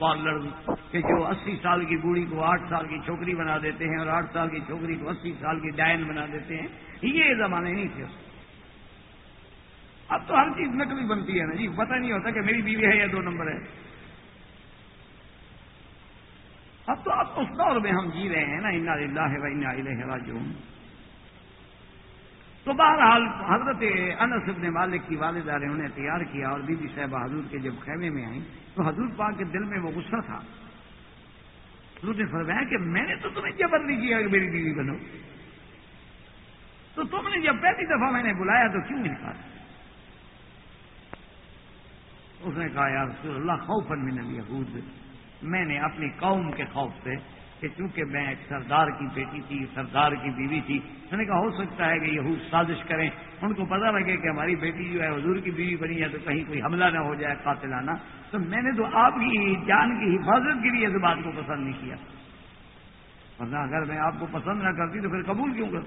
Parlour کہ جو اسی سال کی بوڑھی کو آٹھ سال کی چھوکری بنا دیتے ہیں اور آٹھ سال کی چھوکری کو اسی سال کی ڈائن بنا دیتے ہیں، یہ زمانے نہیں تھے۔ اب تو ہر چیز نقلی بنتی ہے نا جی پتہ نہیں ہوتا کہ میری بیوی ہے یا دو نمبر ہے۔ اب تو اب اس دور میں ہم جی رہے ہیں نا اللہ ہے راجوم تو بہرحال حضرت انس ابن مالک کی والدہ نے انہیں تیار کیا اور بی بی صاحبہ حضور کے جب خیمے میں آئیں تو حضور پاک کے دل میں وہ غصہ تھا۔ حضور نے فرمایا کہ میں نے تو تمہیں جبر نہیں کیا کہ میری بیوی بنو؟ تو تم نے جب پہلی دفعہ میں نے بلایا تو کیوں نہیں اس نے کہا، یار رسول اللہ خوف من الیہود، میں نے اپنی قوم کے خوف سے کہ چونکہ میں ایک سردار کی بیٹی تھی، سردار کی بیوی تھی، میں نے کہا ہو سکتا ہے کہ یہ سازش کریں۔ ان کو پتہ لگے کہ ہماری بیٹی جو ہے، حضور کی بیوی بنی ہے تو کہیں کوئی حملہ نہ ہو جائے قاتلانہ تو میں نے تو آپ کی جان کی حفاظت کے لیے اس بات کو پسند نہیں کیا۔ ورنہ اگر میں آپ کو پسند نہ کرتی تو پھر قبول کیوں کر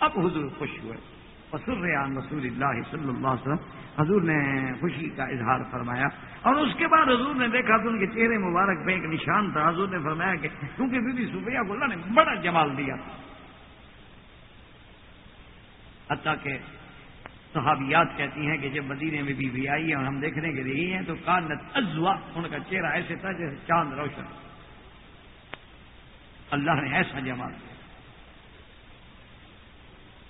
اب حضور خوش ہوئے۔ وسر رسول اللہ صلی اللہ علیہ وسلم۔ حضور نے خوشی کا اظہار فرمایا۔ اور اس کے بعد حضور نے دیکھا تو ان کے چہرے مبارک پہ ایک نشان تھا۔ حضور نے فرمایا کہ کیونکہ بی بی صوفیہ کو اللہ نے بڑا جمال دیا۔ حتیٰ کہ صحابیات کہتی ہیں کہ جب مدینے میں بی بی آئی ہے اور ہم دیکھنے کے لیے ہیں تو کانت ازوا، ان کا چہرہ ایسے تھا جیسے چاند روشن۔ اللہ نے ایسا جمال دیا۔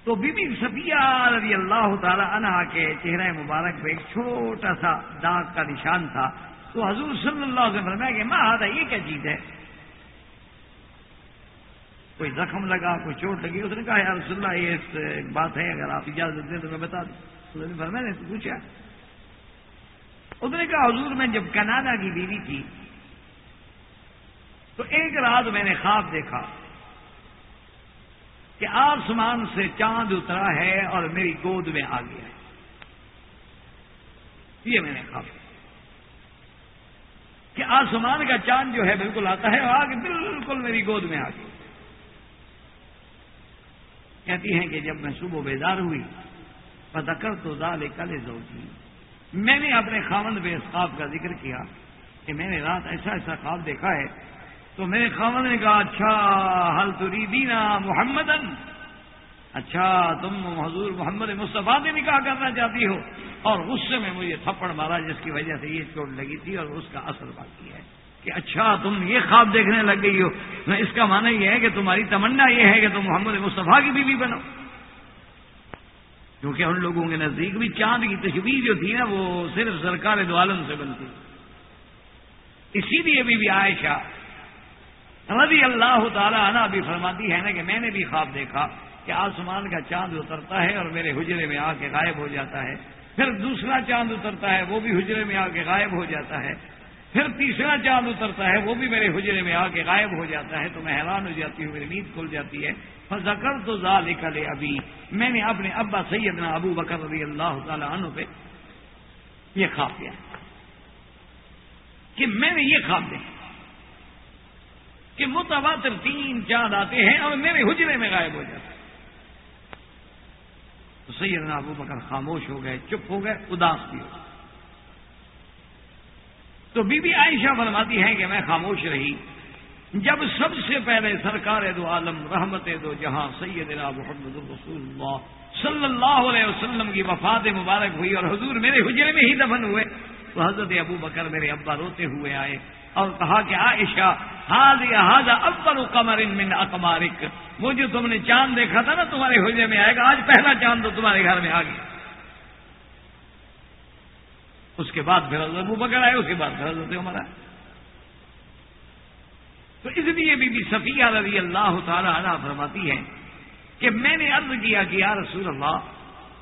تو بی بی صفیہ رضی اللہ تعالی عنہ کے چہرہ مبارک پہ ایک چھوٹا سا داغ کا نشان تھا۔ تو حضور صلی اللہ علیہ وسلم فرمایا کہ ماں آدھا یہ کیا چیز ہے؟ کوئی زخم لگا، کوئی چوٹ لگی؟ اس نے کہا یار رسول اللہ، یہ بات ہے، اگر آپ اجازت دیں تو میں بتا دوں۔ فرمایا نے پوچھا۔ اس نے کہا، حضور، میں جب کناڈا کی بیوی تھی، تو ایک رات میں نے خواب دیکھا۔ کہ آسمان سے چاند اترا ہے اور میری گود میں آ گیا ہے۔ یہ میں نے کہا۔ کہ آسمان کا چاند جو ہے بالکل آتا ہے اور آگے بالکل میری گود میں آ گیا کہتی ہیں کہ جب میں صبح بیدار ہوئی پتہ کر تو دال کل دو میں نے اپنے خامند بے خواب کا ذکر کیا کہ میں نے رات ایسا ایسا خواب دیکھا ہے تو میرے خامد نے کہا اچھا حل تریدینا محمد اچھا تم حضور محمد مصطفیٰ سے نکاح کرنا چاہتی ہو۔ اور غصے میں مجھے تھپڑ مارا، جس کی وجہ سے یہ چوٹ لگی تھی اور اس کا اثر باقی ہے کہ اچھا تم یہ خواب دیکھنے لگ گئی ہو۔ اس کا معنی یہ ہے کہ تمہاری تمنا یہ ہے کہ تم محمد مصطفیٰ کی بیوی بنو۔ کیونکہ ان لوگوں کے نزدیک بھی چاند کی تشبیح جو تھی نا، وہ صرف سرکار دو عالم سے بنتی۔ اسی لیے بھی عائشہ رضی اللہ تعالیٰ عنہ بھی فرماتی ہے نا کہ میں نے بھی خواب دیکھا کہ آسمان کا چاند اترتا ہے اور میرے حجرے میں آ کے غائب ہو جاتا ہے۔ پھر دوسرا چاند اترتا ہے، وہ بھی حجرے میں آ کے غائب ہو جاتا ہے۔ پھر تیسرا چاند اترتا ہے، وہ بھی میرے حجرے میں آ کے غائب ہو جاتا ہے۔ تو میں حیران ہو جاتی ہوں، میری نیند کھل جاتی ہے۔ ذکر تو زال نکلے ابھی میں نے اپنے ابا سیدنا ابو بکر رضی اللہ تعالی عنہ پہ یہ خواب دیا۔ کہ میں نے یہ خواب دیکھا۔ کہ متواتر تین چاند آتے ہیں اور میرے حجرے میں غائب ہو جاتے تو سیدنا ابو بکر خاموش ہو گئے، چپ ہو گئے، اداس بھی ہو تو بی بی عائشہ فرماتی ہے کہ میں خاموش رہی۔ جب سب سے پہلے سرکار دو عالم، رحمت دو جہاں سیدنا محمد الرسول اللہ صلی اللہ علیہ وسلم کی وفات مبارک ہوئی اور حضور میرے حجرے میں ہی دفن ہوئے، تو حضرت ابو بکر میرے ابا روتے ہوئے آئے۔ اور کہا کہ عائشہ ہاد یا ابر قمر من اقمارک۔ وہ جو تم نے چاند دیکھا تھا نا تمہارے حجرے میں آئے گا، آج پہلا چاند تو تمہارے گھر میں آ گیا۔ اس کے بعد پھر حضرت ابو بکر آئے اس کے بعد پھر حضرت عمر آئے۔ تو اس لیے بی بی صفیہ رضی اللہ تعالی عنہ فرماتی ہے کہ میں نے عرض کیا کہ یا رسول اللہ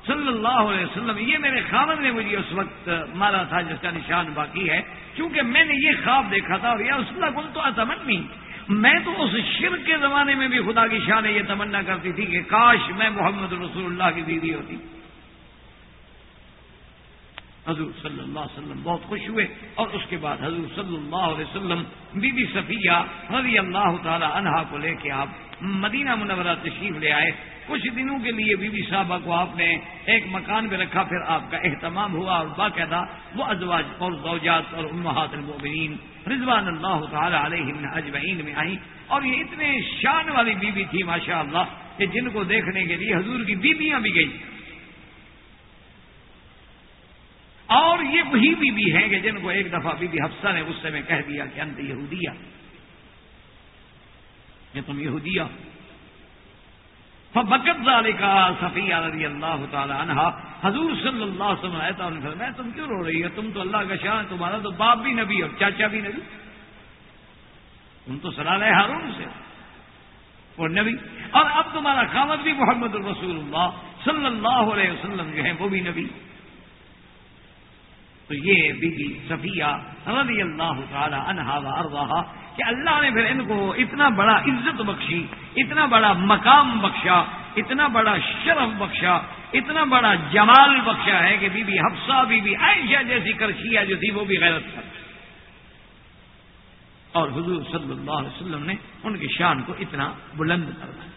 صلی اللہ علیہ وسلم، یہ میرے خامد نے مجھے اس وقت مارا تھا جس کا نشان باقی ہے۔ کیونکہ میں نے یہ خواب دیکھا تھا اور یا رسول اللہ کل تو اتمنی۔ میں تو اس شرک کے زمانے میں بھی خدا کی شان یہ تمنا کرتی تھی کہ کاش میں محمد رسول اللہ کی دیدی ہوتی۔ حضور صلی اللہ علیہ وسلم بہت خوش ہوئے۔ اور اس کے بعد حضور صلی اللہ علیہ وسلم، بی بی صفیہ رضی اللہ تعالی عنہا کو لے کے آپ مدینہ منورہ تشریف لے آئے۔ کچھ دنوں کے لیے بی بی صاحبہ کو آپ نے ایک مکان پہ رکھا، پھر آپ کا اہتمام ہوا اور باقاعدہ وہ ازواج اور زوجات اور امہات المؤمنین رضوان اللہ تعالی علیہ اجمعین میں آئیں۔ اور یہ اتنے شان والی بیوی بی تھی ماشاء اللہ کہ جن کو دیکھنے کے لیے حضور کی بیویاں بھی گئی اور یہ وہی بیوی ہیں کہ جن کو ایک دفعہ بی بی حفصہ نے غصے میں کہہ دیا کہ انت یہودیہ۔ یہ تم یہودیہ بکت کا صفیہ رضی اللہ تعالی عنہ حضور صلی اللہ علیہ وسلم آئے تھا تم کیوں رو رہی ہے تم تو اللہ کا شان تمہارا تو باپ بھی نبی اور چاچا بھی نبی۔ تم تو سلال ہارون سے۔ اور نبی۔ اور اب تمہارا خامد بھی محمد الرسول اللہ صلی اللہ علیہ وسلم جو ہے وہ بھی نبی۔ تو یہ بی بی صفیہ رضی اللہ تعالی عنہا و ارواہا کہ اللہ نے پھر ان کو اتنا بڑا عزت بخشی، اتنا بڑا مقام بخشا، اتنا بڑا شرف بخشا، اتنا بڑا جمال بخشا ہے کہ بی بی حفصہ، بی بی عائشہ جیسی کرشیا جو تھی وہ بھی غیرت کر اور حضور صلی اللہ علیہ وسلم نے ان کی شان کو اتنا بلند کر دیا۔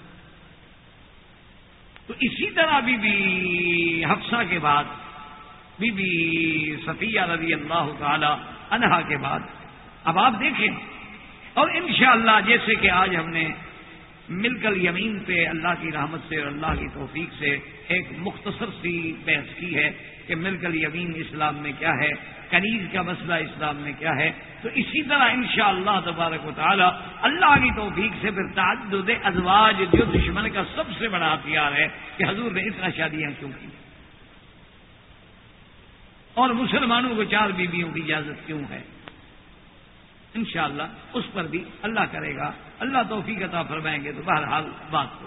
تو اسی طرح بی بی حفصہ کے بعد، بی بی صفیہ رضی اللہ تعالی انہا کے بعد، اب آپ دیکھیں۔ اور انشاءاللہ جیسے کہ آج ہم نے مل کر یمین پہ اللہ کی رحمت سے اور اللہ کی توفیق سے ایک مختصر سی بحث کی ہے کہ مل کر یمین اسلام میں کیا ہے، کنیز کا مسئلہ اسلام میں کیا ہے۔ تو اسی طرح انشاءاللہ اللہ تبارک و تعالی اللہ کی توفیق سے پھر تعدد ازواج جو دشمن کا سب سے بڑا ہتھیار ہے کہ حضور نے اتنا شادیاں کیوں کی؟ اور مسلمانوں کو چار بیویوں کی اجازت کیوں ہے؟ انشاءاللہ اس پر بھی اللہ کرے گا۔ اللہ توفیق عطا فرمائیں گے تو بہرحال بات ہو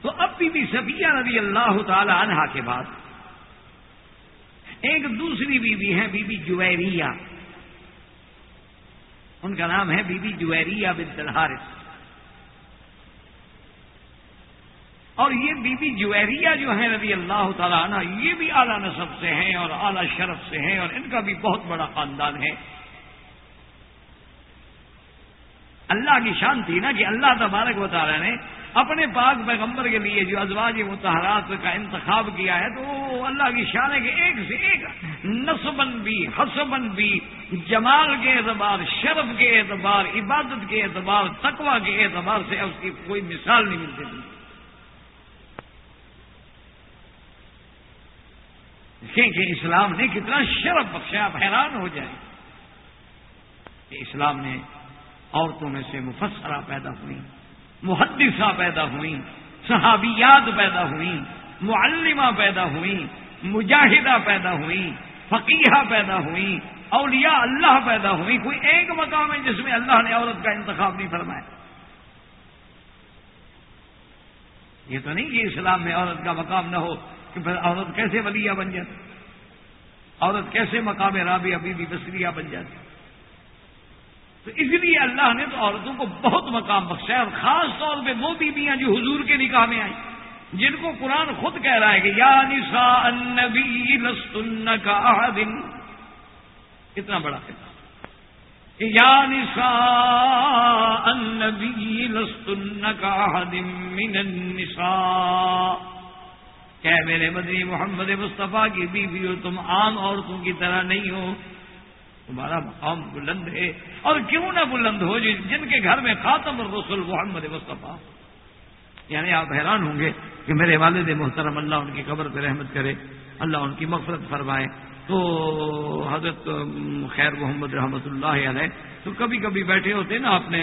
تو اب بی بی صفیہ رضی اللہ تعالی عنہا کے بعد ایک دوسری بیوی ہے بی بی جویریہ۔ ان کا نام ہے بی بی جویریہ بن الحارث۔ اور یہ بی بی جویریہ جو ہے رضی اللہ تعالیٰ عنہ، یہ بھی اعلیٰ نصب سے ہیں اور اعلیٰ شرف سے ہیں اور ان کا بھی بہت بڑا خاندان ہے۔ اللہ کی شان تھی نا کہ اللہ تبارک و تعالیٰ نے اپنے پاک پیغمبر کے لیے جو ازواج متحرات کا انتخاب کیا ہے تو اللہ کی شان ہے کہ ایک سے ایک نصبن بھی حسبن بھی، جمال کے اعتبار، شرف کے اعتبار، عبادت کے اعتبار تقوا کے اعتبار سے اس کی کوئی مثال نہیں ملتی تھی۔ کہ اسلام نے کتنا شرف بخشا، آپ حیران ہو جائیں۔ کہ اسلام نے عورتوں میں سے مفسرہ پیدا ہوئی محدثہ پیدا ہوئی صحابیات پیدا ہوئی معلمہ پیدا ہوئی مجاہدہ پیدا ہوئی فقیہ پیدا ہوئی اولیاء اللہ پیدا ہوئی کوئی ایک مقام ہے جس میں اللہ نے عورت کا انتخاب نہیں فرمایا۔ یہ تو نہیں کہ اسلام میں عورت کا مقام نہ ہو کہ پھر عورت کیسے ولیہ بن جاتی عورت کیسے مقام رابع ابھی بھی بسریہ بن جاتی۔ تو اس لیے اللہ نے تو عورتوں کو بہت مقام بخشا ہے اور خاص طور پہ وہ بیویاں جو حضور کے نکاح میں آئیں، جن کو قرآن خود کہہ رہا ہے کہ یا نساء النبی لستن کا دن کتنا بڑا کتنا یا نساء النبی لستن کا دن من النساء۔ کہ میرے مدنی محمد مصطفیٰ کی بیوی ہو تم عام عورتوں کی طرح نہیں ہو۔ تمہارا مقام بلند ہے اور کیوں نہ بلند ہو جی؟ جن کے گھر میں خاتم الرسول محمد مصطفیٰ۔ یعنی آپ حیران ہوں گے کہ میرے والد محترم اللہ ان کی قبر پہ رحمت کرے، اللہ ان کی مفرت فرمائے۔ تو حضرت خیر محمد رحمۃ اللہ علیہ، تو کبھی کبھی بیٹھے ہوتے نا اپنے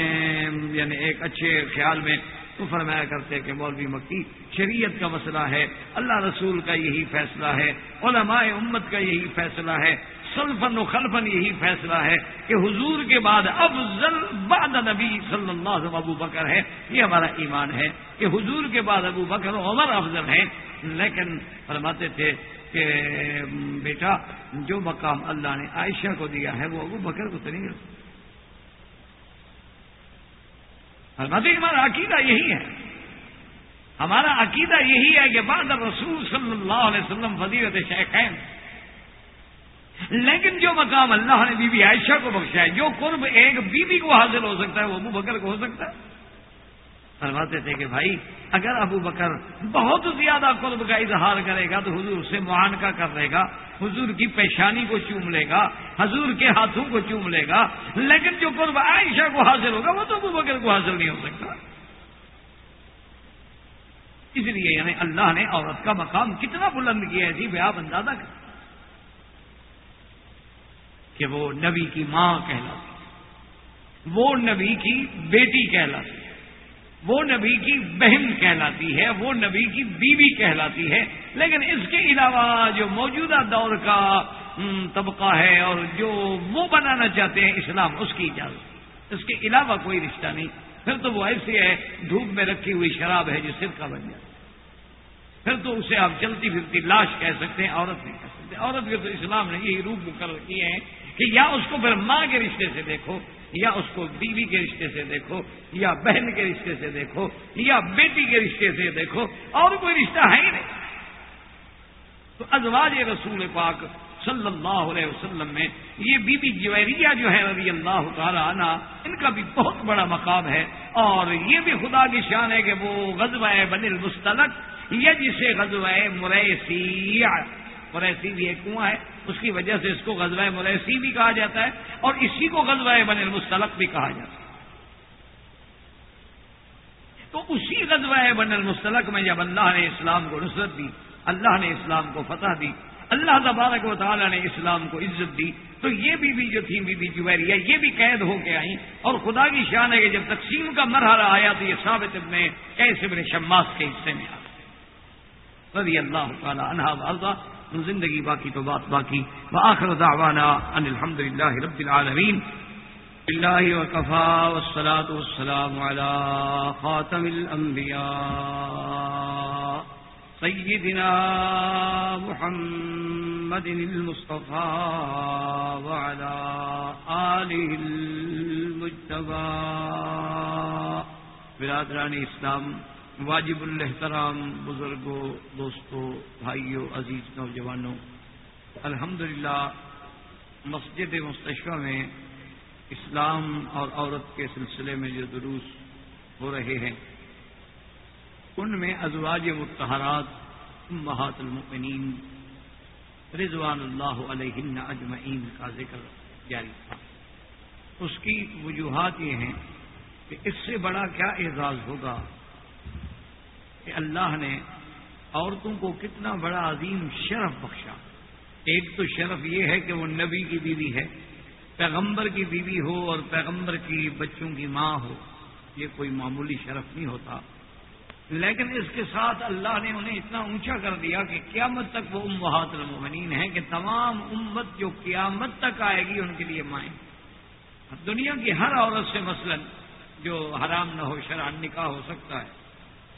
یعنی ایک اچھے خیال میں تو فرمایا کرتے کہ مولوی مکی شریعت کا مسئلہ ہے، اللہ رسول کا یہی فیصلہ ہے، علماء امت کا یہی فیصلہ ہے۔ سلفن و خلفن یہی فیصلہ ہے کہ حضور کے بعد افضل بعد نبی صلی اللہ علیہ ابو بکر ہے یہ ہمارا ایمان ہے کہ حضور کے بعد ابو بکر و عمر افضل ہیں۔ لیکن فرماتے تھے کہ بیٹا، جو مقام اللہ نے عائشہ کو دیا ہے، وہ ابو بکر کو تو نہیں ہمارا عقیدہ یہی ہے۔ ہمارا عقیدہ یہی ہے کہ بعد رسول صلی اللہ علیہ وسلم فضیلت شیخین لیکن جو مقام اللہ نے بی بی عائشہ کو بخشا ہے، جو قرب ایک بیوی بی کو حاصل ہو سکتا ہے، وہ ابو بکر کو ہو سکتا ہے۔ فرماتے تھے کہ بھائی، اگر ابو بکر بہت زیادہ قرب کا اظہار کرے گا تو حضور سے معانکہ کر لے گا، حضور کی پیشانی کو چوم لے گا، حضور کے ہاتھوں کو چوم لے گا۔ لیکن جو قرب عائشہ کو حاصل ہوگا، وہ تو ابو بکر کو حاصل نہیں ہو سکتا۔ اس لیے یعنی اللہ نے عورت کا مقام کتنا بلند کیا ہے جی بے آپ اندازہ کہ وہ نبی کی ماں کہلاتی وہ نبی کی بیٹی کہلاتی ہے۔ وہ نبی کی بہن کہلاتی ہے۔ وہ نبی کی بیوی کہلاتی ہے۔ لیکن اس کے علاوہ جو موجودہ دور کا طبقہ ہے اور جو وہ بنانا چاہتے ہیں اسلام، اس کی اجازت اس کے علاوہ کوئی رشتہ نہیں۔ پھر تو وہ ایسی ہے، دھوپ میں رکھی ہوئی شراب ہے جو سرکہ بن جاتی پھر تو اسے آپ چلتی پھرتی لاش کہہ سکتے ہیں، عورت نہیں کہہ سکتے۔ عورت کے تو اسلام نے یہی روپ مقرر کیے ہیں کہ یا اس کو پھر ماں کے رشتے سے دیکھو، یا اس کو بیوی کے رشتے سے دیکھو، یا بہن کے رشتے سے دیکھو، یا بیٹی کے رشتے سے دیکھو، اور کوئی رشتہ ہے ہی نہیں۔ تو ازواج رسول پاک صلی اللہ علیہ وسلم میں یہ بی بی جویریہ جو ہے رضی اللہ تعالی عنہ، ان کا بھی بہت بڑا مقام ہے۔ اور یہ بھی خدا کی شان ہے کہ وہ غزوہ بن المستلق یہ جسے غزوہ مریسی مریسی بھی ایک کنواں ہے، اس کی وجہ سے اس کو غزوہ مریسی بھی کہا جاتا ہے اور اسی کو غزوہ بن المستلق بھی کہا جاتا ہے۔ تو اسی غزوہ بن المستلق میں جب اللہ نے اسلام کو نصرت دی، اللہ نے اسلام کو فتح دی، اللہ تبارک و تعالیٰ نے اسلام کو عزت دی، تو یہ بھی بھی جو تھی بی بی جویریہ، یہ بھی قید ہو کے آئیں اور خدا کی شان ہے کہ جب تقسیم کا مرحلہ آیا تو یہ ثابت ابن کیسے ابن شماس کے حصے میں آ رضی اللہ تعالیٰ عنہ وارضا زندگی باقی تو بات باقی۔ وآخر دعوانا ان الحمد للہ رب العالمین۔ اللہ وکفا والصلاة والسلام على خاتم الانبیاء۔ سیدنا محمد المصطفى وعلى آله المجتبى برادران اسلام واجب الحترام بزرگوں، دوستوں، بھائیوں، عزیز نوجوانوں الحمد مسجد مستشفہ میں اسلام اور عورت کے سلسلے میں جو دروس ہو رہے ہیں، ان میں ازواج متحرات محات المؤمنین رضوان اللہ علیہ اجمعین کا ذکر جاری تھا۔ اس کی وجوہات یہ ہیں کہ اس سے بڑا کیا اعزاز ہوگا؟ کہ اللہ نے عورتوں کو کتنا بڑا عظیم شرف بخشا۔ ایک تو شرف یہ ہے کہ وہ نبی کی بیوی ہے، پیغمبر کی بیوی ہو اور پیغمبر کی بچوں کی ماں ہو، یہ کوئی معمولی شرف نہیں ہوتا۔ لیکن اس کے ساتھ اللہ نے انہیں اتنا اونچا کر دیا کہ قیامت تک وہ امہات المومنین ہیں کہ تمام امت جو قیامت تک آئے گی ان کے لیے مائیں۔ دنیا کی ہر عورت سے مثلا جو حرام نہ ہو شران نکاح ہو سکتا ہے۔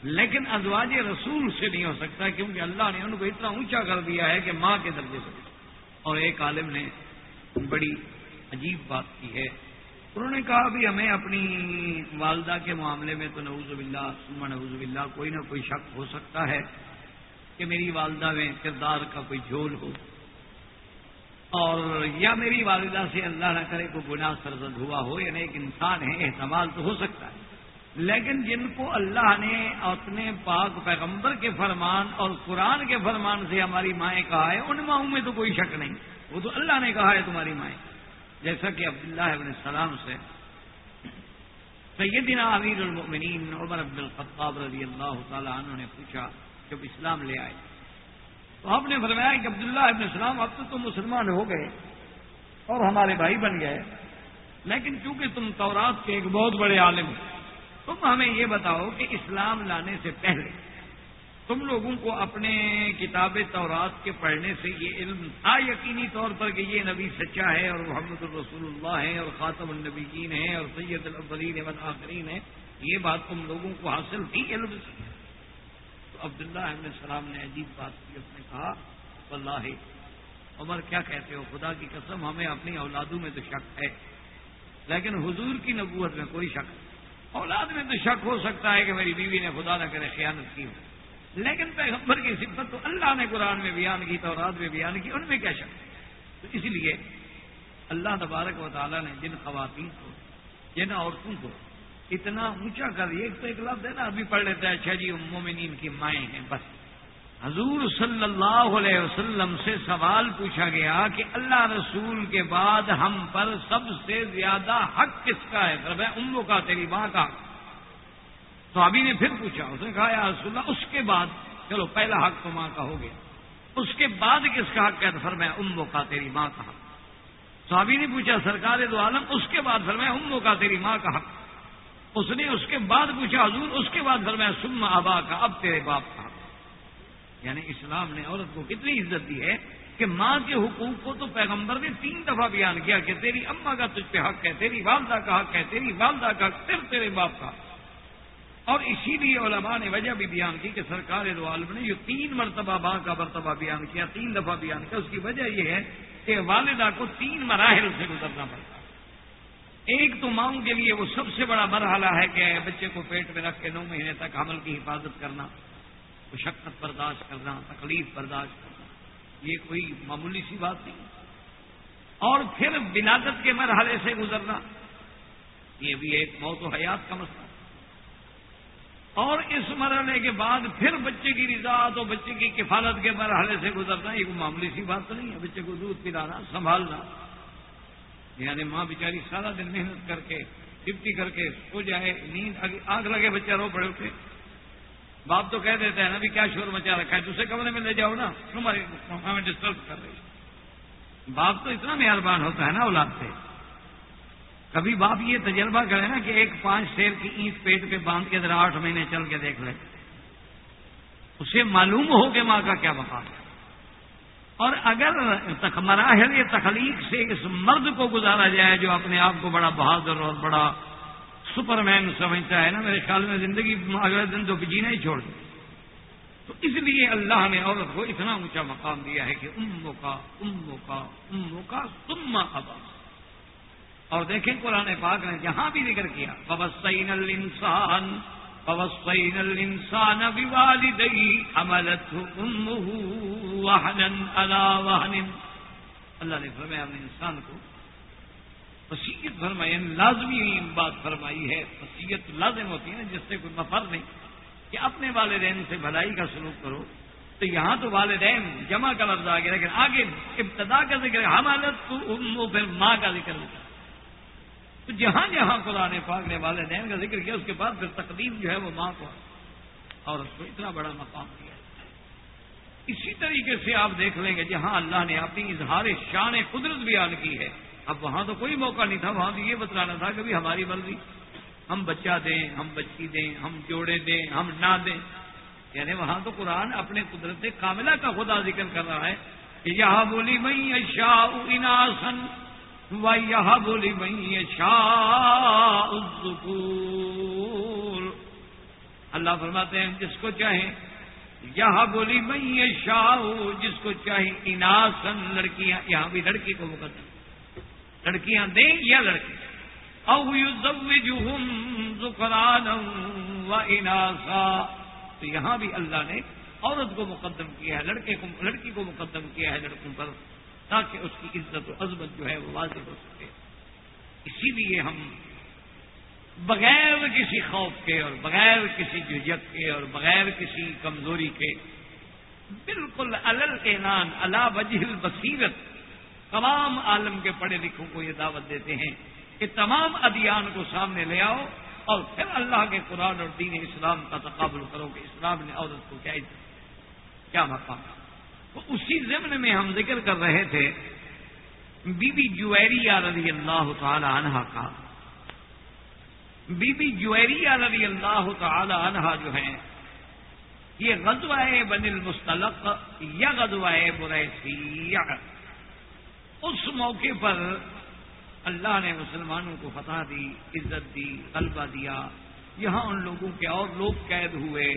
لیکن ازواج رسول سے نہیں ہو سکتا کیونکہ اللہ نے ان کو اتنا اونچا کر دیا ہے کہ ماں کے درجے سے۔ اور ایک عالم نے بڑی عجیب بات کی ہے۔ انہوں نے کہا بھی ہمیں اپنی والدہ کے معاملے میں تو نوز باللہ سما نوز باللہ کوئی نہ کوئی شک ہو سکتا ہے کہ میری والدہ میں کردار کا کوئی جھول ہو۔ اور یا میری والدہ سے اللہ نہ کرے کوئی گناہ سرزد ہوا ہو یعنی ایک انسان ہے، احتمال تو ہو سکتا ہے۔ لیکن جن کو اللہ نے اپنے پاک پیغمبر کے فرمان اور قرآن کے فرمان سے ہماری مائیں کہا ہے، ان ماؤں میں تو کوئی شک نہیں۔ وہ تو اللہ نے کہا ہے تمہاری مائیں۔ جیسا کہ عبداللہ ابن السلام سے سیدنا امیر المؤمنین عمر عبد الخطاب رضی اللہ تعالیٰ عنہ نے پوچھا، جب اسلام لے آئے، تو آپ نے فرمایا کہ عبداللہ ابن السلام اب تو تم مسلمان ہو گئے اور ہمارے بھائی بن گئے، لیکن چونکہ تم تورات کے ایک بہت بڑے عالم ہو تم ہمیں یہ بتاؤ کہ اسلام لانے سے پہلے تم لوگوں کو اپنے کتاب تورات کے پڑھنے سے یہ علم تھا یقینی طور پر کہ یہ نبی سچا ہے اور محمد الرسول اللہ ہے اور خاتم النبیین ہے اور سید الاولین والآخرین ہے یہ بات تم لوگوں کو حاصل تھی علم سے۔ تو عبداللہ احمد السلام نے عجیب بات کی، اس نے کہا، واللہ، عمر کیا کہتے ہو؟ خدا کی قسم، ہمیں اپنی اولادوں میں تو شک ہے، لیکن حضور کی نبوت میں کوئی شک نہیں۔ اولاد میں تو شک ہو سکتا ہے کہ میری بیوی نے خدا نہ کرے خیانت کی ہو۔ لیکن پیغمبر کی صفت تو اللہ نے قرآن میں بیان کی تو اولاد میں بیان کی، ان میں کیا شک؟ تو اس لیے اللہ تبارک و تعالیٰ نے جن خواتین کو، جن عورتوں کو اتنا اونچا کر ایک تو ایک لفظ ہے نا، ابھی پڑھ لیتا ہے اچھا جی مومنین کی مائیں ہیں، بس۔ حضور صلی اللہ علیہ وسلم سے سوال پوچھا گیا کہ اللہ رسول کے بعد ہم پر سب سے زیادہ حق کس کا ہے؟ سر امو کا، تیری ماں کا۔ تو ابھی نے پھر پوچھا، اس نے کہا، یا رسول اللہ، اس کے بعد، چلو، پہلا حق تو ماں کا ہو گیا۔ اس کے بعد کس کا حق ہے؟ تو فرمایا امو کا، تیری ماں کا۔ حق صحابی نے پوچھا، سرکار دو عالم، اس کے بعد فرمایا امو کا، تیری ماں کا حق۔ اس نے اس کے بعد پوچھا، حضور، اس کے بعد فرمایا سم ابا کا، اب تیرے باپ کا۔ یعنی اسلام نے عورت کو کتنی عزت دی ہے کہ ماں کے حقوق کو تو پیغمبر نے تین دفعہ بیان کیا کہ تیری اما کا تجھ پہ حق ہے، تیری والدہ کا حق ہے، تیری والدہ کا حق، صرف تیرے باپ کا اور اسی لیے علماء نے وجہ بھی بیان کی کہ سرکار دو عالم نے جو تین مرتبہ ماں کا مرتبہ بیان کیا، تین دفعہ بیان کیا، اس کی وجہ یہ ہے کہ والدہ کو تین مراحل سے گزرنا پڑتا ایک تو ماؤں کے لیے وہ سب سے بڑا مرحلہ ہے کہ بچے کو پیٹ میں رکھ کے نو مہینے تک حمل کی حفاظت کرنا۔ مشقت برداشت کرنا، تکلیف برداشت کرنا، یہ کوئی معمولی سی بات نہیں۔ اور پھر ولادت کے مرحلے سے گزرنا، یہ بھی ایک موت و حیات کا مسئلہ۔ اور اس مرحلے کے بعد پھر بچے کی رضا تو بچے کی کفالت کے مرحلے سے گزرنا، یہ کوئی معمولی سی بات تو نہیں ہے۔ بچے کو دودھ پلانا، سنبھالنا۔ یعنی ماں بیچاری سارا دن محنت کر کے ڈپٹی کر کے سو جائے، نیند آگ لگے، بچہ رو پڑے اٹھے۔ باپ تو کہہ دیتے ہیں نا بھی کیا شور مچا رکھا ہے؟ دوسرے کمرے میں لے جاؤ نا۔ تمہاری ہمیں ڈسٹرب کر رہی باپ تو اتنا مہربان ہوتا ہے نا اولاد سے۔ کبھی باپ یہ تجربہ کرے نا کہ ایک پانچ شیر کی اینٹ پیٹ پہ باندھ کے ذرا آٹھ مہینے چل کے دیکھ لے۔ اسے معلوم ہو کہ ماں کا کیا مقام ہے۔ اور اگر مراحل تخلیق سے اس مرد کو گزارا جائے جو اپنے آپ کو بڑا بہادر اور بڑا سپر مین سمجھتا ہے نا، میرے خیال میں زندگی اگلے دن تو جینا ہی چھوڑ دے تو اس لیے اللہ نے عورت کو اتنا اونچا مقام دیا ہے کہ امو کا امو کا امو کا تم ابا۔ اور دیکھیں قرآن پاک نے جہاں بھی ذکر کیا ببسین الانسان فوصينا الإنسان بوالديه حملته أمه وهنا اللہ نے فرمایا اپنے انسان کو وسیعت فرمائی یعنی لازمی بات فرمائی ہے وسیعت لازم ہوتی ہے نا، جس سے کوئی مفر نہیں۔ کہ اپنے والدین سے بھلائی کا سلوک کرو۔ تو یہاں تو والدین جمع کا لفظ آ گیا لیکن آگے ابتدا کا ذکر حمالت تو پھر ماں کا ذکر ہوتا تو جہاں جہاں قرآن پاک نے والدین کا ذکر کیا، اس کے بعد پھر تقدیم جو ہے وہ ماں کو۔ اور اس کو اتنا بڑا مقام دیا۔ اسی طریقے سے آپ دیکھ لیں گے، جہاں اللہ نے اپنی اظہار شان قدرت بیان کی ہے اب وہاں تو کوئی موقع نہیں تھا، وہاں تو یہ بتلانا تھا کہ ہماری مرضی ہم بچہ دیں، ہم بچی دیں، ہم جوڑے دیں، ہم نہ دیں۔ یعنی وہاں تو قرآن اپنے قدرت کاملہ کا خدا ذکر کر رہا ہے کہ یہاں بولی میں شاہ اناسن یہ بولی بھائی شاہ اللہ فرماتے ہیں، جس کو چاہیں یہاں بولی میں یہ شاہ جس کو چاہے اناسن لڑکیاں، یہاں بھی لڑکی کو مقدم لڑکیاں دیں یا لڑکی او زکران و اناسا۔ تو یہاں بھی اللہ نے عورت کو مقدم کیا ہے، لڑکے کو، لڑکی کو مقدم کیا ہے لڑکوں پر، تاکہ اس کی عزت و عظمت جو ہے وہ واضح ہو سکے۔ اسی لیے ہم بغیر کسی خوف کے اور بغیر کسی جھجک کے اور بغیر کسی کمزوری کے، بالکل الل اعلان اللہ وجہ بصیرت تمام عالم کے پڑھے لکھوں کو یہ دعوت دیتے ہیں کہ تمام ادیان کو سامنے لے آؤ اور پھر اللہ کے قرآن اور دین اسلام کا تقابل کرو کہ اسلام نے عورت کو کیا کیا مقام تو اسی ضمن میں ہم ذکر کر رہے تھے، بی بی جویریہ رضی اللہ تعالی عنہ کا۔ بی بی جویریہ رضی اللہ تعالی عنہ جو ہے یہ غزوہ بن المستلق یا غزوہ بریسی اس موقع پر اللہ نے مسلمانوں کو فتح دی، عزت دی، غلبہ دیا۔ یہاں ان لوگوں کے اور لوگ قید ہوئے،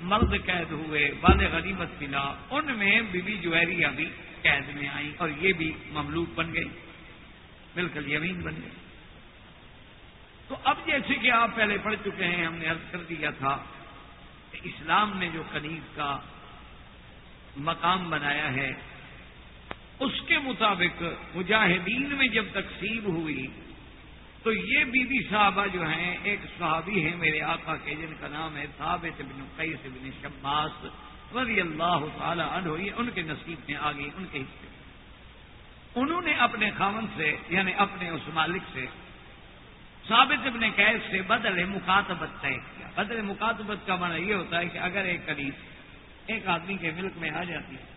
مرد قید ہوئے، بال غنیمت ملا۔ ان میں بیوی جوہریہ بھی قید میں آئی اور یہ بھی مملوک بن گئی بالکل یمین بن گئی تو اب جیسے کہ آپ پہلے پڑھ چکے ہیں، ہم نے عرض کر دیا تھا کہ اسلام نے جو قریب کا مقام بنایا ہے اس کے مطابق مجاہدین میں جب تقسیم ہوئی، تو یہ بی بی صاحبہ جو ہیں، ایک صحابی ہیں میرے آقا کے، جن کا نام ہے ثابت بن قیس بن شماس رضی اللہ تعالی عنہ، یہ ان کے نصیب میں آ گئی ان کے حصے انہوں نے اپنے خامن سے یعنی اپنے اس مالک سے ثابت ابن قید سے بدل مکاتبت طے کیا۔ بدل مکاتبت کا معنی یہ ہوتا ہے کہ اگر ایک قریب، ایک آدمی کے ملک میں آ جاتی ہے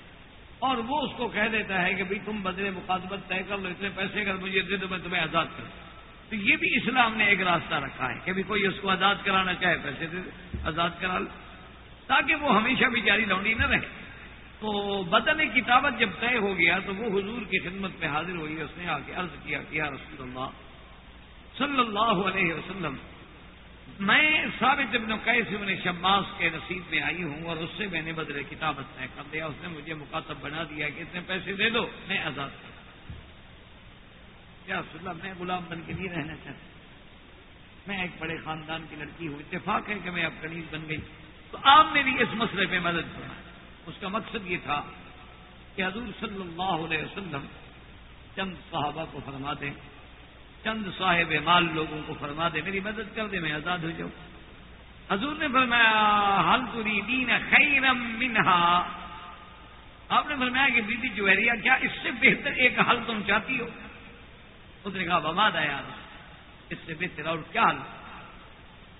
اور وہ اس کو کہہ دیتا ہے کہ بھائی تم بدل مکاتبت طے کر لو، اتنے پیسے اگر مجھے دے دو، میں تمہیں آزاد کروں۔ تو یہ بھی اسلام نے ایک راستہ رکھا ہے کہ بھی کوئی اس کو آزاد کرانا چاہے، پیسے دے آزاد کرا لو۔ تاکہ وہ ہمیشہ بھی جاری لونڈی نہ رہے۔ تو بدن کتابت جب طے ہو گیا تو وہ حضور کی خدمت میں حاضر ہوئی، اس نے آ کے عرض کیا کہ یا رسول اللہ صلی اللہ علیہ وسلم میں ثابت ابن قیس ابن شماس کے نصیب میں آئی ہوں اور اس سے میں نے بدل کتابت طے کر دیا اس نے مجھے مخاطب بنا دیا کہ اتنے پیسے دے دو، میں آزاد کر یا اللہ، میں غلام بن کے نہیں رہنا چاہتا۔ میں ایک بڑے خاندان کی لڑکی ہوں، اتفاق ہے کہ میں اب کنیز بن گئی۔ تو آپ نے بھی اس مسئلے پہ مدد کرنا اس کا مقصد یہ تھا کہ حضور صلی اللہ علیہ وسلم چند صحابہ کو فرما دیں۔ چند صاحب مال لوگوں کو فرما دے، میری مدد کر دے، میں آزاد ہو جاؤں۔ حضور نے فرمایا حل تری دین خیرم منہا آپ نے فرمایا کہ بیوی جوہریا کیا اس سے بہتر ایک حل تم چاہتی ہو؟ اس نے کہا بماد ہے یار اس سے بہتر اور کیا حل؟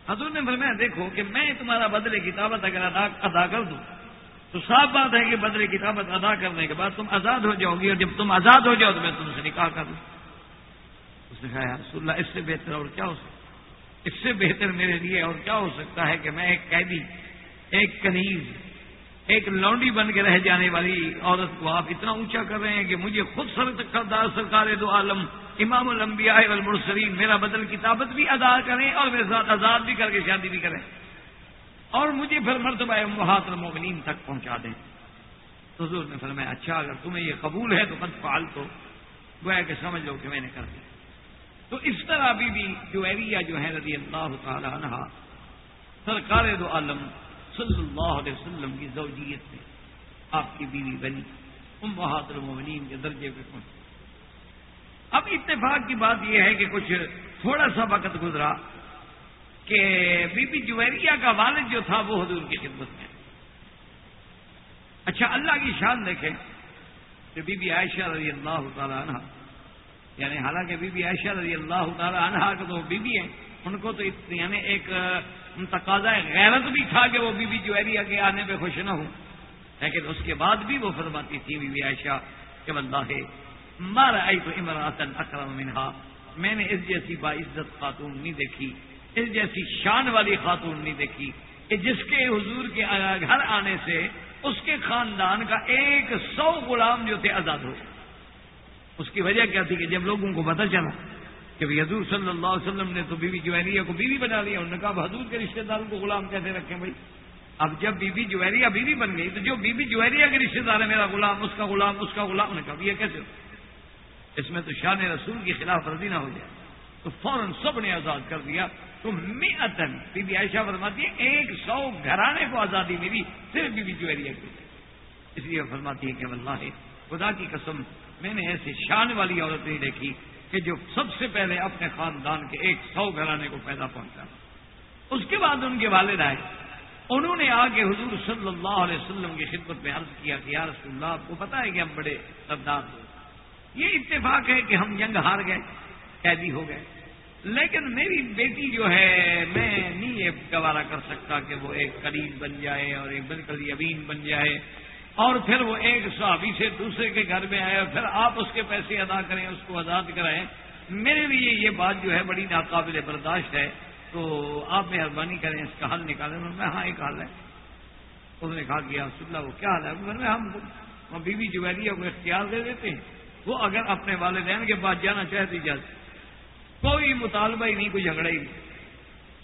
حضور نے فرمایا، دیکھو کہ میں تمہارا بدلے کتابت اگر ادا ادا کر دوں، تو صاف بات ہے کہ بدلے کتابت ادا کرنے کے بعد تم آزاد ہو جاؤ گی اور جب تم آزاد ہو جاؤ تو میں تم سے نکاح کر دوں۔ اس نے کہا رسول اللہ، اس سے بہتر اور کیا ہو سکتا اس سے بہتر میرے لیے اور کیا ہو سکتا ہے کہ میں ایک قیدی، ایک کنیز، ایک لونڈی بن کے رہ جانے والی عورت کو آپ اتنا اونچا کر رہے ہیں کہ مجھے خود سردار سرکار دو عالم، امام الانبیاء والمرسلین، میرا بدل کتابت بھی ادا کریں اور میرے ساتھ آزاد بھی کر کے شادی بھی کریں۔ اور مجھے پھر مرتبہ محاط المومنین تک پہنچا دیں۔ حضور نے فرمایا اچھا اگر تمہیں یہ قبول ہے تو قد فعال تو گویا کہ سمجھ لو کہ میں نے کر دیا۔ تو اس طرح بھی بھی جو ایریا جو ہے رضی اللہ تعالی عنہ، سرکار دو عالم صلی اللہ علیہ وسلم کی زوجیت میں آپ کی بیوی بنی، ام بہاد المومنین کے درجے پہ پہنچ اب اتفاق کی بات یہ ہے کہ کچھ تھوڑا سا وقت گزرا کہ بی بی جویریا کا والد جو تھا وہ حضور کی خدمت میں۔ اچھا اللہ کی شان دیکھیں کہ بی بی عائشہ رضی اللہ تعالی عنہ یعنی حالانکہ بی بی عائشہ رضی اللہ تعالی عنہ کا تو بی بی ہیں، ان کو تو یعنی ایک تقاضا غیرت بھی تھا کہ وہ بی بی جویریا کے آنے پہ خوش نہ ہوں۔ لیکن اس کے بعد بھی وہ فرماتی تھی بی بی عائشہ کہ بندہ ہے مارا آئی تو امراطن اکرم منہا۔ میں نے اس جیسی باعزت خاتون نہیں دیکھی، اس جیسی شان والی خاتون نہیں دیکھی کہ جس کے حضور کے گھر آنے سے اس کے خاندان کا ایک سو غلام جو تھے آزاد ہو۔ اس کی وجہ کیا تھی کہ جب لوگوں کو پتہ چلا کہ حضور صلی اللہ علیہ وسلم نے تو بیوی جوہریہ کو بیوی بنا لیا، انہوں نے کہا حضور کے رشتے داروں کو غلام کیسے رکھیں بھائی اب جب بیوی جوہریہ بیوی بن گئی تو جو بیوی جوہریہ کے رشتے دار ہے، میرا غلام، اس کا غلام، اس کا غلام نے کہا یہ کیسے ہو؟ اس میں تو شان رسول کی خلاف ورزی نہ ہو جائے۔ تو فوراً سب نے آزاد کر دیا۔ تو می اتن بی بی عائشہ فرماتی ہے، ایک سو گھرانے کو آزادی ملی صرف بی بی جوہریہ کی۔ اس لیے فرماتی ہے کہ اللہ خدا کی قسم میں نے ایسی شان والی عورت نہیں دیکھی کہ جو سب سے پہلے اپنے خاندان کے ایک سو گھرانے کو پیدا پہنچا۔ اس کے بعد ان کے والد آئے۔ انہوں نے آگے حضور صلی اللہ علیہ وسلم کی خدمت میں عرض کیا کہ یا رسول اللہ، آپ کو پتا ہے کہ ہم بڑے سردار ہو یہ اتفاق ہے کہ ہم جنگ ہار گئے، قیدی ہو گئے۔ لیکن میری بیٹی جو ہے، میں نہیں یہ گوارا کر سکتا کہ وہ ایک قریب بن جائے اور ایک بالکل یبین بن جائے۔ اور پھر وہ ایک صحابی سے دوسرے کے گھر میں آئے اور پھر آپ اس کے پیسے ادا کریں، اس کو آزاد کرائیں۔ میرے لیے یہ بات جو ہے بڑی ناقابل برداشت ہے۔ تو آپ مہربانی کریں اس کا حل نکالیں۔ میں ہاں ایک حل ہے۔ اس نے کہا کہ اللہ، وہ کیا حال ہے؟ میں ہم بیوی جویریہ کو اختیار دے دیتے ہیں۔ وہ اگر اپنے والدین کے پاس جانا چاہتی جاتی کوئی مطالبہ ہی نہیں، کوئی جھگڑا ہی نہیں۔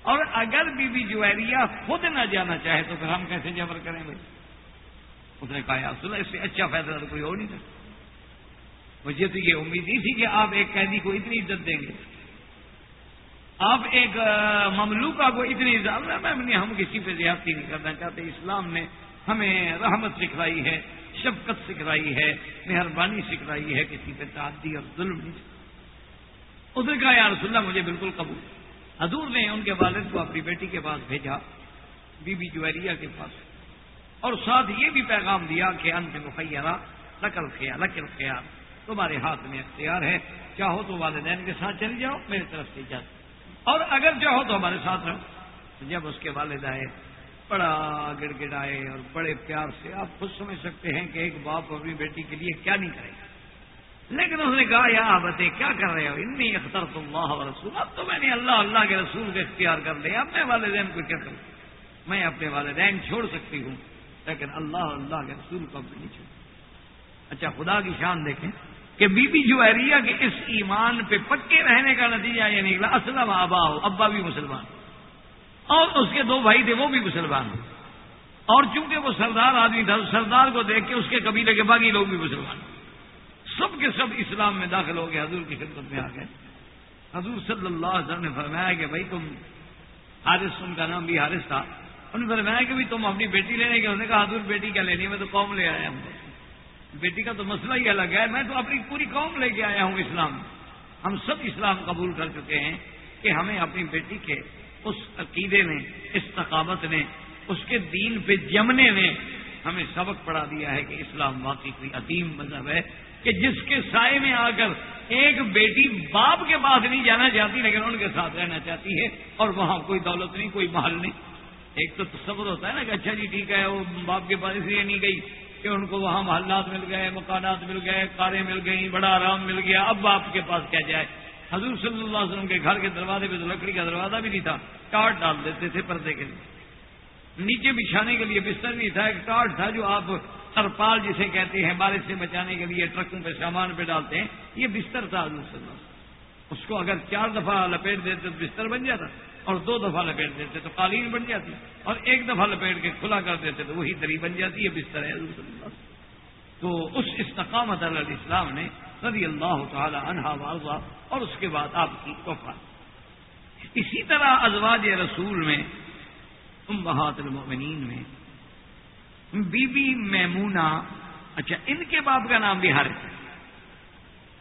اور اگر بیوی جویریہ خود نہ جانا چاہے تو پھر ہم کیسے جبر کریں بھائی؟ اس نے کہا سنا اس سے اچھا فیصلہ تو کوئی ہو نہیں سکتا مجھے تو یہ امید نہیں تھی کہ آپ ایک قیدی کو اتنی عزت دیں گے۔ آپ ایک مملوکہ کو اتنی عزت میں ہم کسی پہ زیادتی نہیں کرنا چاہتے۔ اسلام نے ہمیں رحمت سکھلائی ہے، شفقت سکھلائی ہے، مہربانی سکھلائی ہے، کسی پہ تعدی اور ظلم نہیں۔ اس نے کہا یا رسول اللہ مجھے بالکل قبول۔ حضور نے ان کے والد کو اپنی بیٹی کے پاس بھیجا، بی بی جویریہ کے پاس۔ اور ساتھ یہ بھی پیغام دیا کہ انت مخیرہ لکل خیال لکل خیال تمہارے ہاتھ میں اختیار ہے۔ چاہو تو والدین کے ساتھ چل جاؤ، میری طرف سے جاؤ۔ اور اگر چاہو تو ہمارے ساتھ رہو۔ جب اس کے والد آئے، بڑا گڑ گڑ آئے اور بڑے پیار سے آپ خود سمجھ سکتے ہیں کہ ایک باپ اپنی بیٹی کے لیے کیا نہیں کرے گا۔ لیکن اس نے کہا، یا بتے کیا کر رہے ہو؟ انی اختر تو اللہ رسول، اب تو میں نے اللہ اللہ کے رسول کو اختیار کر لیا، اب میں والدین کو کیا کروں؟ میں اپنے والدین چھوڑ سکتی ہوں۔ لیکن اللہ اللہ کے رسول کو اب نہیں چھوڑ اچھا خدا کی شان دیکھیں کہ بی بی جو کے اس ایمان پہ پکے رہنے کا نتیجہ یہ نکلا۔ اسلم آبا ہو ابا بھی مسلمان۔ اور اس کے دو بھائی تھے، وہ بھی مسلمان۔ ہو اور چونکہ وہ سردار آدمی تھا، سردار کو دیکھ کے اس کے قبیلے کے باقی لوگ بھی مسلمان۔ سب کے سب اسلام میں داخل ہو گئے، حضور کی خدمت میں آ گئے۔ حضور صلی اللہ علیہ وسلم نے فرمایا کہ بھائی تم حارث، ان کا نام بھی حارث تھا۔ انہوں نے فرمایا کہ تم اپنی بیٹی لینے کے انہوں نے کہا، حضور، بیٹی کیا لینی ہے؟ میں تو قوم لے آیا ہوں۔ بیٹی کا تو مسئلہ ہی الگ ہے۔ میں تو اپنی پوری قوم لے کے آیا ہوں اسلام۔ ہم سب اسلام قبول کر چکے ہیں کہ ہمیں اپنی بیٹی کے اس عقیدے نے، اس ثقافت نے، اس کے دین پہ جمنے نے ہمیں سبق پڑھا دیا ہے کہ اسلام واقعی کوئی عظیم مذہب ہے کہ جس کے سائے میں آ کر ایک بیٹی باپ کے پاس نہیں جانا چاہتی، لیکن ان کے ساتھ رہنا چاہتی ہے اور وہاں کوئی دولت نہیں، کوئی محل نہیں۔ ایک تو تصور ہوتا ہے نا کہ اچھا جی ٹھیک ہے، وہ باپ کے پاس اس لیے نہیں گئی کہ ان کو وہاں محلات مل گئے، مکانات مل گئے، کاریں مل گئیں، بڑا آرام مل گیا، اب باپ کے پاس کیا جائے؟ حضور صلی اللہ علیہ وسلم کے گھر کے دروازے پہ تو لکڑی کا دروازہ بھی نہیں تھا ٹاٹ ڈال دیتے تھے پردے کے لیے۔ نیچے بچھانے کے لیے بستر نہیں تھا، ایک ٹاٹ تھا جو آپ ترپال جسے کہتے ہیں، بارش سے بچانے کے لیے ٹرکوں پہ، سامان پہ ڈالتے ہیں، یہ بستر تھا حضور صلی اللہ علیہ وسلم۔ اس کو اگر چار دفعہ لپیٹ دیتے تو بستر بن جاتا۔ اور دو دفعہ لپیٹ دیتے تو قالین بن جاتی اور ایک دفعہ لپیٹ کے کھلا کر دیتے تو وہی دری بن جاتی ہے بستر ہے۔ صلی اللہ تو اس استقامت علیہ السلام نے رضی اللہ تعالی عنہا واضح اور اس کے بعد آپ کی وفات۔ اسی طرح ازواج رسول میں، امہات المؤمنین میں، بی بی میمونا اچھا ان کے باپ کا نام بھی حارث ہے۔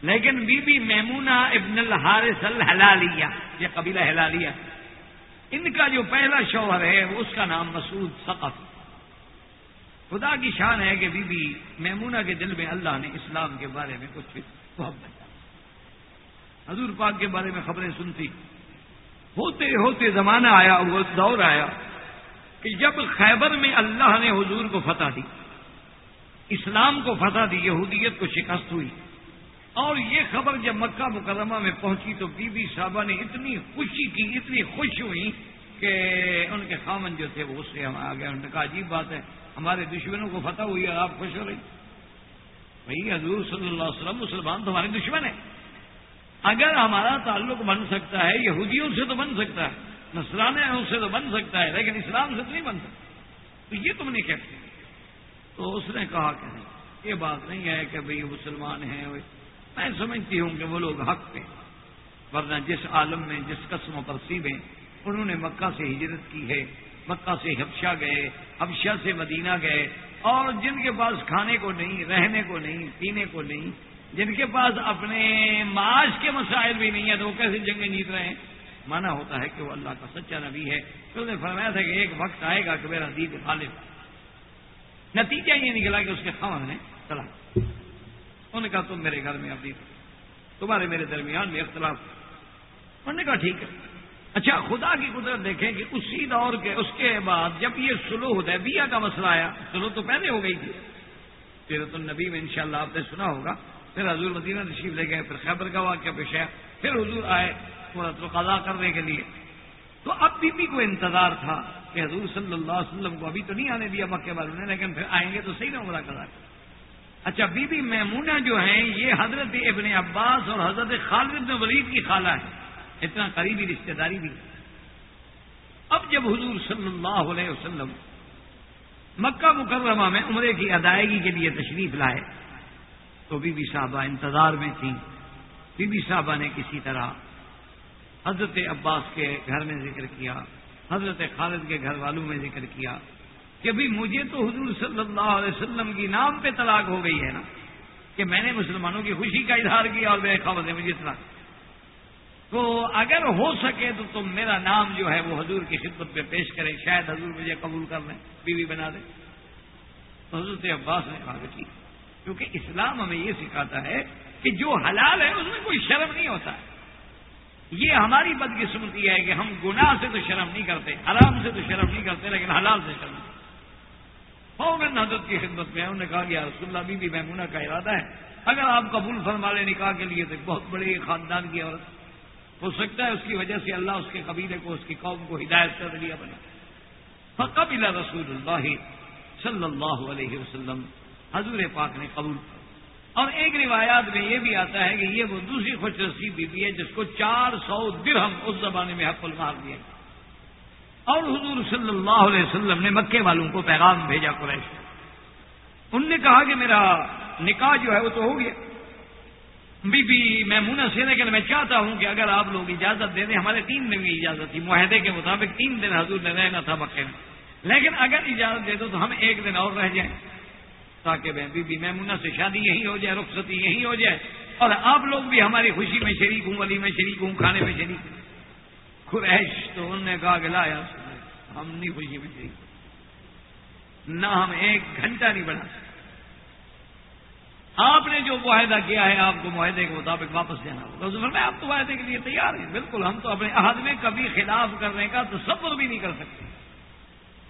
لیکن بی بی میمونا ابن الحارث الحلالیہ، یہ قبیلہ حلالیہ۔ ان کا جو پہلا شوہر ہے اس کا نام مسعود ثقف خدا کی شان ہے کہ بی بی میمونا کے دل میں اللہ نے اسلام کے بارے میں کچھ محبت حضور پاک کے بارے میں خبریں سنتی۔ ہوتے ہوتے زمانہ آیا، وہ دور آیا کہ جب خیبر میں اللہ نے حضور کو فتح دی، اسلام کو فتح دی، یہودیت کو شکست ہوئی۔ اور یہ خبر جب مکہ مکرمہ میں پہنچی تو بی بی صاحبہ نے اتنی خوشی کی، اتنی خوش ہوئی کہ ان کے خامن جو تھے وہ اس سے ہم آ گئے۔ انہوں نے کہا، عجیب بات ہے، ہمارے دشمنوں کو فتح ہوئی اور آپ خوش ہو رہی۔ بھائی، حضور صلی اللہ علیہ وسلم مسلمان تمہارے دشمن ہے اگر ہمارا تعلق بن سکتا ہے، یہودیوں سے تو بن سکتا ہے نسلانے اس سے تو بن سکتا ہے، لیکن اسلام سے تو نہیں بن سکتا۔ تو یہ تم نہیں کہتے تو اس نے کہا کہ نہیں یہ بات نہیں ہے کہ بھئی مسلمان ہیں۔ میں سمجھتی ہوں کہ وہ لوگ حق پہ ورنہ جس عالم میں جس قسم و پرسیب ہیں، انہوں نے مکہ سے ہجرت کی ہے، مکہ سے حبشہ گئے، حبشہ سے مدینہ گئے، اور جن کے پاس کھانے کو نہیں، رہنے کو نہیں، پینے کو نہیں، جن کے پاس اپنے معاش کے مسائل بھی نہیں ہیں، تو وہ کیسے جنگیں جیت رہے ہیں؟ مانا ہوتا ہے کہ وہ اللہ کا سچا نبی ہے۔ تو نے فرمایا تھا کہ ایک وقت آئے گا کہ میرا دید غالب۔ نتیجہ یہ نکلا کہ اس کے خامن نے چلا انہوں نے کہا، تم میرے گھر میں ابھی تمہارے میرے درمیان میں اختلاف انہوں نے کہا، ٹھیک ہے۔ اچھا خدا کی قدرت دیکھیں کہ اسی دور کے، اس کے بعد جب یہ سلو حدیبیہ کا مسئلہ آیا سلو تو پہلے ہو گئی تھی۔ سیرت النبی میں انشاءاللہ آپ نے سنا ہوگا۔ پھر حضور مدینہ تشریف لے گئے، پھر خیبر کا واقعہ پیش ہے پھر حضور آئے قضا کرنے کے لیے۔ تو اب بی بی کو انتظار تھا کہ حضور صلی اللہ علیہ وسلم کو ابھی تو نہیں آنے دیا مکے والوں نے، لیکن پھر آئیں گے تو صحیح نہ عمرہ قضا اچھا بی بی میمونہ جو ہیں، یہ حضرت ابن عباس اور حضرت خالد ابن ولید کی خالہ ہے اتنا قریبی رشتہ داری بھی۔ اب جب حضور صلی اللہ علیہ وسلم مکہ مکرمہ میں عمرے کی ادائیگی کے لیے تشریف لائے، تو بی بی صاحبہ انتظار میں تھیں۔ بی بی صاحبہ نے کسی طرح حضرت عباس کے گھر میں ذکر کیا، حضرت خالد کے گھر والوں میں ذکر کیا۔ کہ بھائی مجھے تو حضور صلی اللہ علیہ وسلم کی نام پہ طلاق ہو گئی ہے نا، کہ میں نے مسلمانوں کی خوشی کا اظہار کیا اور میرے خبر نے مجھے طلاق۔ تو اگر ہو سکے تو تم میرا نام جو ہے وہ حضور کی خدمت پہ پیش کرے شاید حضور مجھے قبول کر لیں، بیوی بنا دیں۔ تو حضرت عباس نے کہا کہ کیونکہ اسلام ہمیں یہ سکھاتا ہے کہ جو حلال ہے اس میں کوئی شرم نہیں ہوتا۔ ہے یہ ہماری بدقسمتی ہے کہ ہم گناہ سے تو شرم نہیں کرتے، حرام سے تو شرم نہیں کرتے، لیکن حلال سے شرم ہاں، فوراً حضرت کی خدمت میں انہوں نے کہا کہ رسول اللہ، بی بی، میمونہ کا ارادہ ہے۔ اگر آپ قبول فرما لے نکاح کے لیے تو بہت بڑے خاندان کی عورت ہو سکتا ہے، اس کی وجہ سے اللہ اس کے قبیلے کو، اس کی قوم کو ہدایت کر دیا بنا۔ قبیلہ رسول اللہ صلی اللہ علیہ وسلم، حضور پاک نے قبول اور ایک روایات میں یہ بھی آتا ہے کہ یہ وہ دوسری خوش رسی بی ہے، جس کو چار سو درہم اس زمانے میں حق المار دیا اور حضور صلی اللہ علیہ وسلم نے مکے والوں کو پیغام بھیجا قریش ان نے کہا کہ میرا نکاح جو ہے وہ تو ہو گیا۔ بی بی میں منہ سے لیکن میں چاہتا ہوں کہ اگر آپ لوگ اجازت دے دیں، ہمارے تین دن کی اجازت تھی، معاہدے کے مطابق تین دن حضور نے رہنا تھا مکے میں۔ لیکن اگر اجازت دے دو تو ہم ایک دن اور رہ جائیں۔ تاکہ میں بی بی میمونہ سے شادی یہی ہو جائے، رخصتی یہی ہو جائے، اور آپ لوگ بھی ہماری خوشی میں شریک ہوں علی میں شریک ہوں، کھانے میں شریک ہوں۔ خریش تو انہوں نے کہا کہ لایا ہم نہیں خوشی میں شریک نہ ہم ایک گھنٹہ نہیں بنا سکتے۔ آپ نے جو معاہدہ کیا ہے، آپ کو معاہدے کے مطابق واپس دینا ہوگا۔ میں آپ تو معاہدے کے لیے تیار ہیں۔ بالکل، ہم تو اپنے عہد میں کبھی خلاف کرنے کا تصور بھی نہیں کر سکتے۔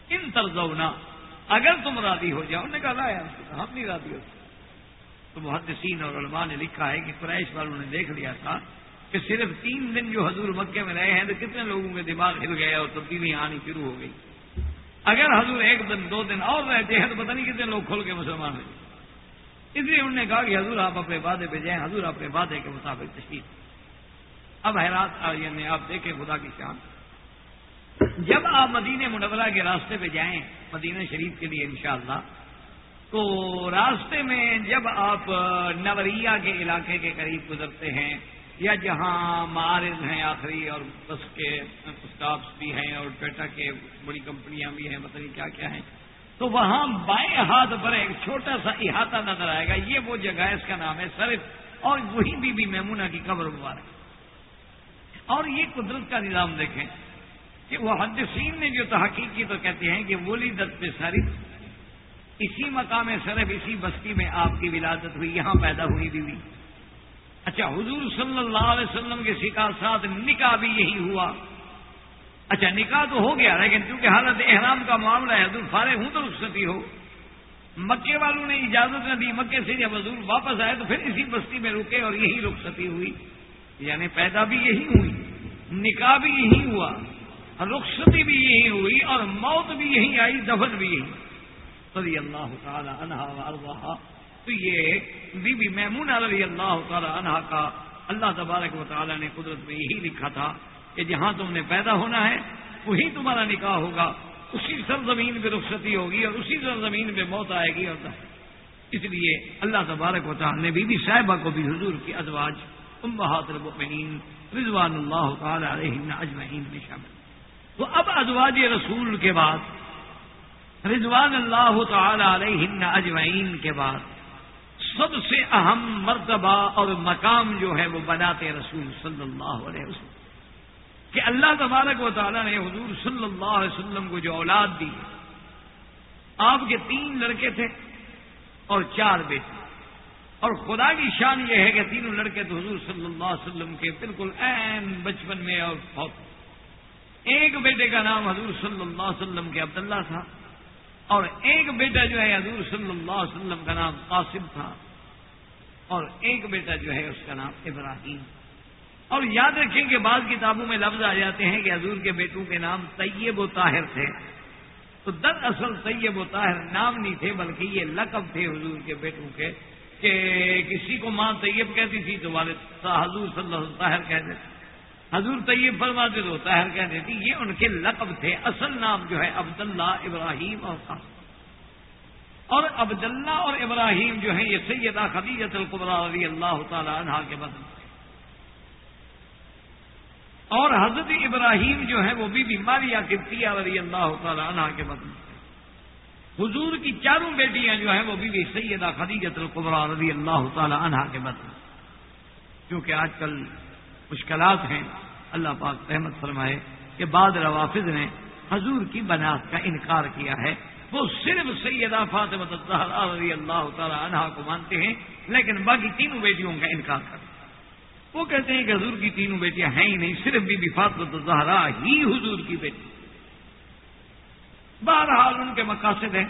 ان ترزونا اگر تم راضی ہو جاؤ نے کہا لایا ہم نہیں راضی ہوتے تو محدثین اور علماء نے لکھا ہے کہ قریش والوں نے دیکھ لیا تھا کہ صرف تین دن جو حضور مکے میں رہے ہیں تو کتنے لوگوں کے دماغ ہل گئے اور تبدیلی آنی شروع ہو گئی؟ اگر حضور ایک دن، دو دن اور رہتے ہیں تو پتہ نہیں کتنے لوگ کھول کے مسلمان ہوئے اس لیے انہوں نے کہا کہ حضور آپ اپنے وعدے پہ جائیں، حضور اپنے وعدے کے مطابق تشریف۔ اب حیرات یعنی آپ دیکھیں خدا کی شان۔ جب آپ مدینہ منورہ کے راستے پہ جائیں، مدینہ شریف کے لیے انشاءاللہ، تو راستے میں جب آپ نوریا کے علاقے کے قریب گزرتے ہیں یا جہاں معارض ہیں آخری اور بس کے اسٹاپس بھی ہیں اور ٹویٹا کے بڑی کمپنیاں بھی ہیں مطلب کیا کیا ہیں۔ تو وہاں بائیں ہاتھ پر ایک چھوٹا سا احاطہ نظر آئے گا۔ یہ وہ جگہ ہے، اس کا نام ہے صرف اور وہی بی بی میمونہ کی قبر مبارک۔ اور یہ قدرت کا نظام دیکھیں کہ وہ حدثین نے جو تحقیق کی تو کہتے ہیں کہ ولی دت پہ صرف اسی مقام صرف اسی بستی میں آپ کی ولادت ہوئی، یہاں پیدا ہوئی بیوی۔ اچھا حضور صلی اللہ علیہ وسلم کے سکھا ساتھ نکاح بھی یہی ہوا۔ اچھا نکاح تو ہو گیا، لیکن کیونکہ حالت احرام کا معاملہ ہے، حضور فارغ ہوں تو رخصتی ہو۔ مکے والوں نے اجازت نہ دی، مکے سے جب حضور واپس آئے تو پھر اسی بستی میں رکے اور یہی رخصتی ہوئی۔ یعنی پیدا بھی یہی ہوئی، نکاح بھی یہی ہوا، رخصتی بھی یہی ہوئی اور موت بھی یہی آئی، دفن بھی یہی۔ صلی اللہ تعالی عنہا تو یہ بی بی میمون علی اللہ تعالی عنہا کا اللہ تبارک و تعالی نے قدرت میں یہی لکھا تھا کہ جہاں تم نے پیدا ہونا ہے وہی تمہارا نکاح ہوگا۔ اسی سرزمین پہ رخصتی ہوگی اور اسی سرزمین پہ موت آئے گی اور اس لیے اللہ تبارک و تعالی نے بی بی صاحبہ کو بھی حضور کی ازواج ام بہات المؤمنین رضوان اللہ تعالی علیہ اجمعین میں شامل۔ تو اب ازواج رسول کے بعد، رضوان اللہ تعالی علیہ اجمعین کے بعد سب سے اہم مرتبہ اور مقام جو ہے وہ بناتے رسول صلی اللہ علیہ وسلم۔ کہ اللہ تبارک و تعالیٰ نے حضور صلی اللہ علیہ وسلم کو جو اولاد دی، آپ کے تین لڑکے تھے اور چار بیٹے۔ اور خدا کی شان یہ ہے کہ تینوں لڑکے تو حضور صلی اللہ علیہ وسلم کے بالکل این بچپن میں اور بہت ایک بیٹے کا نام حضور صلی اللہ علیہ وسلم کے عبداللہ تھا۔ اور ایک بیٹا جو ہے حضور صلی اللہ علیہ وسلم کا نام قاسم تھا اور ایک بیٹا جو ہے اس کا نام ابراہیم اور یاد رکھیں کہ بعض کتابوں میں لفظ آ جاتے ہیں کہ حضور کے بیٹوں کے نام طیب و طاہر تھے تو در اصل طیب و طاہر نام نہیں تھے بلکہ یہ لقب تھے حضور کے بیٹوں کے کہ کسی کو ماں طیب کہتی تھی تو والد حضور صلی اللہ علیہ طاہر کہتے تھے۔ حضور طیب فرماتے تو طاہر کہتے تھے، یہ ان کے لقب تھے۔ اصل نام جو ہے عبداللہ ابراہیم اور قاسم اور عبداللہ اور ابراہیم جو ہیں، یہ سیدہ خدیجت القبرا رضی اللہ تعالی عنہ کے بدن اور حضرت ابراہیم جو ہے وہ بھی بیماری کرتیا رضی اللہ تعالی عنہ کے بدن حضور کی چاروں بیٹیاں جو ہیں، وہ بھی سیدہ خدیجت القبرا رضی اللہ تعالی عنہ کے بدن کیونکہ آج کل مشکلات ہیں۔ اللہ پاک رحمت فرمائے کہ بعد روافظ نے حضور کی بنات کا انکار کیا ہے۔ وہ صرف سیدہ فاطمہ رضی اللہ تعالی عنہ کو مانتے ہیں، لیکن باقی تینوں بیٹیوں کا انکار کرتے ہیں۔ وہ کہتے ہیں کہ حضور کی تینوں بیٹیاں ہیں ہی نہیں، صرف بی بی فاطمہ زہرا ہی حضور کی بیٹی۔ بہرحال ان کے مقاصد ہیں۔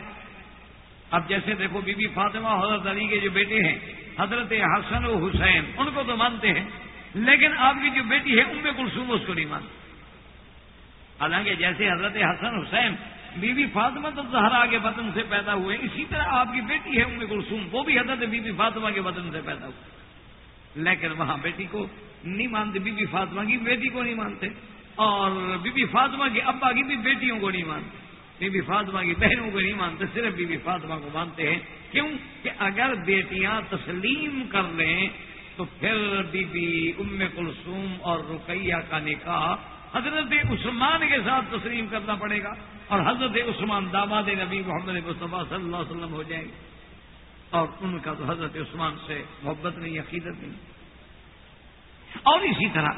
اب جیسے دیکھو بی بی فاطمہ حضرت علی کے جو بیٹے ہیں، حضرت حسن و حسین، ان کو تو مانتے ہیں۔ لیکن آپ کی جو بیٹی ہے ان میں کلسوم اس کو نہیں مانتے۔ حالانکہ جیسے حضرت حسن حسین، بی بی فاطمہ تو زہرا کے وطن سے پیدا ہوئے، اسی طرح آپ کی بیٹی ہے ام کلسوم وہ بھی حضرت بی بی فاطمہ کے وطن سے پیدا ہوئے۔ لیکن وہاں بیٹی کو نہیں مانتے، بی بی فاطمہ کی بیٹی کو نہیں مانتے۔ اور بی بی فاطمہ کے ابا کی بھی بیٹیوں کو نہیں مانتے۔ بی بی فاطمہ کی بہنوں کو نہیں مانتے، صرف بی بی فاطمہ کو مانتے ہیں۔ کیوں؟ کہ اگر بیٹیاں تسلیم کر لیں تو پھر بی بی ام کلثوم اور رقیہ کا نکاح حضرت عثمان کے ساتھ تسلیم کرنا پڑے گا اور حضرت عثمان داماد نبی محمد مصطفیٰ صلی اللہ علیہ وسلم ہو جائیں گے۔ اور ان کا تو حضرت عثمان سے محبت نہیں، عقیدت نہیں۔ اور اسی طرح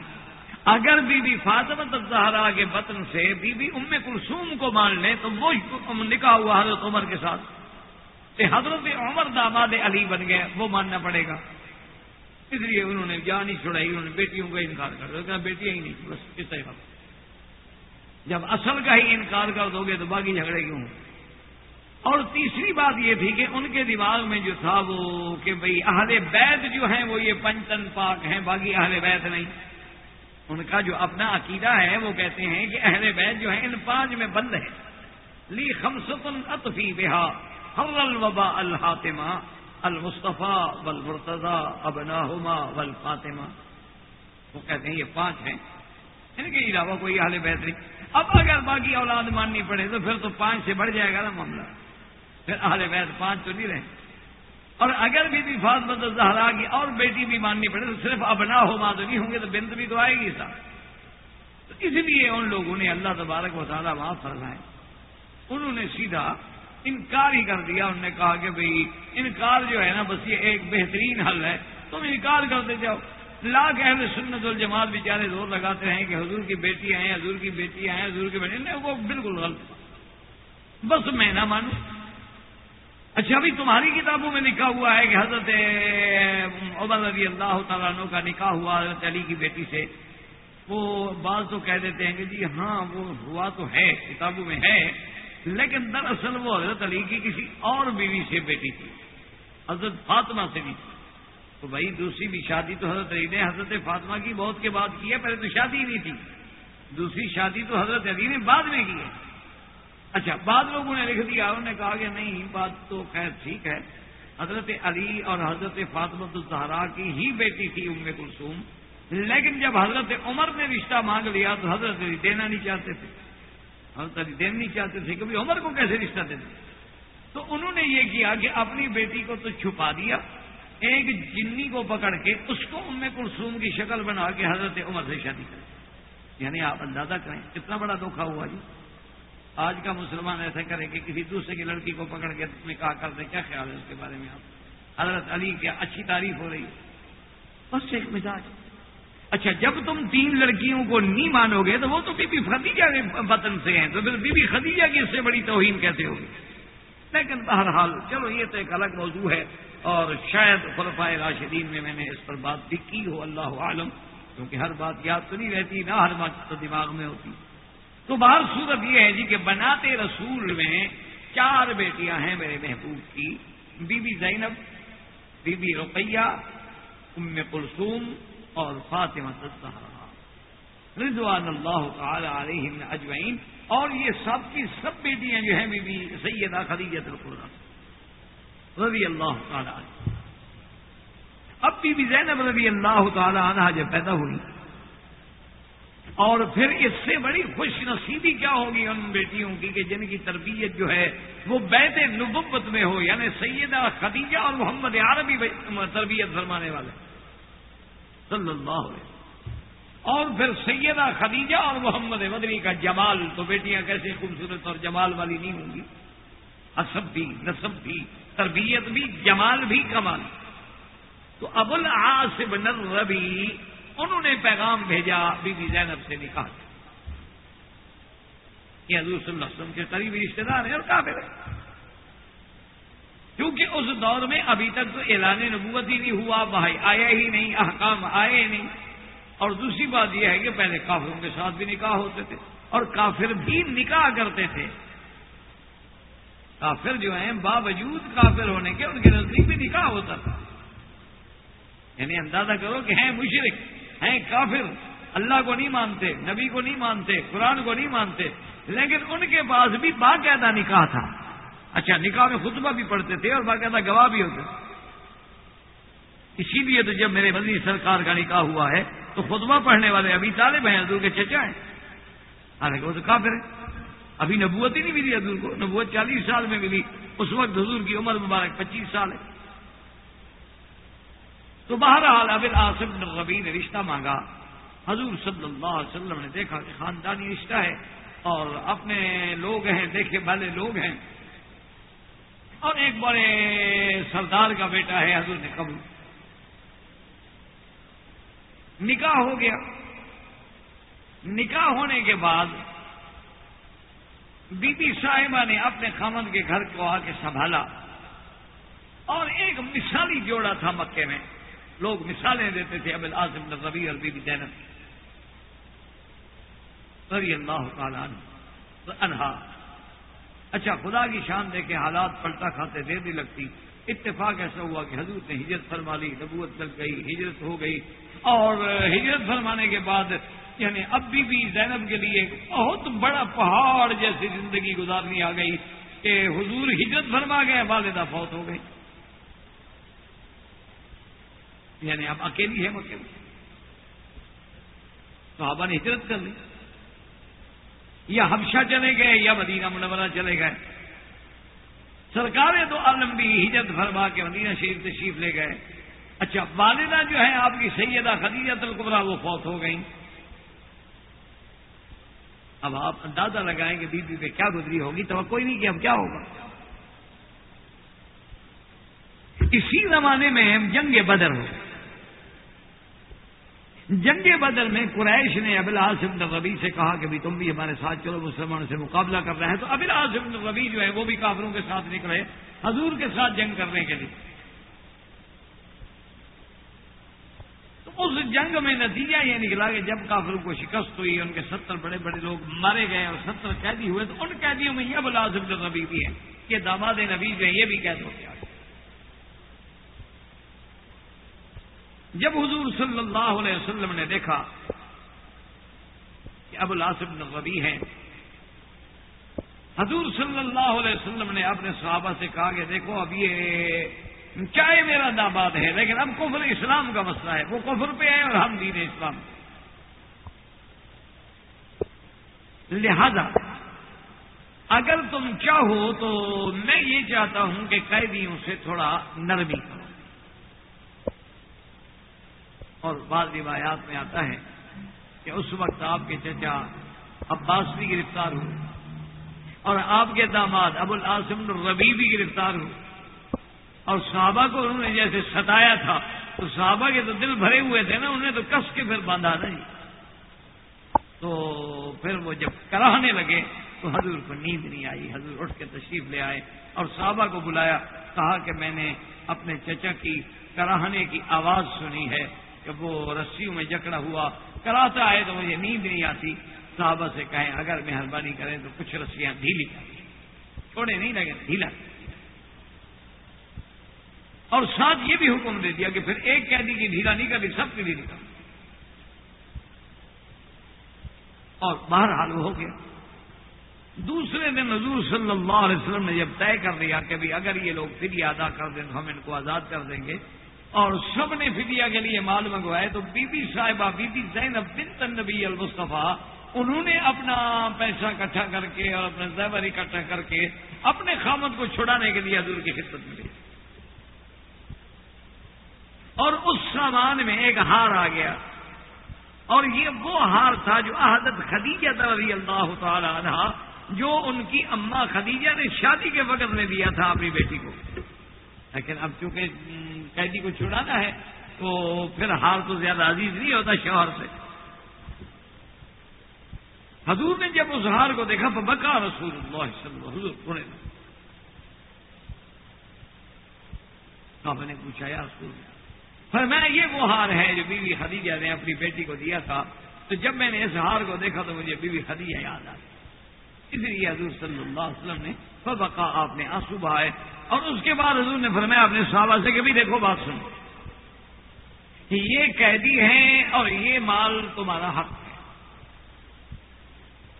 اگر بی بی فاطمت الزہرا کے وطن سے بی بی ام کلثوم کو مان لیں تو وہ نکاح ہوا حضرت عمر کے ساتھ۔ حضرت عمر داماد علی بن گئے وہ ماننا پڑے گا۔ اس لیے انہوں نے جان ہی چھڑائی انہوں نے بیٹیوں کا انکار کر دیا۔ بیٹیاں ہی نہیں، بس اس طرح جب اصل کا ہی انکار کر دو گے تو باقی جھگڑے کیوں اور تیسری بات یہ تھی کہ ان کے دماغ میں جو تھا وہ کہ بھئی اہل بیت جو ہیں وہ یہ پنچن پاک ہیں، باقی اہل بیت نہیں۔ ان کا جو اپنا عقیدہ ہے وہ کہتے ہیں کہ اہل بیت جو ہیں ان پانچ میں بند ہے لی خمسطن اطفی بہا، حر الوبا الحاطمہ المصطفیٰ ول مرتضی ابناہما ول فاطمہ وہ کہتے ہیں یہ پانچ ہیں۔ ان کے علاوہ کوئی حال بہتری اب اگر باقی اولاد ماننی پڑے تو پھر تو پانچ سے بڑھ جائے گا نا معاملہ۔ پھر اہل بیت پانچ تو نہیں رہے اور اگر بھی بھی فاطمت زہرا کی اور بیٹی بھی ماننی پڑے تو صرف ابنا ہو ماں تو نہیں ہوں گے تو بنت بھی تو آئے گی صاحب تو اس لیے ان لوگوں نے اللہ تبارک و تعالیٰ وہاں فرمائے۔ انہوں نے سیدھا انکار ہی کر دیا انہوں نے کہا کہ بھئی انکار جو ہے نا بس یہ ایک بہترین حل ہے۔ تم انکار کرتے جاؤ۔ لاکھ اہل سنت الجماعت بیچارے زور لگاتے ہیں کہ حضور کی بیٹی ہیں حضور کی بیٹی ہیں حضور کی بیٹی نہیں، وہ بالکل غلط۔ بس میں نہ مانوں۔ اچھا ابھی تمہاری کتابوں میں لکھا ہوا ہے کہ حضرت عمر رضی اللہ تعالیٰ عنہ کا نکاح ہوا حضرت علی کی بیٹی سے۔ وہ بعض تو کہہ دیتے ہیں کہ جی ہاں وہ ہوا تو ہے، کتابوں میں ہے۔ لیکن دراصل وہ حضرت علی کی کسی اور بیوی سے بیٹی تھی، حضرت فاطمہ سے بھی تھی۔ تو بھائی دوسری بھی شادی تو حضرت علی نے حضرت فاطمہ کی بہت کے بعد کی ہے، پہلے تو شادی ہی نہیں تھی۔ دوسری شادی تو حضرت علی نے بعد میں کی ہے۔ اچھا بعد لوگوں نے لکھ دیا، انہوں نے کہا کہ نہیں، بات تو خیر ٹھیک ہے۔ حضرت علی اور حضرت فاطمہ الزہرا کی ہی بیٹی تھی ام کلثوم۔ لیکن جب حضرت عمر نے رشتہ مانگ لیا تو حضرت علی دینا نہیں چاہتے تھے۔ حضرت علی دینا نہیں چاہتے تھے، کبھی عمر کو کیسے رشتہ دیں؟ تو انہوں نے یہ کیا کہ اپنی بیٹی کو تو چھپا دیا، ایک جنی کو پکڑ کے اس کو ام کلثوم کی شکل بنا کے حضرت عمر سے شادی کریں۔ یعنی آپ اندازہ کریں کتنا بڑا دھوکھا ہوا جی۔ آج کا مسلمان ایسا کرے کہ کسی دوسرے کی لڑکی کو پکڑ کے میں کہا کر دیں کیا خیال ہے اس کے بارے میں آپ؟ حضرت علی کیا اچھی تعریف ہو رہی ہے؟ بس ایک مزاج۔ اچھا جب تم تین لڑکیوں کو نہیں مانو گے تو وہ تو بی بی خدیجہ کے وطن سے ہیں، تو پھر بی بی خدیجہ کی اس سے بڑی توہین کیسے ہوگی؟ لیکن بہرحال، چلو یہ تو ایک الگ موضوع ہے، اور شاید خلفائے راشدین میں میں نے اس پر بات بھی کی ہو، اللہ عالم کیونکہ ہر بات یاد تو نہیں رہتی، نہ ہر بات تو دماغ میں ہوتی۔ تو باہر صورت یہ ہے جی کہ بناتے رسول میں چار بیٹیاں ہیں میرے محبوب کی، بی بی زینب، بی بی رقیہ، ام کلثوم اور فاطمہ رضوان اللہ تعالی علیہ اجمعین۔ اور یہ سب کی سب بیٹیاں جو ہیں بی بی سیدہ خدیجہ القرآن رضی اللہ تعالی عنہ۔ اب بی بی زینب رضی اللہ تعالی عنہ جب پیدا ہوئی اور پھر اس سے بڑی خوش نصیبی کیا ہوگی ان بیٹیوں کی کہ جن کی تربیت جو ہے وہ بیت نبوت میں ہو یعنی سیدہ خدیجہ اور محمد عربی تربیت فرمانے والے۔ صلی اللہ علیہ اور پھر سیدہ خدیجہ اور محمد مدنی کا جمال، تو بیٹیاں کیسے خوبصورت اور جمال والی نہیں ہوں گی؟ اصب بھی، نصب بھی، تربیت بھی، جمال بھی، کمال تو ابو العاصب نر ربی انہوں نے پیغام بھیجا بی بی زینب سے نکاح۔ یہ حضور صلی اللہ علیہ وسلم کے قریبی رشتے دار ہیں اور کافر ہیں۔ کیونکہ اس دور میں ابھی تک تو اعلان نبوت ہی نہیں ہوا بھائی آیا ہی نہیں، احکام آئے ہی نہیں۔ اور دوسری بات یہ ہے کہ پہلے کافروں کے ساتھ بھی نکاح ہوتے تھے اور کافر بھی نکاح کرتے تھے۔ کافر جو ہیں، باوجود کافر ہونے کے ان کے نزدیک بھی نکاح ہوتا تھا۔ یعنی اندازہ کرو کہ ہیں مشرق ہیں کافر۔ اللہ کو نہیں مانتے، نبی کو نہیں مانتے، قرآن کو نہیں مانتے، لیکن ان کے پاس بھی باقاعدہ نکاح تھا۔ اچھا نکاح میں خطبہ بھی پڑھتے تھے اور باقاعدہ گواہ بھی ہوتے تھے۔ اسی لیے تو جب میرے مدنی سرکار کا نکاح ہوا ہے، تو خطبہ پڑھنے والے ابھی طالب ہیں، حضور کے چچا ہیں۔ حالانکہ وہ تو کافر ہے ابھی نبوت ہی نہیں ملی حضور کو، نبوت چالیس سال میں ملی۔ اس وقت حضور کی عمر مبارک پچیس سال ہے۔ تو بہرحال ابل آصف نبی نے رشتہ مانگا۔ حضور صلی اللہ علیہ وسلم نے دیکھا کہ خاندانی رشتہ ہے اور اپنے لوگ ہیں، دیکھے والے لوگ ہیں۔ اور ایک بڑے سردار کا بیٹا ہے حضور نے قبول نکاح ہو گیا۔ نکاح ہونے کے بعد بی بی صاحبہ نے اپنے خامد کے گھر کو آ کے سنبھالا۔ اور ایک مثالی جوڑا تھا مکے میں۔ لوگ مثالیں دیتے تھے ابل آزم ربی اور بی بی زینب۔ رضی اللہ تعالیٰ انہا اچھا خدا کی شان دے کے حالات پلٹا کھاتے دیر نہیں لگتی۔ اتفاق ایسا ہوا کہ حضور نے ہجرت فرما لی نبوت لگ گئی، ہجرت ہو گئی۔ اور ہجرت فرمانے کے بعد یعنی اب بھی بھی زینب کے لیے بہت بڑا پہاڑ جیسی زندگی گزارنی آ گئی کہ حضور ہجرت فرما گئے، والدہ فوت ہو گئی یعنی اب اکیلی ہے اکیلی تو آپ نے ہجرت کر لی۔ یا حبشہ چلے گئے یا مدینہ منورہ چلے گئے۔ سرکاریں تو عالم بھی ہجرت فرما کے مدینہ شریف تشریف لے گئے۔ اچھا والدہ جو ہے، آپ کی سیدہ خدیجہ تلقبرا وہ فوت ہو گئی اب آپ اندازہ لگائیں کہ بیوی پہ کیا گزری ہوگی تو کوئی نہیں کہ اب کیا ہوگا۔ اسی زمانے میں جنگ بدر ہو جنگ بدر میں قریش نے ابل عاصم ربی سے کہا کہ تم بھی ہمارے ساتھ چلو، مسلمانوں سے مقابلہ کر رہے ہیں۔ تو ابل عاصم ربی جو ہے وہ بھی کافروں کے ساتھ نکلے حضور کے ساتھ جنگ کرنے کے لیے۔ تو اس جنگ میں نتیجہ یہ نکلا کہ جب کافروں کو شکست ہوئی، ان کے ستر بڑے بڑے لوگ مارے گئے اور ستر قیدی ہوئے، تو ان قیدیوں میں یہ ابل عاصم ربی بھی ہے کہ داماد نبی جو ہے یہ بھی قید ہو گیا۔ جب حضور صلی اللہ علیہ وسلم نے دیکھا کہ ابو العاصم نبی ہیں، حضور صلی اللہ علیہ وسلم نے اپنے صحابہ سے کہا کہ دیکھو اب یہ چاہے میرا داماد ہے، لیکن اب کفر اسلام کا مسئلہ ہے، وہ کفر پہ ہے اور ہم دین اسلام۔ لہذا، اگر تم چاہو تو میں یہ چاہتا ہوں کہ قیدیوں سے تھوڑا نرمی کرو اور بعض روایات میں آتا ہے کہ اس وقت آپ کے چچا عباس بھی گرفتار ہوئے اور آپ کے داماد ابو العاصم الربی بھی گرفتار ہوئے اور صحابہ کو انہوں نے جیسے ستایا تھا تو صحابہ کے تو دل بھرے ہوئے تھے نا انہیں تو کس کے پھر باندھا نہیں جی؟ تو پھر وہ جب کرانے لگے تو حضور کو نیند نہیں آئی، حضور اٹھ کے تشریف لے آئے اور صحابہ کو بلایا، کہا کہ میں نے اپنے چچا کی کراہنے کی آواز سنی ہے کہ وہ رسیوں میں جکڑا ہوا کراتا ہے تو مجھے نیند نہیں آتی۔ صحابہ سے کہیں، اگر مہربانی کریں تو کچھ رسیاں ڈھیلی کریں چھوڑے نہیں لگے، ڈھیلا۔ اور ساتھ یہ بھی حکم دے دیا کہ پھر ایک قیدی کی ڈھیلا نہیں کری سب کی ڈھیلی کر۔ اور باہر حال ہو گیا۔ دوسرے دن حضور صلی اللہ علیہ وسلم نے جب طے کر دیا کہ اگر یہ لوگ پھر یہ ادا کر دیں تو ہم ان کو آزاد کر دیں گے اور سب نے فدیہ کے لیے مال منگوائے تو بی بی صاحبہ، بی بی زینب بنت النبی المصطفیٰ، انہوں نے اپنا پیسہ اکٹھا کر کے اور اپنا زیور اکٹھا کر کے اپنے خامد کو چھڑانے کے لیے حضور کی خدمت میں اور اس سامان میں ایک ہار آ گیا۔ اور یہ وہ ہار تھا جو احدت خدیجہ رضی اللہ تعالی عنہ، جو ان کی اما خدیجہ نے شادی کے وقت میں دیا تھا اپنی بیٹی کو۔ لیکن اب چونکہ قیدی کو چھڑانا ہے، تو پھر حال تو زیادہ عزیز نہیں ہوتا شوہر سے۔ حضور نے جب اس ہار کو دیکھا تو بکا رسول اللہ صلی اللہ حضور پڑے میں۔ نے پوچھا، یا رسول پھر میں یہ وہ ہار ہے جو بیوی خدیجہ نے اپنی بیٹی کو دیا تھا۔ تو جب میں نے اس ہار کو دیکھا تو مجھے بیوی خدیجہ یاد آ اس لیے حضور صلی اللہ علیہ وسلم نے بقا آپ نے آنسو بہائے۔ اور اس کے بعد حضور نے فرمایا اپنے صحابہ سے کہ بھی دیکھو بات سنو۔ یہ قیدی ہیں اور یہ مال تمہارا حق ہے۔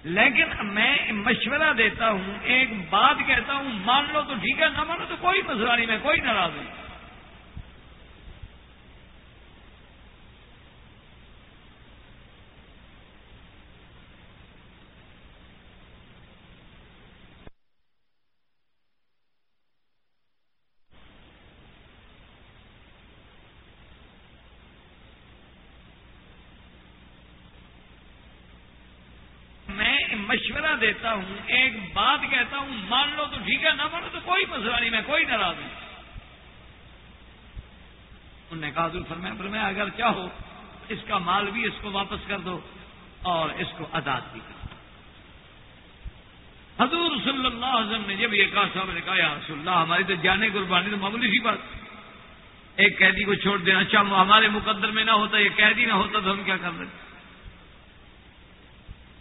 لیکن میں مشورہ دیتا ہوں، ایک بات کہتا ہوں، مان لو تو ٹھیک ہے، نہ مانو تو کوئی مسئلہ نہیں، میں کوئی ناراض نہیں۔ مشورہ دیتا ہوں، ایک بات کہتا ہوں، مان لو تو ٹھیک ہے، نہ مانو تو کوئی مسئلہ نہیں، میں کوئی ناراض نہیں۔ انہوں نے کہا، حضور فرمایا فرمایا، اگر چاہو، اس کا مال بھی اس کو واپس کر دو اور اس کو آزاد بھی کر دو۔ حضور صلی اللہ علیہ وسلم نے جب یہ کہا، صاحب نے کہا، یا رسول اللہ، ہماری تو جانے قربانی تو معمولی سی بات۔ ایک قیدی کو چھوڑ دینا اچھا ہمارے مقدر میں نہ ہوتا، یہ قیدی نہ ہوتا تو ہم کیا کر رہے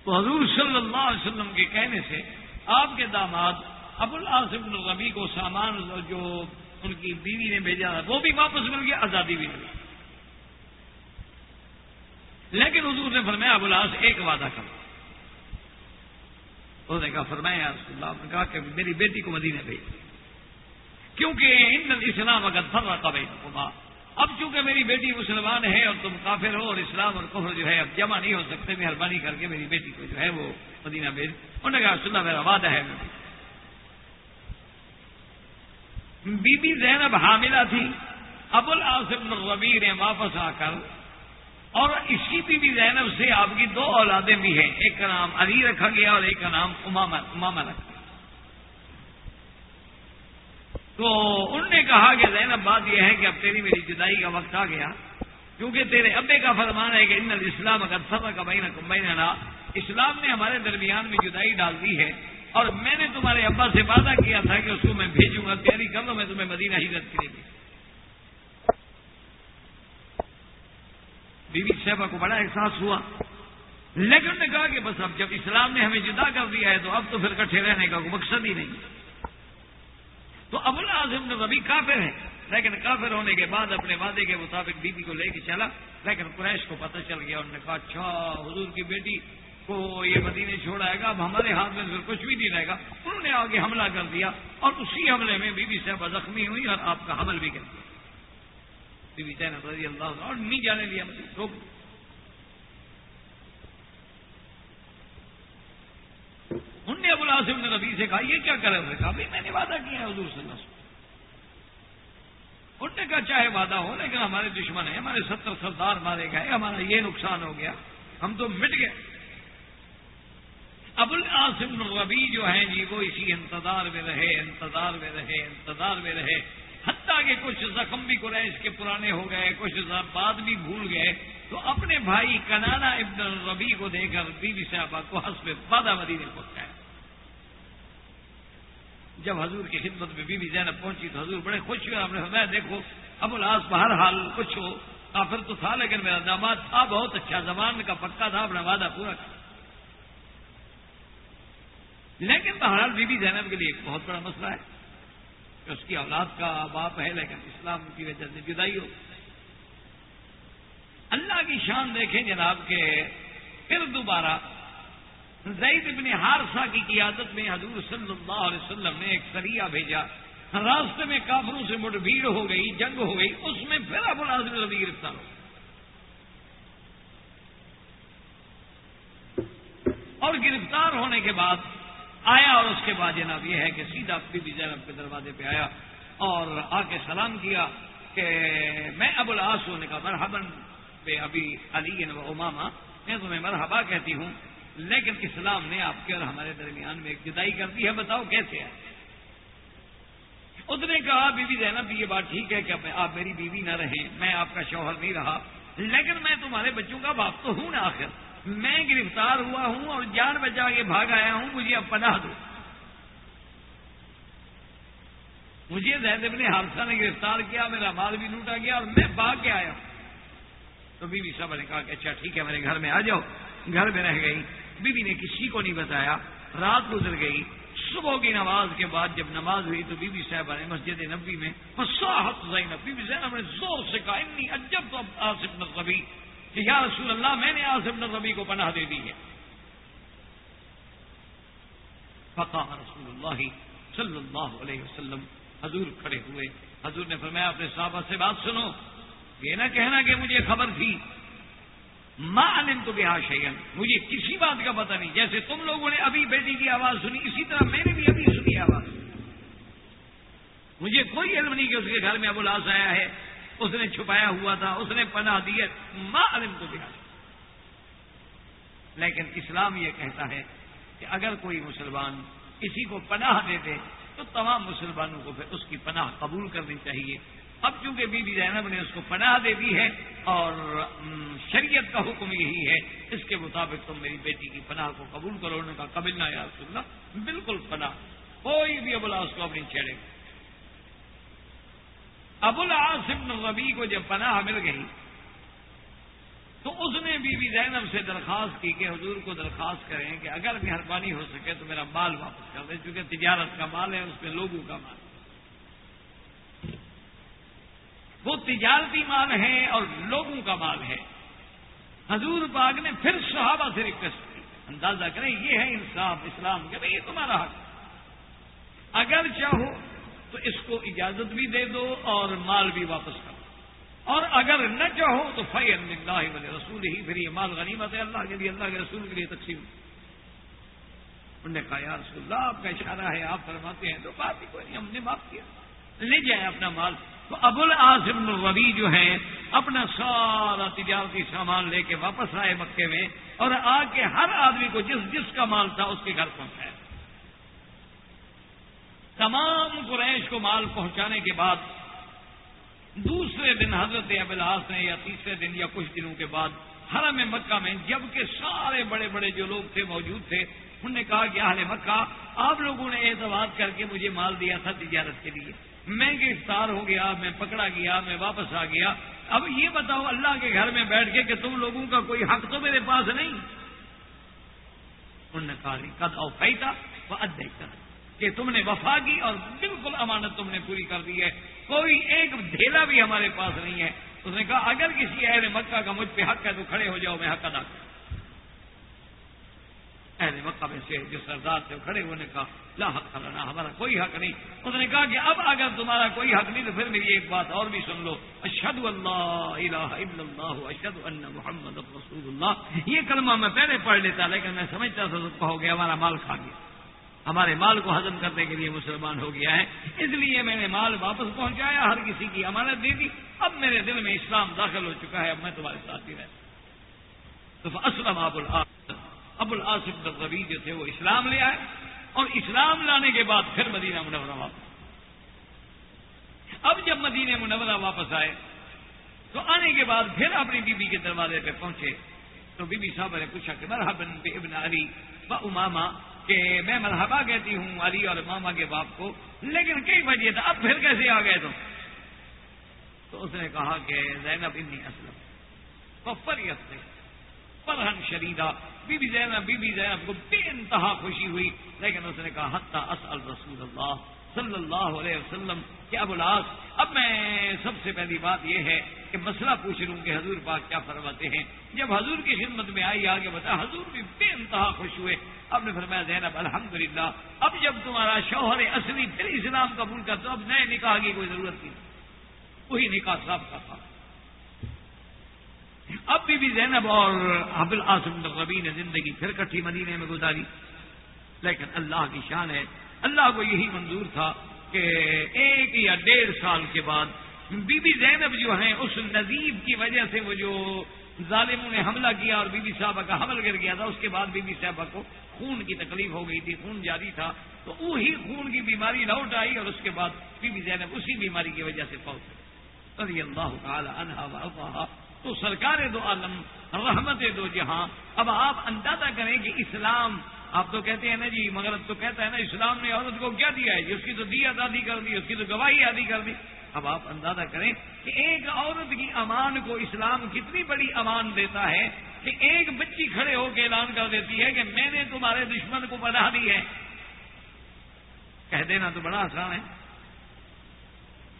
تو حضور صلی اللہ علیہ وسلم کے کہنے سے آپ کے داماد ابو العاصم الغبی کو سامان جو ان کی بیوی نے بھیجا تھا، وہ بھی واپس مل گیا، آزادی بھی مل لیکن حضور نے فرمایا، ابو العاص، ایک وعدہ کر نے کہا، فرمایا اللہ نے کہا کہ میری بیٹی کو مدینہ بھیج کیونکہ ان اسلام اگر فر رہا اب چونکہ میری بیٹی مسلمان ہے اور تم کافر ہو اور اسلام اور کفر جو ہے اب جمع نہیں ہو سکتے، مہربانی کر کے میری بیٹی کو جو ہے وہ مدینہ بھیج۔ انہوں نے کہا سنا میرا وعدہ ہے۔ بی بی زینب حاملہ تھی۔ ابو العاصم ربی نے واپس آ کر اور اسی بی بی زینب سے آپ کی دو اولادیں بھی ہیں۔ ایک کا نام علی رکھا گیا اور ایک کا نام اماما رکھا تو انہوں نے کہا کہ زینب، بات یہ ہے کہ اب تیری میری جدائی کا وقت آ گیا، کیونکہ تیرے ابے کا فرمان ہے کہ ان اسلام اگر سب کا بہین کمبین اسلام نے ہمارے درمیان میں جدائی ڈال دی ہے، اور میں نے تمہارے ابا سے وعدہ کیا تھا کہ اس کو میں بھیجوں گا، تیاری کر لو، میں تمہیں مدینہ ہی رد کرے گی بیوی صاحبہ کو بڑا احساس ہوا، لیکن نے کہا کہ بس اب جب اسلام نے ہمیں جدا کر دیا ہے تو اب تو پھر کٹھے رہنے کا کوئی مقصد ہی نہیں۔ تو ابو العظم نے ربی کافر ہے لیکن کافر ہونے کے بعد اپنے وعدے کے مطابق بیوی کو لے کے چلا۔ لیکن قریش کو پتہ چل گیا انہوں نے کہا اچھا حضور کی بیٹی کو یہ مدینے چھوڑائے گا، اب ہمارے ہاتھ میں پھر کچھ بھی نہیں رہے گا۔ انہوں نے آگے حملہ کر دیا اور اسی حملے میں بیوی صاحبہ زخمی ہوئی اور آپ کا حمل بھی کر دیا۔ بیوی صاحب رضی اللہ اور نہیں جانے دیا۔ مجھے انہوں نے ابو العاصم نے نبی سے کہا، یہ کیا کرے کہا، بھائی، میں نے وعدہ کیا ہے حضور صلی اللہ علیہ وسلم۔ انہوں نے کہا، چاہے وعدہ ہو، لیکن ہمارے دشمن ہیں، ہمارے ستر سردار مارے گئے، ہمارا یہ نقصان ہو گیا، ہم تو مٹ گئے۔ ابو العاصم ربی جو ہیں جی وہ اسی انتظار میں رہے، انتظار میں رہے، انتظار میں رہے۔ حتیٰ کہ کچھ زخم بھی قریش کے پرانے ہو گئے، کچھ بعد بھی بھول گئے۔ تو اپنے بھائی کنانا ابن ربی کو دے کر بی بی صاحبہ کو حسب بادہ مدینے پہنچایا جب حضور کی خدمت میں بی بی زینب پہنچی تو حضور بڑے خوش ہوئے، آپ نے فرمایا، دیکھو، ابو العاص بہر حال کچھ ہو کافر تو تھا، لیکن میرا داماد تھا، بہت اچھا۔ زبان کا پکا تھا، اپنا وعدہ پورا کیا۔ لیکن بہرحال بی بی زینب کے لیے ایک بہت بڑا مسئلہ ہے۔ کہ اس کی اولاد کا باپ ہے، لیکن اسلام کی وجہ سے جدائی ہو۔ اللہ کی شان دیکھیں جناب، کہ پھر دوبارہ زید ابن حارثہ کی قیادت میں حضور صلی اللہ علیہ وسلم نے ایک سریا بھیجا۔ راستے میں کافروں سے مٹ، بھیڑ ہو گئی، جنگ ہو گئی، اس میں پھر ابو العظم ربی گرفتار ہو اور گرفتار ہونے کے بعد آیا اور اس کے بعد جناب یہ ہے کہ سیدھا بی بی زینب کے دروازے پہ آیا اور آ کے سلام کیا کہ میں ابو العاص ہونے کا مرحبن پہ ابھی علی و اماما میں تمہیں مرحبا کہتی ہوں۔ لیکن اسلام نے آپ کے اور ہمارے درمیان میں ایک جدائی کر دی ہے۔ بتاؤ کیسے ہے؟ اس نے کہا بی بی زینب یہ بات ٹھیک ہے کہ آپ میری بیوی نہ رہیں۔ میں آپ کا شوہر نہیں رہا۔ لیکن میں تمہارے بچوں کا باپ تو ہوں نا آخر۔ میں گرفتار ہوا ہوں اور جان بچا کے بھاگ آیا ہوں۔ مجھے اب پناہ دو۔ مجھے زید ابن حادثہ نے گرفتار کیا، میرا مال بھی لوٹا گیا اور میں بھاگ کے آیا ہوں۔ تو بی بی صاحب نے کہا کہ اچھا ٹھیک ہے، میرے گھر میں آ جاؤ۔ گھر میں رہ گئی۔ بی بی نے کسی کو نہیں بتایا، رات گزر گئی، صبح کی نماز کے بعد جب نماز ہوئی تو بی بی صاحبہ نے مسجد نبی میں۔ زینب بی بی زینب نے زور سے کہا، انی اجب تو آصف نبی کہ یا رسول اللہ، میں نے آصف نبی کو پناہ دے دی ہے۔ فقا رسول اللہ صلی اللہ علیہ وسلم۔ حضور کھڑے ہوئے۔ حضور نے فرمایا، اپنے صحابہ سے بات سنو۔ یہ نہ کہنا کہ مجھے خبر تھی۔ ماں علم تو بہا شیئن مجھے کسی بات کا پتہ نہیں۔ جیسے تم لوگوں نے ابھی بیٹی کی آواز سنی، اسی طرح میں نے بھی ابھی سنی آواز۔ مجھے کوئی علم نہیں کہ اس کے گھر میں ابو لاس آیا ہے۔ اس نے چھپایا ہوا تھا، اس نے پناہ دی ہے۔ ماں علم تو بہا لیکن اسلام یہ کہتا ہے کہ اگر کوئی مسلمان کسی کو پناہ دے دے، تو تمام مسلمانوں کو پھر اس کی پناہ قبول کرنی چاہیے۔ اب چونکہ بی بی زینب نے اس کو پناہ دے دی ہے اور شریعت کا حکم یہی ہے، اس کے مطابق تم میری بیٹی کی پناہ کو قبول کرو نے کا قبل نہ یاد سننا بالکل پناہ، کوئی بھی ابولاس کو اپنی چھیڑے گا۔ ابوالعاصم ربی کو جب پناہ مل گئی، تو اس نے بی بی زینب سے درخواست کی کہ حضور کو درخواست کریں کہ اگر مہربانی ہو سکے تو میرا مال واپس کر دیں، چونکہ تجارت کا مال ہے، اس میں لوگوں کا مال وہ تجارتی مال ہے اور لوگوں کا مال ہے۔ حضور پاک نے پھر صحابہ سے ریکویسٹ کی۔ اندازہ کریں، یہ ہے انصاف، اسلام کہ بھائی، یہ تمہارا حق۔ اگر چاہو تو اس کو اجازت بھی دے دو اور مال بھی واپس کرو اور اگر نہ چاہو، تو فی اللہ ولی رسول ہی پھر یہ مال غنیمت ہے اللہ کے لیے، اللہ کے رسول کے لیے تقسیم۔ انہوں نے کہا، یا رسول اللہ، آپ کا اشارہ ہے، آپ فرماتے ہیں، تو بات ہی کوئی نہیں، ہم نے معاف کیا۔ لے جائیں اپنا مال۔ تو ابو العاصم الوبی جو ہیں، اپنا سارا تجارتی سامان لے کے واپس آئے مکے میں اور آ کے ہر آدمی کو جس جس کا مال تھا اس کے گھر پہنچایا۔ تمام قریش کو مال پہنچانے کے بعد، دوسرے دن حضرت ابلاس نے یا تیسرے دن یا کچھ دنوں کے بعد حرم مکہ میں جبکہ سارے بڑے بڑے جو لوگ تھے موجود تھے، انہوں نے کہا کہ اہل مکہ، آپ لوگوں نے اعتبار کر کے مجھے مال دیا تھا تجارت کے لیے۔ میں گرفتار ہو گیا میں پکڑا گیا میں واپس آ گیا۔ اب یہ بتاؤ اللہ کے گھر میں بیٹھ کے کہ تم لوگوں کا کوئی حق تو میرے پاس نہیں؟ انہوں نے کہا کد او تھا وہ کہ تم نے وفا کی اور بالکل امانت تم نے پوری کر دی ہے۔ کوئی ایک ڈھیلا بھی ہمارے پاس نہیں ہے۔ اس نے کہا، اگر کسی اہل مکہ کا مجھ پہ حق ہے تو کھڑے ہو جاؤ، میں حق ادا کروں اہل مکہ میں سے جو سردار تھے، کھڑے ہونے نے کہا، لا حق کرنا ہمارا کوئی حق نہیں۔ اس نے کہا کہ اب اگر تمہارا کوئی حق نہیں تو پھر میری ایک بات اور بھی سن لو۔ اشد اللہ الہ الا اللہ اشد ان محمد رسول اللہ۔ یہ کلمہ میں پہلے پڑھ لیتا، لیکن میں سمجھتا تھا تو کہو گے ہمارا مال کھا گیا۔ ہمارے مال کو ہضم کرنے کے لیے مسلمان ہو گیا ہے۔ اس لیے میں نے مال واپس پہنچایا، ہر کسی کی امانت دے دی۔ اب میرے دل میں اسلام داخل ہو چکا ہے، اب میں تمہارے ساتھ ہی رہتا تو اسلم ابو العاص۔ ابو العاصف ربی جو تھے وہ اسلام لے آئے اور اسلام لانے کے بعد پھر مدینہ منورہ واپس اب جب مدینہ منورہ واپس آئے تو آنے کے بعد پھر اپنی بیوی کے دروازے پہ پہنچے۔ تو بی بی صاحب نے پوچھا کہ مرحبا ابن علی و اماما کہ میں مرحبا کہتی ہوں علی اور ماما کے باپ کو، لیکن کئی بجے تھا، اب پھر کیسے آ گئے تم؟ تو اس نے کہا کہ زینب انی اسلم پریت سے پرہن شریدا بی بی زینب، بی بی زینب کو بے انتہا خوشی ہوئی، لیکن اس نے کہا حتہ اصل رسول اللہ صلی اللہ علیہ وسلم کہ ابو العاص، اب میں سب سے پہلی بات یہ ہے کہ مسئلہ پوچھ لوں کہ حضور پاک کیا فرماتے ہیں۔ جب حضور کی خدمت میں آئی، آگے بتا، حضور بھی بے انتہا خوش ہوئے۔ اب نے فرمایا، زینب الحمد للہ اب جب تمہارا شوہر اصلی پھر اسلام قبول کر تو اب نئے نکاح کی کوئی ضرورت نہیں۔ وہی نکاح صاحب کا تھا۔ اب بھی, بھی زینب اور ابل آسم ربی نے زندگی پھر کٹھی مدینے میں گزاری۔ لیکن اللہ کی شان ہے۔ اللہ کو یہی منظور تھا کہ ایک یا ڈیڑھ سال کے بعد بی بی زینب جو ہیں اس نذیب کی وجہ سے وہ جو ظالموں نے حملہ کیا اور بی بی صاحبہ کا حمل گر گیا تھا اس کے بعد بی بی صاحبہ کو خون کی تکلیف ہو گئی تھی خون جاری تھا۔ تو وہی خون کی بیماری لوٹ آئی اور اس کے بعد بی بی زینب اسی بیماری کی وجہ سے پہنچ رضی اللہ تعالی عنہ تو سرکار دو عالم، رحمت دو جہاں۔ اب آپ اندازہ کریں کہ اسلام، آپ تو کہتے ہیں نا جی مگر تو کہتا ہے نا اسلام نے عورت کو کیا دیا ہے؟ جی اس کی تو دی آزادی کر دی، اس کی تو گواہی آدھی کر دی۔ اب آپ اندازہ کریں کہ ایک عورت کی امان کو اسلام کتنی بڑی امان دیتا ہے کہ ایک بچی کھڑے ہو کے اعلان کر دیتی ہے کہ میں نے تمہارے دشمن کو بنا دی ہے۔ کہہ دینا تو بڑا آسان ہے۔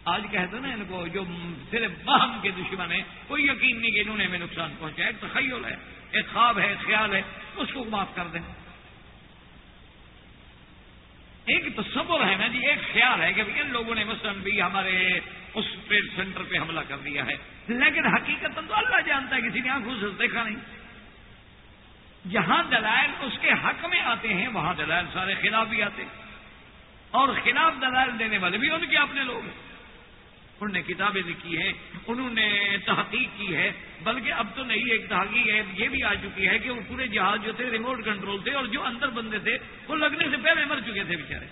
آج کہتے نا ان کو جو صرف باہم کے دشمن ہیں، کوئی یقین نہیں کہ انہوں نے ہمیں نقصان پہنچا ایک تخیل ہے، ایک خواب ہے خیال ہے، اس کو معاف کر دیں۔ ایک تصور ہے نا جی ایک خیال ہے کہ ان لوگوں نے مثلاً بھی ہمارے اس ٹریڈ سینٹر پہ حملہ کر دیا ہے۔ لیکن حقیقت تو اللہ جانتا ہے، کسی نے آنکھوں سے دیکھا نہیں۔ جہاں دلائل اس کے حق میں آتے ہیں، وہاں دلائل سارے خلاف بھی آتے اور خلاف دلائل دینے والے بھی ان کے اپنے لوگ ہیں۔ انہوں نے کتابیں لکھی ہیں، انہوں نے تحقیق کی ہے، بلکہ اب تو نہیں، ایک تحقیق ہے، یہ بھی آ چکی ہے کہ وہ پورے جہاز جو تھے ریموٹ کنٹرول تھے اور جو اندر بندے تھے، وہ لگنے سے پہلے مر چکے تھے بےچارے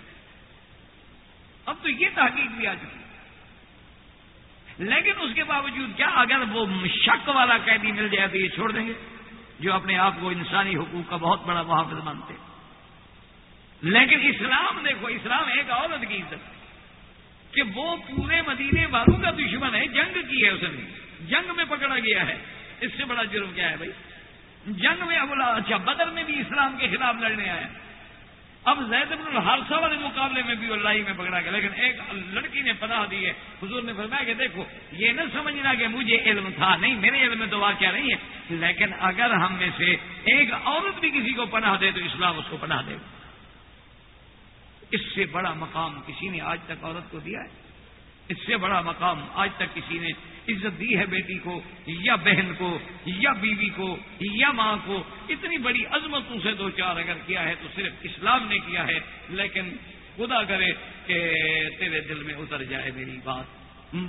اب تو یہ تحقیق بھی آ چکی ہے۔ لیکن اس کے باوجود کیا اگر وہ شک والا قیدی مل جائے تو یہ چھوڑ دیں گے، جو اپنے آپ کو انسانی حقوق کا بہت بڑا محافظ مانتے۔ لیکن اسلام دیکھو، اسلام ایک عورت کی عزت ہے۔ کہ وہ پورے مدینے والوں کا دشمن ہے، جنگ کی ہے اس نے۔ جنگ میں پکڑا گیا ہے۔ اس سے بڑا جرم کیا ہے بھائی؟ جنگ میں بولا اچھا بدر میں بھی اسلام کے خلاف لڑنے آیا اب زید بن الحادثہ والے مقابلے میں بھی اللہ میں پکڑا گیا۔ لیکن ایک لڑکی نے پناہ دی ہے۔ حضور نے فرمایا کہ دیکھو، یہ نہ سمجھنا کہ مجھے علم تھا۔ نہیں، میرے علم میں تو واقعہ نہیں ہے۔ لیکن اگر ہم میں سے ایک عورت بھی کسی کو پناہ دے تو اسلام اس کو پناہ دے۔ گا اس سے بڑا مقام کسی نے آج تک عورت کو دیا ہے؟ اس سے بڑا مقام آج تک کسی نے عزت دی ہے بیٹی کو، یا بہن کو، یا بیوی کو، یا ماں کو؟ اتنی بڑی عظمتوں سے دو چار اگر کیا ہے تو صرف اسلام نے کیا ہے، لیکن خدا کرے کہ تیرے دل میں اتر جائے میری بات۔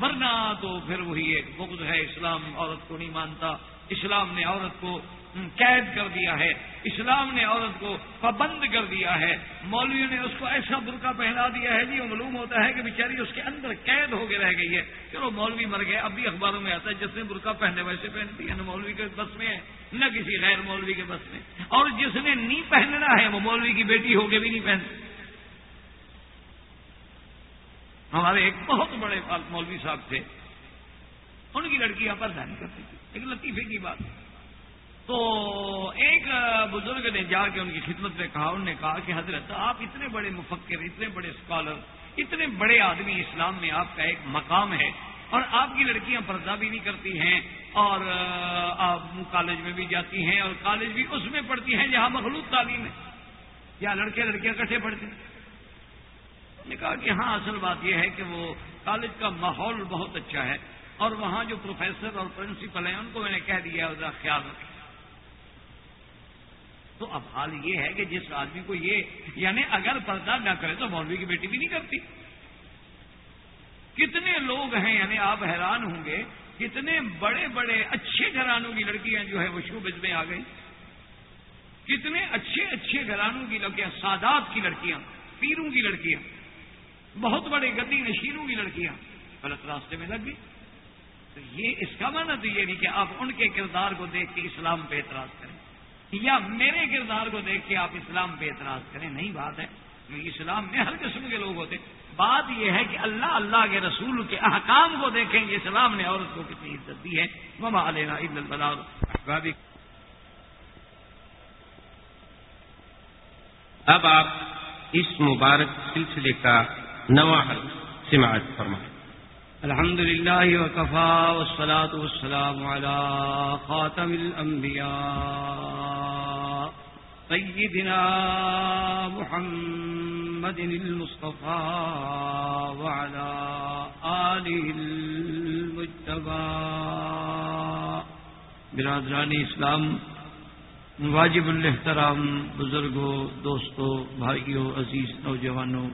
ورنہ تو پھر وہی ایک بغض ہے، اسلام عورت کو نہیں مانتا۔ اسلام نے عورت کو قید کر دیا ہے۔ اسلام نے عورت کو پابند کر دیا ہے۔ مولویوں نے اس کو ایسا برقع پہنا دیا ہے جی وہ معلوم ہوتا ہے کہ بیچاری اس کے اندر قید ہو کے رہ گئی ہے۔ چلو مولوی مر گئے، اب بھی اخباروں میں آتا ہے، جس نے برقع پہنے ویسے پہنتی ہے نہ مولوی کے بس میں ہے، نہ کسی غیر مولوی کے بس میں۔ اور جس نے نہیں پہننا ہے، وہ مولوی کی بیٹی ہو کے بھی نہیں پہنتی۔ ہمارے ایک بہت بڑے مولوی صاحب تھے۔ ان کی لڑکیاں پر کرتی تھی۔ ایک لطیفے کی بات۔ ہے تو ایک بزرگ نے جا کے ان کی خدمت میں کہا، انہوں نے کہا کہ حضرت، آپ اتنے بڑے مفکر، اتنے بڑے اسکالر اتنے بڑے آدمی اسلام میں آپ کا ایک مقام ہے اور آپ کی لڑکیاں پردہ بھی نہیں کرتی ہیں اور آپ کالج میں بھی جاتی ہیں اور کالج بھی اس میں پڑھتی ہیں جہاں مخلوط تعلیم ہے یا لڑکے لڑکیاں کٹھے پڑھتے ہیں۔ نے کہا کہ ہاں اصل بات یہ ہے کہ وہ کالج کا ماحول بہت اچھا ہے اور وہاں جو پروفیسر اور پرنسپل ہیں، ان کو میں نے کہہ دیا ذرا خیال رکھیں۔ تو اب حال یہ ہے کہ جس آدمی کو یہ یعنی اگر پردہ نہ کرے تو مولوی کی بیٹی بھی نہیں کرتی۔ کتنے لوگ ہیں یعنی آپ حیران ہوں گے، کتنے بڑے بڑے اچھے گھرانوں کی لڑکیاں جو ہے وہ شوبز میں آ گئی کتنے اچھے اچھے گھرانوں کی لڑکیاں، سادات کی لڑکیاں، پیروں کی لڑکیاں، بہت بڑے گدی نشینوں کی لڑکیاں غلط راستے میں لگ گئی تو یہ اس کا مانا تو یہ نہیں کہ آپ ان کے کردار کو دیکھ کے اسلام پہ اعتراض کریں۔ یا میرے کردار کو دیکھ کے آپ اسلام پہ اعتراض کریں، نہیں، بات ہے۔ اسلام میں ہر قسم کے لوگ ہوتے بات یہ ہے کہ اللہ اللہ کے رسول کے احکام کو دیکھیں گے، اسلام نے عورت کو کتنی عزت دی ہے۔ مما علینا عید البلا اب آپ اس مبارک سلسلے کا نواں حل سماعت فرمائیں۔ الحمد لله وكفى والصلاة والسلام على خاتم الأنبياء سيدنا محمد المصطفى وعلى آله المجتبى برادران اسلام، واجب الاحترام بزرگوں، دوستوں، بھائیوں، عزیز نوجوانوں،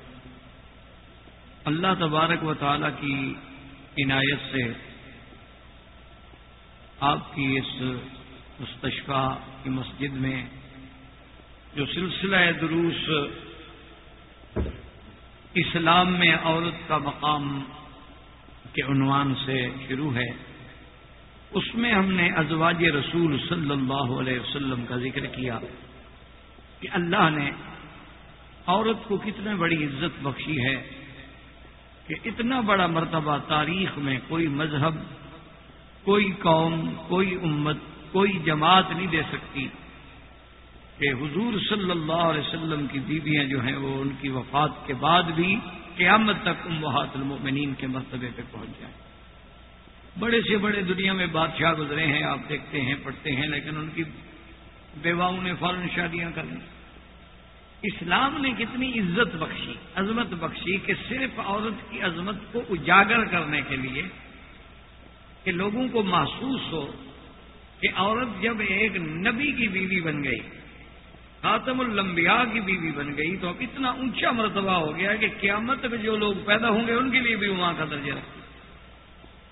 اللہ تبارک و تعالی کی عنایت سے آپ کی اس مستشفہ کی مسجد میں جو سلسلہ دروس اسلام میں عورت کا مقام کے عنوان سے شروع ہے، اس میں ہم نے ازواج رسول صلی اللہ علیہ وسلم کا ذکر کیا کہ اللہ نے عورت کو کتنے بڑی عزت بخشی ہے۔ کہ اتنا بڑا مرتبہ تاریخ میں کوئی مذہب، کوئی قوم، کوئی امت، کوئی جماعت نہیں دے سکتی کہ حضور صلی اللہ علیہ وسلم کی بیویاں جو ہیں وہ ان کی وفات کے بعد بھی قیامت تک امہات المؤمنین کے مرتبے پہ پہنچ جائیں۔ بڑے سے بڑے دنیا میں بادشاہ گزرے ہیں، آپ دیکھتے ہیں، پڑھتے ہیں، لیکن ان کی بیواؤں نے فوراً شادیاں کر لی اسلام نے کتنی عزت بخشی، عظمت بخشی کہ صرف عورت کی عظمت کو اجاگر کرنے کے لیے کہ لوگوں کو محسوس ہو کہ عورت جب ایک نبی کی بیوی بن گئی، خاتم الانبیاء کی بیوی بن گئی، تو اب اتنا اونچا مرتبہ ہو گیا کہ قیامت میں جو لوگ پیدا ہوں گے، ان کے لیے بھی وہاں کا درجہ رکھتی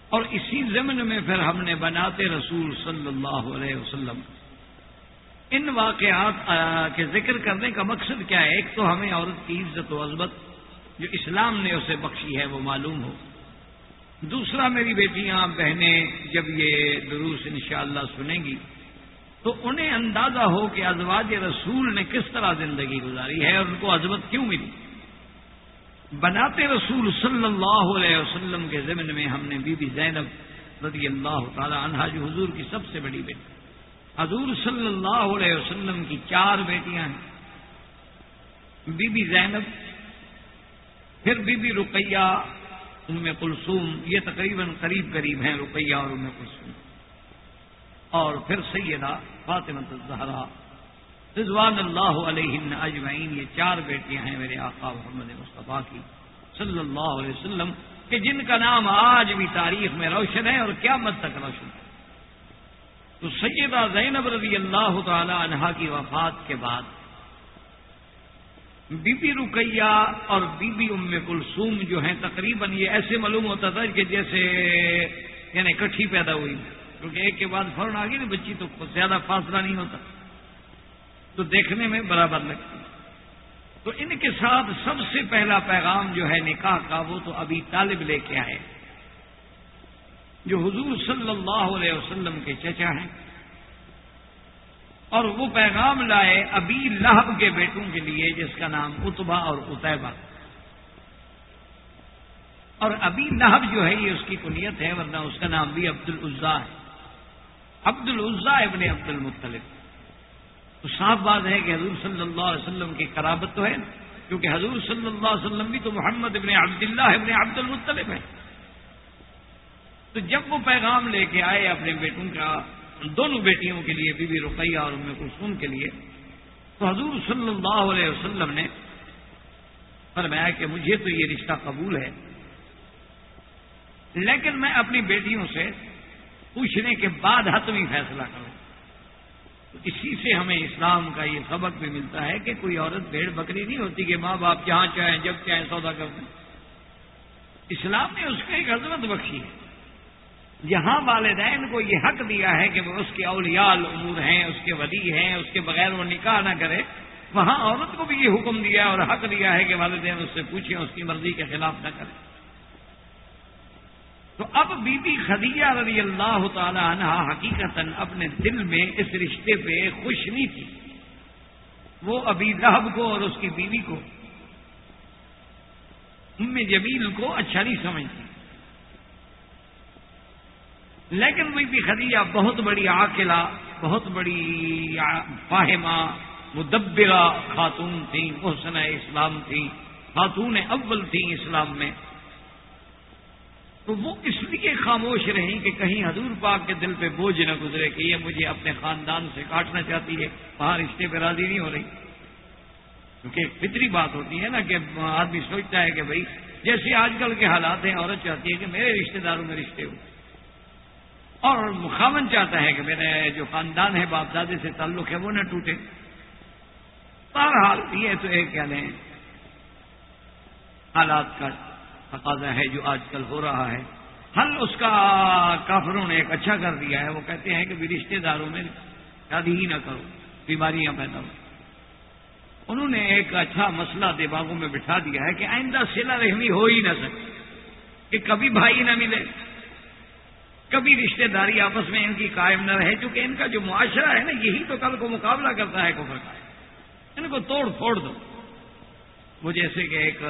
اور اسی زمن میں پھر ہم نے بناتے رسول صلی اللہ علیہ وسلم ان واقعات کے ذکر کرنے کا مقصد کیا ہے؟ ایک تو ہمیں عورت کی عزت و عزمت جو اسلام نے اسے بخشی ہے وہ معلوم ہو۔ دوسرا، میری بیٹیاں، بہنیں جب یہ دروس انشاءاللہ سنیں گی تو انہیں اندازہ ہو کہ ازواج رسول نے کس طرح زندگی گزاری ہے اور ان کو عظمت کیوں ملی۔ بناتے رسول صلی اللہ علیہ وسلم کے ضمن میں ہم نے بی بی زینب رضی اللہ تعالی عنہ جو حضور کی سب سے بڑی بیٹی۔ حضور صلی اللہ علیہ وسلم کی چار بیٹیاں ہیں۔ بی بی زینب، پھر بی بی رقیہ، ام کلثوم، یہ تقریباً قریب قریب ہیں، رقیہ اور ام کلثوم۔ اور پھر سیدہ فاطمہ الزہرا۔ رضوان اللہ علیہ اجمعین، یہ چار بیٹیاں ہیں میرے آقا محمد مصطفیٰ کی۔ صلی اللہ علیہ وسلم، کہ جن کا نام آج بھی تاریخ میں روشن ہے اور کیا مد تک روشن ہے۔ تو سیدہ زینب رضی اللہ تعالی عنہا کی وفات کے بعد بی بی رقیہ اور بی بی ام کلثوم جو ہیں تقریباً یہ ایسے معلوم ہوتا تھا کہ جیسے یعنی کٹھی پیدا ہوئی کیونکہ ایک کے بعد فوراً آ گئی نا بچی تو زیادہ فاصلہ نہیں ہوتا۔ تو دیکھنے میں برابر لگتی تو ان کے ساتھ سب سے پہلا پیغام جو ہے نکاح کا، وہ تو ابھی طالب لے کے آئے۔ جو حضور صلی اللہ علیہ وسلم کے چچا ہیں اور وہ پیغام لائے ابھی لہب کے بیٹوں کے لیے، جس کا نام اتبا اور اتبا اور ابھی لہب جو ہے، یہ اس کی کنیت ہے، ورنہ اس کا نام بھی عبد العزا ہے۔ عبد العزا ابن عبد المطلب تو صاف بات ہے کہ حضور صلی اللہ علیہ وسلم کی قرابت تو ہے، کیونکہ حضور صلی اللہ علیہ وسلم بھی تو محمد ابن عبداللہ ابن عبد المطلب ہے تو جب وہ پیغام لے کے آئے اپنے بیٹوں کا، دونوں بیٹیوں کے لیے، بی بی رقیہ اور ام کلثوم کے لیے، تو حضور صلی اللہ علیہ وسلم نے فرمایا کہ مجھے تو یہ رشتہ قبول ہے، لیکن میں اپنی بیٹیوں سے پوچھنے کے بعد حتمی فیصلہ کروں۔ تو اسی سے ہمیں اسلام کا یہ سبق بھی ملتا ہے کہ کوئی عورت بھیڑ بکری نہیں ہوتی کہ ماں باپ جہاں چاہیں، جب چاہیں سودا کر دیں اسلام نے اس کو ایک عظمت بخشی ہے۔ جہاں والدین کو یہ حق دیا ہے کہ وہ اس کے اولیاء امور ہیں، اس کے ولی ہیں، اس کے بغیر وہ نکاح نہ کرے۔ وہاں عورت کو بھی یہ حکم دیا ہے اور حق دیا ہے کہ والدین اس سے پوچھیں، اس کی مرضی کے خلاف نہ کریں۔ تو اب بی بی خدیجہ رضی اللہ تعالی عنہ حقیقت اپنے دل میں اس رشتے پہ خوش نہیں تھی۔ وہ ابھی لہب کو اور اس کی بیوی کو، ام جمیل کو اچھا نہیں سمجھتی۔ لیکن بی بی خدیجہ بہت بڑی عاقلہ، بہت بڑی فاہمہ، مدبرہ خاتون تھیں محسن اسلام تھیں خاتون اول تھیں اسلام میں۔ تو وہ اس لیے خاموش رہیں کہ کہیں حضور پاک کے دل پہ بوجھ نہ گزرے کہ یہ مجھے اپنے خاندان سے کاٹنا چاہتی ہے وہاں رشتے پہ راضی نہیں ہو رہی۔ کیونکہ فطری بات ہوتی ہے نا کہ آدمی سوچتا ہے کہ بھائی، جیسے آج کل کے حالات ہیں، عورت چاہتی ہے کہ میرے رشتے داروں میں رشتے ہوں۔ اور مخامن چاہتا ہے کہ میرے جو خاندان ہے، باپ دادے سے تعلق ہے، وہ نہ ٹوٹے۔ بہرحال یہ تو ایک کیا لیں، حالات کا تقاضا ہے جو آج کل ہو رہا ہے۔ حل اس کا کافروں نے ایک اچھا کر دیا ہے۔ وہ کہتے ہیں کہ بھی رشتے داروں میں شادی ہی نہ کرو، بیماریاں پیدا ہو انہوں نے ایک اچھا مسئلہ دماغوں میں بٹھا دیا ہے کہ آئندہ سلا رحمی ہو ہی نہ سکے، کہ کبھی بھائی نہ ملے۔ کبھی رشتہ داری آپس میں ان کی قائم نہ رہے چونکہ ان کا جو معاشرہ ہے نا، یہی تو کل کو مقابلہ کرتا ہے کفر کا۔ ان کو توڑ پھوڑ دو۔ وہ جیسے کہ ایک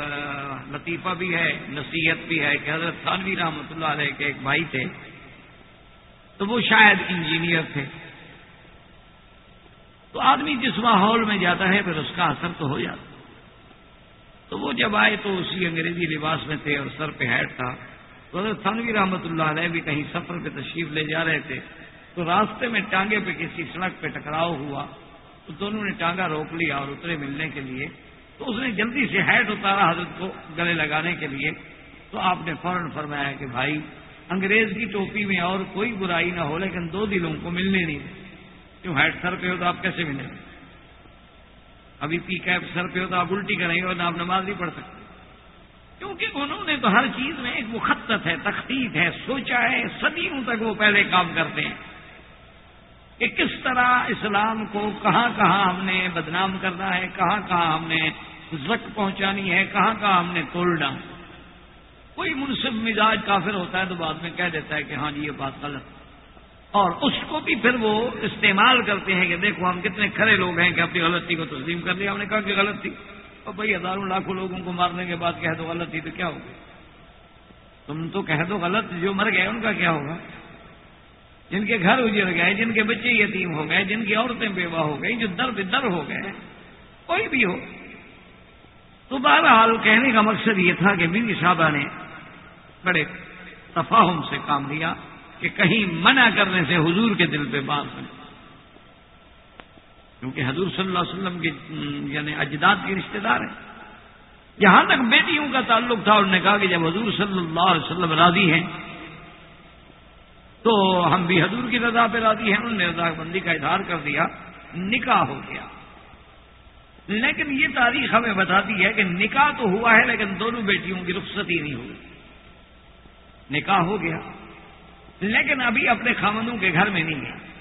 لطیفہ بھی ہے، نصیحت بھی ہے کہ حضرت خانوی رحمۃ اللہ علیہ کے ایک بھائی تھے۔ تو وہ شاید انجینئر تھے۔ تو آدمی جس ماحول میں جاتا ہے، پھر اس کا اثر تو ہو جاتا۔ تو وہ جب آئے تو اسی انگریزی لباس میں تھے اور سر پہ ہیڈ تھا۔ تو حضرت تھانوی رحمۃ اللہ علیہ بھی کہیں سفر پہ تشریف لے جا رہے تھے، تو راستے میں ٹانگے پہ کسی سڑک پہ ٹکراؤ ہوا، تو دونوں نے ٹانگا روک لیا اور اترے ملنے کے لیے۔ تو اس نے جلدی سے ہیٹ اتارا حضرت کو گلے لگانے کے لیے۔ تو آپ نے فوراً فرمایا کہ بھائی، انگریز کی ٹوپی میں اور کوئی برائی نہ ہو، لیکن دو دلوں کو ملنے نہیں۔ کیوں ہیڈ سر پہ ہو تو آپ کیسے ملیں؟ گے ابھی پی کیپ سر پہ ہو تو آپ الٹی کریں گے اور نہ آپ نماز نہیں پڑھ سکتے۔ کیونکہ انہوں نے تو ہر چیز میں ایک مخطط ہے، تخطیط ہے، سوچا ہے، صدیوں تک وہ پہلے کام کرتے ہیں۔ کہ کس طرح اسلام کو کہاں کہاں ہم نے بدنام کرنا ہے، کہاں کہاں ہم نے زک پہنچانی ہے، کہاں کہاں ہم نے توڑنا کوئی منصف مزاج کافر ہوتا ہے تو بعد میں کہہ دیتا ہے کہ ہاں جی یہ بات غلط اور اس کو بھی پھر وہ استعمال کرتے ہیں کہ دیکھو ہم کتنے کھڑے لوگ ہیں کہ اپنی غلطی کو تسلیم کر لیا۔ ہم نے کہا کہ غلط تھی۔ اور بھائی ہزاروں لاکھوں لوگوں کو مارنے کے بعد کہہ دو غلط تھی تو کیا ہوگا؟ تم تو کہہ دو غلط، جو مر گئے ان کا کیا ہوگا؟ جن کے گھر اجڑ گئے، جن کے بچے یتیم ہو گئے، جن کی عورتیں بیوہ ہو گئی جو در در ہو گئے، کوئی بھی ہو۔ تو بہرحال کہنے کا مقصد یہ تھا کہ بیوی صاحبہ نے بڑے تفاہم سے کام لیا کہ کہیں منع کرنے سے حضور کے دل پہ بات بنے۔ کیونکہ حضور صلی اللہ علیہ وسلم کے یعنی اجداد کے رشتے دار ہیں۔ جہاں تک بیٹیوں کا تعلق تھا، انہوں نے کہا کہ جب حضور صلی اللہ علیہ وسلم راضی ہیں، تو ہم بھی حضور کی رضا پہ راضی ہیں، انہوں نے رضا بندی کا اظہار کر دیا، نکاح ہو گیا۔ لیکن یہ تاریخ ہمیں بتاتی ہے کہ نکاح تو ہوا ہے، لیکن دونوں بیٹیوں کی رخصتی نہیں ہوئی۔ نکاح ہو گیا۔ لیکن ابھی اپنے خامنوں کے گھر میں نہیں گیا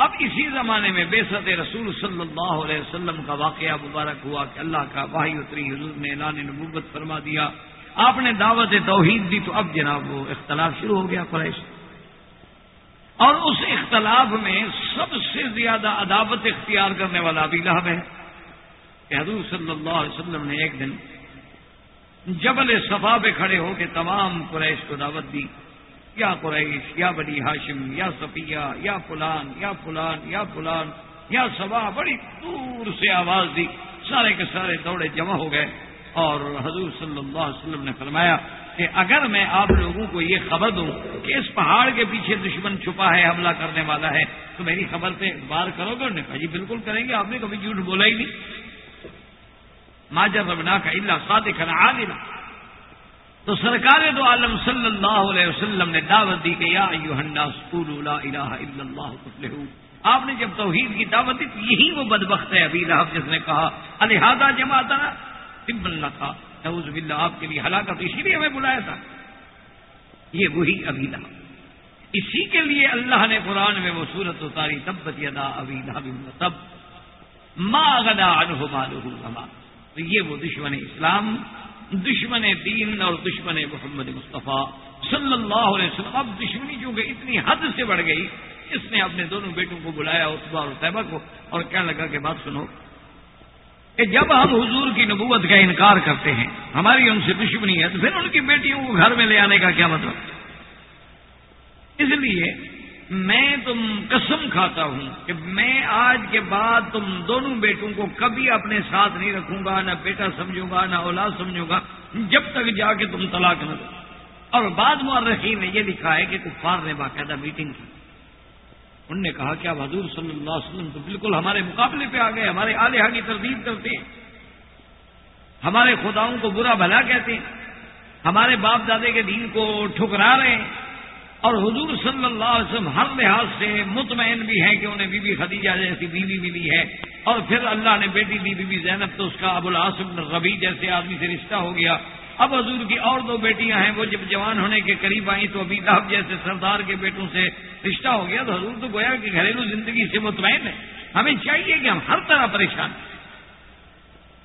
اب اسی زمانے میں بے ست رسول صلی اللہ علیہ وسلم کا واقعہ مبارک ہوا کہ اللہ کا واحد اتری حضور نے اعلان نبوت فرما دیا۔ آپ نے دعوت توحید دی تو اب جناب وہ اختلاف شروع ہو گیا قریش۔ اور اس اختلاف میں سب سے زیادہ عداوت اختیار کرنے والا ابھی لہب ہے کہ حضور صلی اللہ علیہ وسلم نے ایک دن جبل صفا پہ کھڑے ہو کے تمام قریش کو دعوت دی۔ یا قریش، یا بڑی ہاشم، یا صفیہ، یا فلان یا فلان یا فلان، یا سبا بڑی دور سے آواز دی، سارے کے سارے دوڑے جمع ہو گئے۔ اور حضور صلی اللہ علیہ وسلم نے فرمایا کہ اگر میں آپ لوگوں کو یہ خبر دوں کہ اس پہاڑ کے پیچھے دشمن چھپا ہے، حملہ کرنے والا ہے، تو میری خبر پہ بار کرو گے۔ انہوں نے کہا جی بالکل کریں گے۔ آپ نے کبھی جھوٹ بولا ہی نہیں۔ ماجر ربنا کا اللہ سات آ تو سرکار دو عالم صلی اللہ علیہ وسلم نے دعوت دی کہ یا لا الہ الا اللہ آپ نے جب توحید کی دعوت دی تو یہی وہ بدبخت ہے ابھی رحب جس نے کہا الحادہ جماعت بلّہ تھا نوز باللہ، آپ کے لیے ہلاکت اسی لیے ہمیں بلایا تھا۔ یہ وہی ابھی لہب اسی کے لیے اللہ نے قرآن میں وہ صورت اتاری تب یدا ابھی تب ماں گدا انہما تو یہ وہ دشمن اسلام دشمن دین اور دشمن محمد مصطفیٰ صلی اللہ علیہ وسلم۔ اب دشمنی چونکہ اتنی حد سے بڑھ گئی، اس نے اپنے دونوں بیٹوں کو بلایا اتبا اور طیبہ کو، اور کہنے لگا کہ بات سنو، کہ جب ہم حضور کی نبوت کا انکار کرتے ہیں، ہماری ان سے دشمنی ہے، تو پھر ان کی بیٹیوں کو گھر میں لے آنے کا کیا مطلب؟ اس لیے میں تم قسم کھاتا ہوں کہ میں آج کے بعد تم دونوں بیٹوں کو کبھی اپنے ساتھ نہیں رکھوں گا، نہ بیٹا سمجھوں گا، نہ اولاد سمجھوں گا، جب تک جا کے تم طلاق نہ دو۔ اور بعد مورخین نے یہ لکھا ہے کہ کفار نے باقاعدہ میٹنگ کی۔ انہوں نے کہا کہ اب حضور صلی اللہ علیہ وسلم تو بالکل ہمارے مقابلے پہ آ گئے، ہمارے آلیہ ہاں کی تردید کرتے ہیں۔ ہمارے خداؤں کو برا بھلا کہتے ہیں۔ ہمارے باپ دادے کے دین کو ٹھکرا رہے ہیں۔ اور حضور صلی اللہ علیہ وسلم ہر لحاظ سے مطمئن بھی ہیں کہ انہیں بی بی خدیجہ جیسی بیوی ملی ہے۔ اور پھر اللہ نے بیٹی دی بی بی زینب، تو اس کا ابو العاصم ربی جیسے آدمی سے رشتہ ہو گیا۔ اب حضور کی اور دو بیٹیاں ہیں، وہ جب جوان ہونے کے قریب آئیں تو ابھی لہب جیسے سردار کے بیٹوں سے رشتہ ہو گیا۔ تو حضور تو گویا کہ گھریلو زندگی سے مطمئن ہے ہمیں چاہیے کہ ہم ہر طرح پریشان ہیں۔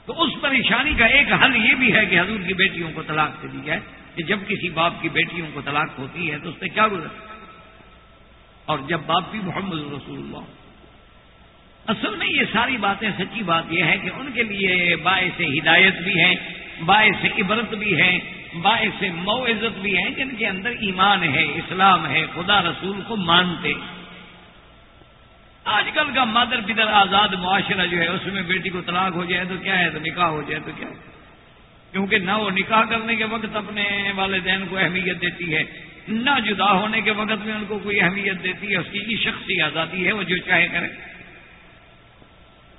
تو اس پریشانی کا ایک حل یہ بھی ہے کہ حضور کی بیٹیوں کو طلاق دے دی جائے۔ کہ جب کسی باپ کی بیٹیوں کو طلاق ہوتی ہے تو اس سے کیا گزر اور جب باپ بھی محمد رسول اللہ۔ اصل میں یہ ساری باتیں سچی بات یہ ہے کہ ان کے لیے باعث ہدایت بھی ہیں، باعث عبرت بھی ہیں، باعث معزت بھی ہیں جن کے اندر ایمان ہے، اسلام ہے، خدا رسول کو مانتے۔ آج کل کا مادر پدر آزاد معاشرہ جو ہے، اس میں بیٹی کو طلاق ہو جائے تو کیا ہے؟ تو نکاح ہو جائے تو کیا؟ ہے کیونکہ نہ وہ نکاح کرنے کے وقت اپنے والدین کو اہمیت دیتی ہے، نہ جدا ہونے کے وقت میں ان کو کوئی اہمیت دیتی ہے، اس کی شخصی آزادی ہے، وہ جو چاہے کرے۔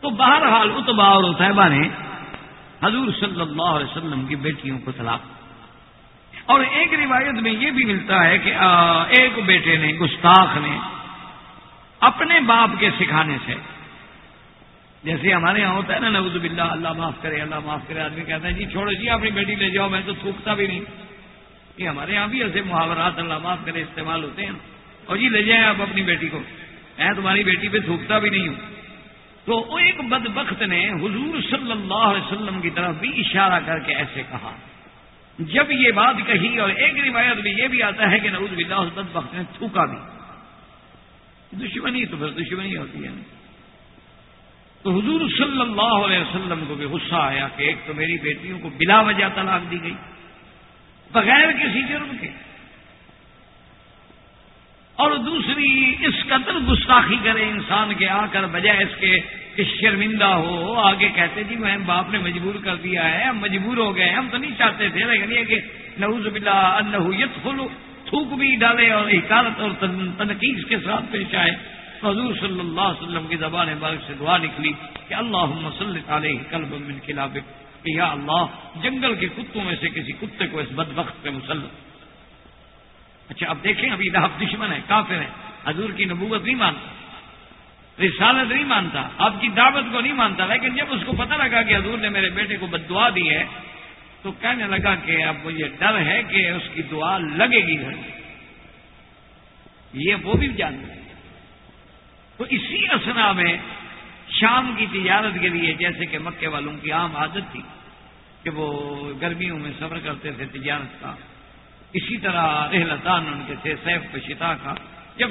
تو بہرحال اتبا اور اتبا نے حضور صلی اللہ علیہ وسلم کی بیٹیوں کو طلاق۔ اور ایک روایت میں یہ بھی ملتا ہے کہ ایک بیٹے نے، گستاخ نے اپنے باپ کے سکھانے سے جیسے ہمارے یہاں ہوتا ہے نا نوز باللہ، اللہ معاف کرے، اللہ معاف کرے، آدمی کہتا ہے جی چھوڑو جی اپنی بیٹی لے جاؤ، میں تو تھوکتا بھی نہیں. یہ ہمارے یہاں بھی ایسے محاورات اللہ معاف کرے استعمال ہوتے ہیں۔ اور جی لے جائیں آپ اپنی بیٹی کو، میں تمہاری بیٹی پہ تھوکتا بھی نہیں ہوں۔ تو وہ ایک بدبخت نے حضور صلی اللہ علیہ وسلم کی طرف بھی اشارہ کر کے ایسے کہا۔ جب یہ بات کہی اور ایک روایت میں یہ بھی آتا ہے کہ نوز باللہ اس بدبخت نے تھوکا بھی۔ دشمنی تو پھر دشمنی ہوتی ہے۔ تو حضور صلی اللہ علیہ وسلم کو بھی غصہ آیا کہ ایک تو میری بیٹیوں کو بلا وجہ طلاق دی گئی، بغیر کسی جرم کے۔ اور دوسری، اس قدر گستاخی کرے انسان کے آ کر بجائے اس کے کہ شرمندہ ہو، آگے کہتے جی میں باپ نے مجبور کر دیا ہے، ہم مجبور ہو گئے، ہم تو نہیں چاہتے تھے، لیکن یہ کہ نوز بلا انہیت کھولو تھوک بھی ڈالے اور حکالت اور تنقید کے ساتھ پیش آئے۔ حضور صلی اللہ علیہ وسلم کی زبان بارک سے دعا نکلی کہ اللہ مسلط علیہ کلب من خلاف کہ یا اللہ، جنگل کے کتوں میں سے کسی کتے کو اس بد وقت پہ مسلط اچھا اب دیکھیں، ابھی لہب دشمن ہے کافر ہے حضور کی نبوت نہیں مانتا، رسالت نہیں مانتا، آپ کی دعوت کو نہیں مانتا، لیکن جب اس کو پتہ لگا کہ حضور نے میرے بیٹے کو بد دعا دی ہے، تو کہنے لگا کہ اب مجھے ڈر ہے کہ اس کی دعا لگے گی گھر یہ وہ بھی جان ہے۔ تو اسی اسنا میں شام کی تجارت کے لیے جیسے کہ مکے والوں کی عام عادت تھی کہ وہ گرمیوں میں سفر کرتے تھے تجارت کا، اسی طرح رحلتان ان کے تھے، سیف شتا کا۔ جب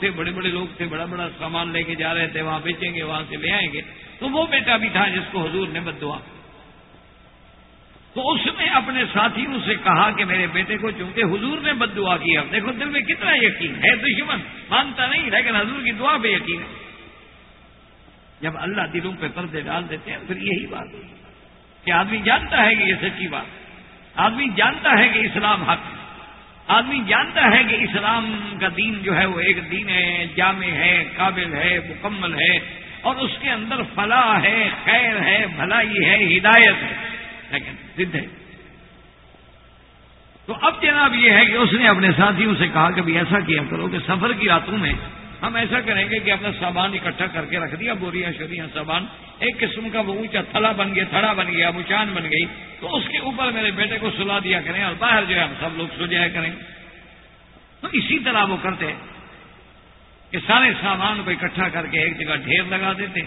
تھے، بڑے بڑے لوگ تھے، بڑا بڑا سامان لے کے جا رہے تھے، وہاں بیچیں گے، وہاں سے لے آئیں گے۔ تو وہ بیٹا بھی تھا جس کو حضور نے بد دعا۔ تو اس نے اپنے ساتھیوں سے کہا کہ میرے بیٹے کو چونکہ حضور نے بد دعا کیا دیکھو دل میں کتنا یقین ہے، دشمن مانتا نہیں، لیکن حضور کی دعا پہ یقین ہے۔ جب اللہ دلوں پہ پردے ڈال دیتے ہیں، پھر یہی بات کہ آدمی جانتا ہے کہ یہ سچی بات آدمی جانتا ہے کہ اسلام حق آدمی جانتا ہے کہ اسلام کا دین جو ہے وہ ایک دین ہے، جامع ہے، قابل ہے، مکمل ہے، اور اس کے اندر فلاح ہے، خیر ہے، بھلائی ہے، ہدایت ہے۔ لیکن ضد ہے تو اب جناب یہ ہے کہ اس نے اپنے ساتھیوں سے کہا کہ ایسا کیا کرو کہ سفر کی راتوں میں ہم ایسا کریں گے کہ اپنا سامان اکٹھا کر کے رکھ دیا، بوریاں، شوریاں، سامان۔ ایک قسم کا وہ اونچا تھلا بن گیا، تھڑا بن گیا، مچان بن گئی۔ تو اس کے اوپر میرے بیٹے کو سلا دیا کریں اور باہر جو ہے ہم سب لوگ سو جایا کریں۔ تو اسی طرح وہ کرتے کہ سارے سامان کو اکٹھا کر کے ایک جگہ ڈھیر لگا دیتے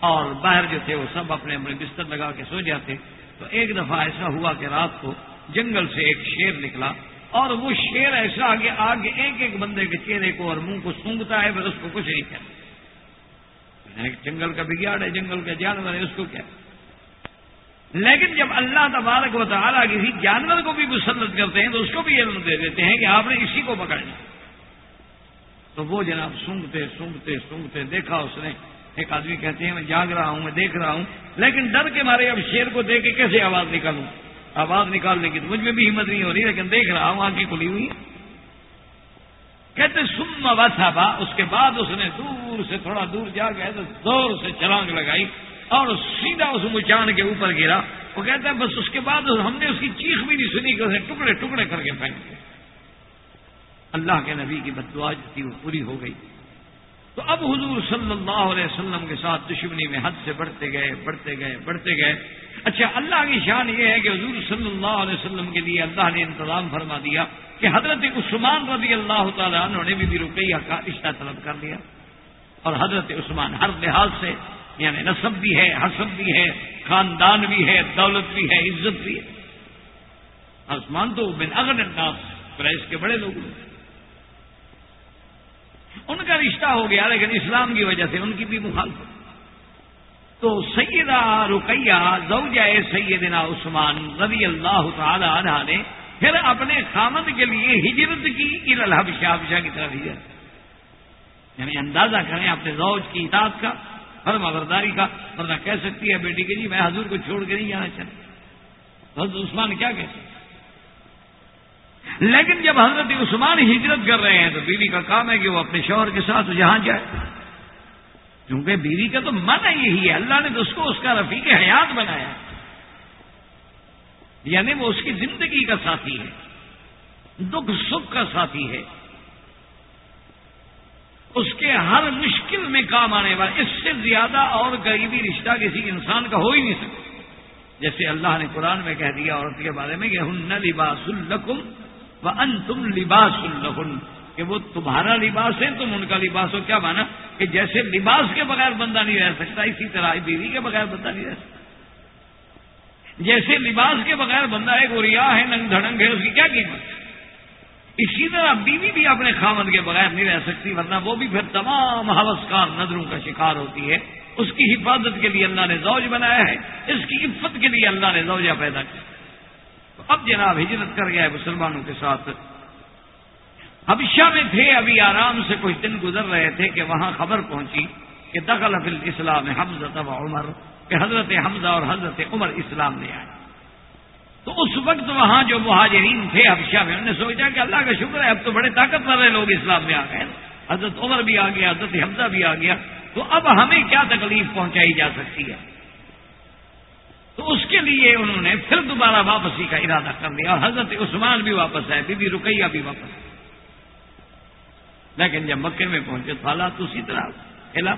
اور باہر جو تھے وہ سب اپنے اپنے بستر لگا کے سو جاتے۔ تو ایک دفعہ ایسا ہوا کہ رات کو جنگل سے ایک شیر نکلا اور وہ شیر ایسا آگے آگے ایک ایک بندے کے چہرے کو اور منہ کو سونگتا ہے، پھر اس کو کچھ نہیں کہتا۔ جنگل کا بگیاڑ ہے، جنگل کا جانور ہے اس کو کیا؟ لیکن جب اللہ تبارک و تعالیٰ کسی جانور کو بھی مسلط کرتے ہیں تو اس کو بھی علم دے دیتے ہیں کہ آپ نے اسی کو پکڑنا۔ تو وہ جناب سونگتے سونگتے سونگتے، دیکھا اس نے۔ ایک آدمی کہتے ہیں، میں جاگ رہا ہوں، میں دیکھ رہا ہوں، لیکن ڈر کے مارے اب شیر کو دیکھ کے کیسے آواز نکالوں؟ آواز نکالنے کی تو مجھ میں بھی ہمت نہیں ہو رہی، لیکن دیکھ رہا ہوں، آنکھیں کھلی ہوئی کہتے، سم با اس کے بعد اس نے دور سے تھوڑا دور جا گیا تو زور سے چلانگ لگائی اور سیدھا اس مچان کے اوپر گرا۔ وہ کہتا ہے، بس اس کے بعد ہم نے اس کی چیخ بھی نہیں سنی، کہ اسے ٹکڑے ٹکڑے کر کے پھینک اللہ کے نبی کی بدوا جو تھی، وہ پوری ہو گئی۔ تو اب حضور صلی اللہ علیہ وسلم کے ساتھ دشمنی میں حد سے بڑھتے گئے بڑھتے گئے بڑھتے گئے۔ اچھا اللہ کی شان یہ ہے کہ حضور صلی اللہ علیہ وسلم کے لیے اللہ نے انتظام فرما دیا کہ حضرت عثمان رضی اللہ تعالیٰ عنہ نے بھی رقیہ کا رشتہ طلب کر لیا۔ اور حضرت عثمان ہر لحاظ سے یعنی نصب بھی ہے، حسب بھی ہے، خاندان بھی ہے، دولت بھی ہے، عزت بھی ہے۔ عثمان تو بن اگر پریس کے بڑے لوگ۔ ان کا رشتہ ہو گیا، لیکن اسلام کی وجہ سے ان کی بھی مخالفت۔ تو سیدہ رقیہ زوجہ سیدنا عثمان رضی اللہ تعالی عنہ نے پھر اپنے خامد کے لیے ہجرت کی الحبشہ، حبشہ کی طرف ہجرت۔ یعنی اندازہ کریں اپنے زوج کی اطاعت کا فرما برداری کا۔ ورنہ کہہ سکتی ہے، بیٹی کے جی میں حضور کو چھوڑ کے نہیں جانا چاہتا۔ حضرت عثمان کیا کہتے لیکن جب حضرت عثمان ہجرت کر رہے ہیں تو بیوی کا کام ہے کہ وہ اپنے شوہر کے ساتھ جہاں جائے۔ کیونکہ بیوی کا تو من یہی ہے۔ اللہ نے تو اس کو، اس کا رفیق حیات بنایا۔ یعنی وہ اس کی زندگی کا ساتھی ہے۔ دکھ، سکھ کا ساتھی ہے۔ اس کے ہر مشکل میں کام آنے والا، اس سے زیادہ اور غریبی رشتہ کسی انسان کا ہو ہی نہیں سکتا۔ جیسے اللہ نے قرآن میں کہہ دیا عورت کے بارے میں کہ ہن لباس الکم ان تم لباس الحن کہ وہ تمہارا لباس ہے، تم ان کا لباس ہو، کیا مانا؟ کہ جیسے لباس کے بغیر بندہ نہیں رہ سکتا، اسی طرح بیوی کے بغیر بندہ نہیں رہ سکتا۔ جیسے لباس کے بغیر بندہ ہے گوریا ہے، ننگ دھڑنگ ہے، اس کی کیا قیمت؟ اسی طرح بیوی بھی اپنے خامد کے بغیر نہیں رہ سکتی، ورنہ وہ بھی پھر تمام حوثکار نظروں کا شکار ہوتی ہے۔ اس کی حفاظت کے لیے اللہ نے زوج بنایا ہے، اس کی عفت کے لیے اللہ نے زوجہ پیدا کیا اب جناب ہجرت کر گیا ہے مسلمانوں کے ساتھ۔ حبشہ میں تھے، ابھی آرام سے کچھ دن گزر رہے تھے کہ وہاں خبر پہنچی کہ دخل فی اسلام حمزہ و عمر، کہ حضرت حمزہ اور حضرت عمر اسلام لے آئے۔ تو اس وقت وہاں جو مہاجرین تھے حبشہ میں، انہوں نے سوچا کہ اللہ کا شکر ہے، اب تو بڑے طاقتور لوگ اسلام میں آ گئے حضرت عمر بھی آ گیا، حضرت حمزہ بھی آ گیا۔ تو اب ہمیں کیا تکلیف پہنچائی جا سکتی ہے؟ تو اس کے لیے انہوں نے پھر دوبارہ واپسی کا ارادہ کر لیا اور حضرت عثمان بھی واپس آئے، بی بی رکیہ بھی واپس آئے۔ لیکن جب مکے میں پہنچے تو حالات اسی طرح کھیلا